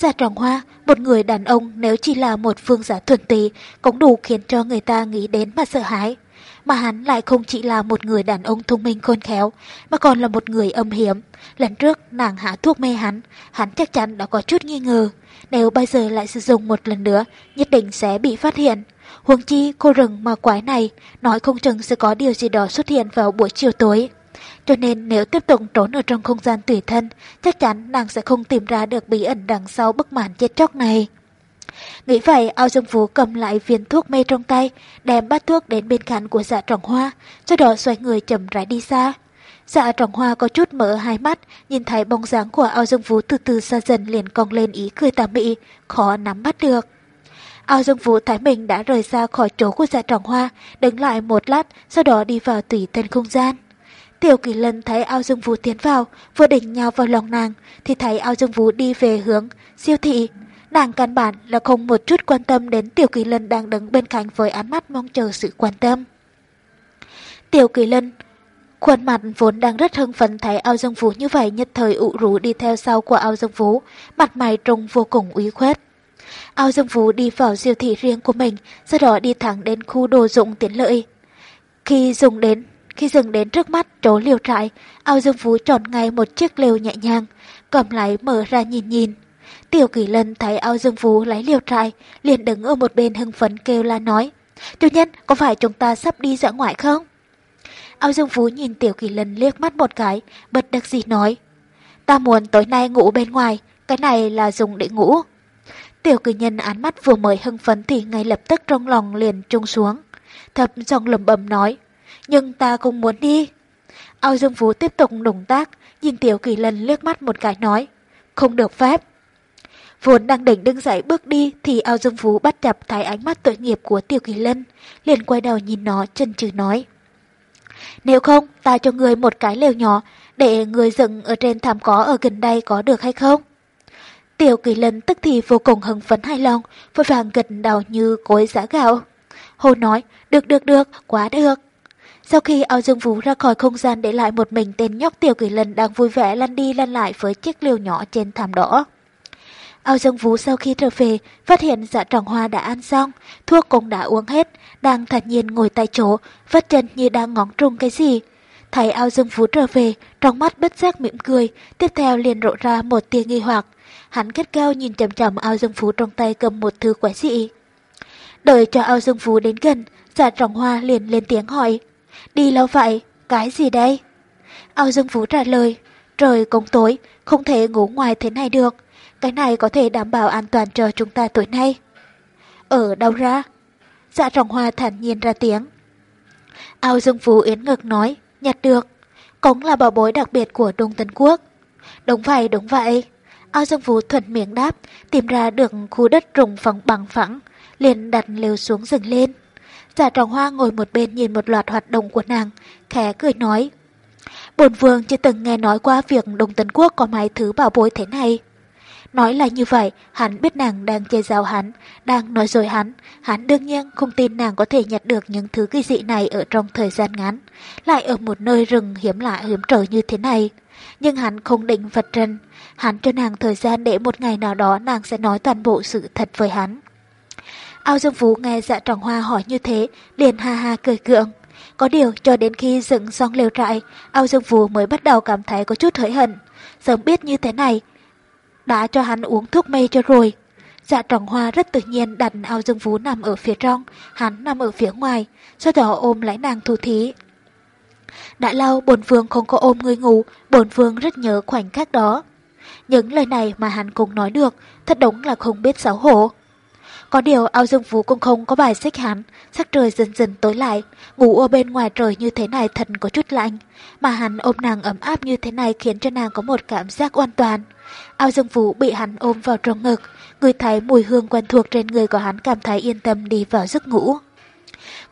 Giả trọng hoa, một người đàn ông nếu chỉ là một phương giả thuần tí cũng đủ khiến cho người ta nghĩ đến mà sợ hãi mà hắn lại không chỉ là một người đàn ông thông minh khôn khéo, mà còn là một người âm hiểm. Lần trước nàng hạ thuốc mê hắn, hắn chắc chắn đã có chút nghi ngờ. Nếu bây giờ lại sử dụng một lần nữa, nhất định sẽ bị phát hiện. Huống chi cô rừng mà quái này, nói không chừng sẽ có điều gì đó xuất hiện vào buổi chiều tối. Cho nên nếu tiếp tục trốn ở trong không gian tùy thân, chắc chắn nàng sẽ không tìm ra được bí ẩn đằng sau bức màn chết chóc này. Nghĩ vậy, ao dương phú cầm lại viên thuốc mê trong tay, đem bát thuốc đến bên cạnh của dạ trọng hoa, sau đó xoay người chậm rãi đi xa. Dạ trọng hoa có chút mở hai mắt, nhìn thấy bóng dáng của ao dương phú từ từ xa dần liền cong lên ý cười tà mị, khó nắm bắt được. Ao Dương Vũ thấy mình đã rời xa khỏi chỗ của dạ trọng hoa, đứng lại một lát, sau đó đi vào tùy thân không gian. Tiểu kỳ lân thấy ao dương vũ tiến vào, vừa định nhào vào lòng nàng, thì thấy ao dương vũ đi về hướng siêu thị. Nàng căn bản là không một chút quan tâm đến tiểu kỳ lân đang đứng bên cạnh với ánh mắt mong chờ sự quan tâm. Tiểu kỳ lân Khuôn mặt vốn đang rất hưng phấn thấy ao dương vũ như vậy nhất thời ụ rũ đi theo sau của ao dương vũ, mặt mày trông vô cùng uy khuất. Ao dương vũ đi vào siêu thị riêng của mình, sau đó đi thẳng đến khu đồ dụng tiện lợi. Khi dùng đến khi dừng đến trước mắt chỗ liều trại, ao dương vũ tròn ngay một chiếc liều nhẹ nhàng, cầm lấy mở ra nhìn nhìn. Tiểu kỳ lân thấy ao dương vũ lấy liều trại, liền đứng ở một bên hưng phấn kêu la nói. Chủ nhân, có phải chúng ta sắp đi dã ngoại không? Ao dương vũ nhìn tiểu kỳ lân liếc mắt một cái, bật đắc gì nói. Ta muốn tối nay ngủ bên ngoài, cái này là dùng để ngủ. Tiểu kỳ nhân án mắt vừa mới hưng phấn thì ngay lập tức trong lòng liền trung xuống. Thập giọng lầm bầm nói nhưng ta không muốn đi. Ao Dương Phú tiếp tục động tác, nhìn Tiểu Kỳ Lân liếc mắt một cái nói, không được phép. Vốn đang định đứng dậy bước đi thì Ao Dương Phú bắt gặp thái ánh mắt tội nghiệp của Tiểu Kỳ Lân, liền quay đầu nhìn nó chân chừ nói. Nếu không, ta cho người một cái lều nhỏ để người dựng ở trên thảm có ở gần đây có được hay không? Tiểu Kỳ Lân tức thì vô cùng hưng phấn hài lòng, vội vàng gật đầu như cối giã gạo. Hồ nói, được được được, quá được. Sau khi ao dương vũ ra khỏi không gian để lại một mình tên nhóc tiểu kỳ lần đang vui vẻ lăn đi lăn lại với chiếc liều nhỏ trên thảm đỏ. Ao dương vũ sau khi trở về, phát hiện dạ trọng hoa đã ăn xong, thuốc cũng đã uống hết, đang thật nhiên ngồi tại chỗ, vất chân như đang ngóng trùng cái gì. Thấy ao dương vũ trở về, trong mắt bất giác mỉm cười, tiếp theo liền rộ ra một tia nghi hoặc. Hắn kết cao nhìn chầm chầm ao dương vũ trong tay cầm một thứ quái dị. Đợi cho ao dương vũ đến gần, dạ trọng hoa liền lên tiếng hỏi. Đi lâu vậy, cái gì đây? Ao Dương Phú trả lời, trời cũng tối, không thể ngủ ngoài thế này được. Cái này có thể đảm bảo an toàn cho chúng ta tối nay. Ở đâu ra? Dạ trọng hoa thản nhiên ra tiếng. Ao Dương Phú yến ngực nói, nhặt được. Cũng là bảo bối đặc biệt của Đông Tân Quốc. Đúng vậy, đúng vậy. Ao Dương Phú thuận miệng đáp, tìm ra được khu đất rùng phẳng bằng phẳng, liền đặt lều xuống rừng lên. Giả trọng hoa ngồi một bên nhìn một loạt hoạt động của nàng, khẽ cười nói. Bồn vương chưa từng nghe nói qua việc Đông Tấn Quốc có mấy thứ bảo bối thế này. Nói là như vậy, hắn biết nàng đang chê giáo hắn, đang nói dối hắn. Hắn đương nhiên không tin nàng có thể nhặt được những thứ kỳ dị này ở trong thời gian ngắn, lại ở một nơi rừng hiếm lạ hiếm trở như thế này. Nhưng hắn không định vật trần, hắn cho nàng thời gian để một ngày nào đó nàng sẽ nói toàn bộ sự thật với hắn. Ao Dương Phú nghe dạ trọng hoa hỏi như thế, liền ha ha cười cưỡng. Có điều cho đến khi dựng xong lều trại, Ao Dương Phú mới bắt đầu cảm thấy có chút hỡi hận. Sớm biết như thế này, đã cho hắn uống thuốc mê cho rồi. Dạ trọng hoa rất tự nhiên đặt Ao Dương Phú nằm ở phía trong, hắn nằm ở phía ngoài, sau đó ôm lấy nàng thủ thí. Đã lâu bồn vương không có ôm người ngủ, bồn vương rất nhớ khoảnh khắc đó. Những lời này mà hắn cũng nói được, thật đúng là không biết xấu hổ. Có điều ao dương phú cũng không có bài xích hắn, sắc trời dần dần tối lại, ngủ ở bên ngoài trời như thế này thật có chút lạnh, mà hắn ôm nàng ấm áp như thế này khiến cho nàng có một cảm giác an toàn. Ao dương phú bị hắn ôm vào trong ngực, người thấy mùi hương quen thuộc trên người của hắn cảm thấy yên tâm đi vào giấc ngủ.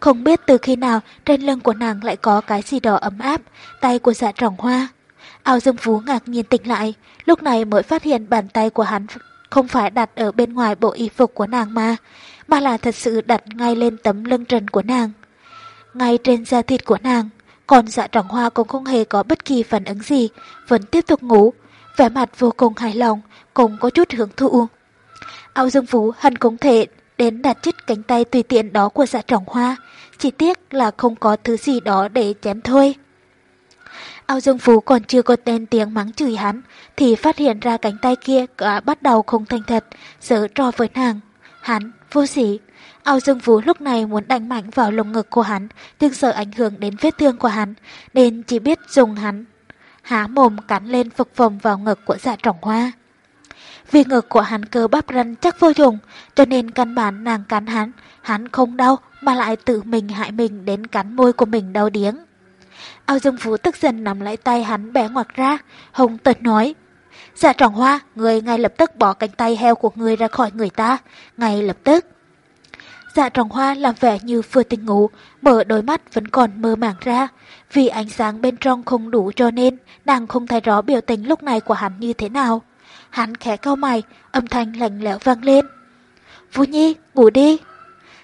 Không biết từ khi nào trên lưng của nàng lại có cái gì đó ấm áp, tay của dạ trọng hoa. Ao dương phú ngạc nhiên tỉnh lại, lúc này mới phát hiện bàn tay của hắn không phải đặt ở bên ngoài bộ y phục của nàng mà, mà là thật sự đặt ngay lên tấm lưng trần của nàng. Ngay trên da thịt của nàng, còn dạ trọng hoa cũng không hề có bất kỳ phản ứng gì, vẫn tiếp tục ngủ, vẻ mặt vô cùng hài lòng, cũng có chút hưởng thụ. Âu dương phú hẳn cũng thể đến đặt chích cánh tay tùy tiện đó của dạ trọng hoa, chỉ tiếc là không có thứ gì đó để chém thôi. Ao Dương Phú còn chưa có tên tiếng mắng chửi hắn, thì phát hiện ra cánh tay kia đã bắt đầu không thành thật, giở trò với nàng. Hắn, vô sĩ. Ao Dương Vũ lúc này muốn đánh mạnh vào lồng ngực của hắn, nhưng sợ ảnh hưởng đến vết thương của hắn, nên chỉ biết dùng hắn. Há mồm cắn lên phục phồng vào ngực của dạ trọng hoa. Vì ngực của hắn cơ bắp rắn chắc vô dụng, cho nên căn bản nàng cắn hắn, hắn không đau mà lại tự mình hại mình đến cắn môi của mình đau điếng. Ao Dương Phú tức giận nắm lấy tay hắn bẻ ngoặt ra, hồng tật nói. Dạ trọng hoa, người ngay lập tức bỏ cánh tay heo của người ra khỏi người ta, ngay lập tức. Dạ trọng hoa làm vẻ như vừa tỉnh ngủ, mở đôi mắt vẫn còn mơ màng ra. Vì ánh sáng bên trong không đủ cho nên nàng không thấy rõ biểu tình lúc này của hắn như thế nào. Hắn khẽ cau mày, âm thanh lạnh lẽo vang lên. Vũ Nhi, ngủ đi.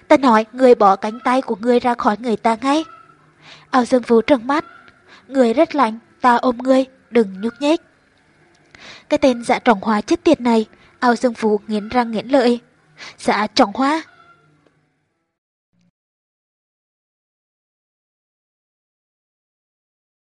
Ta nói người bỏ cánh tay của người ra khỏi người ta ngay. Ao dương vũ trợn mắt. Người rất lạnh, ta ôm ngươi, đừng nhúc nhích. Cái tên dạ trọng hoa chết tiệt này, ao dương phú nghiến răng nghiến lợi. Dạ trọng hoa,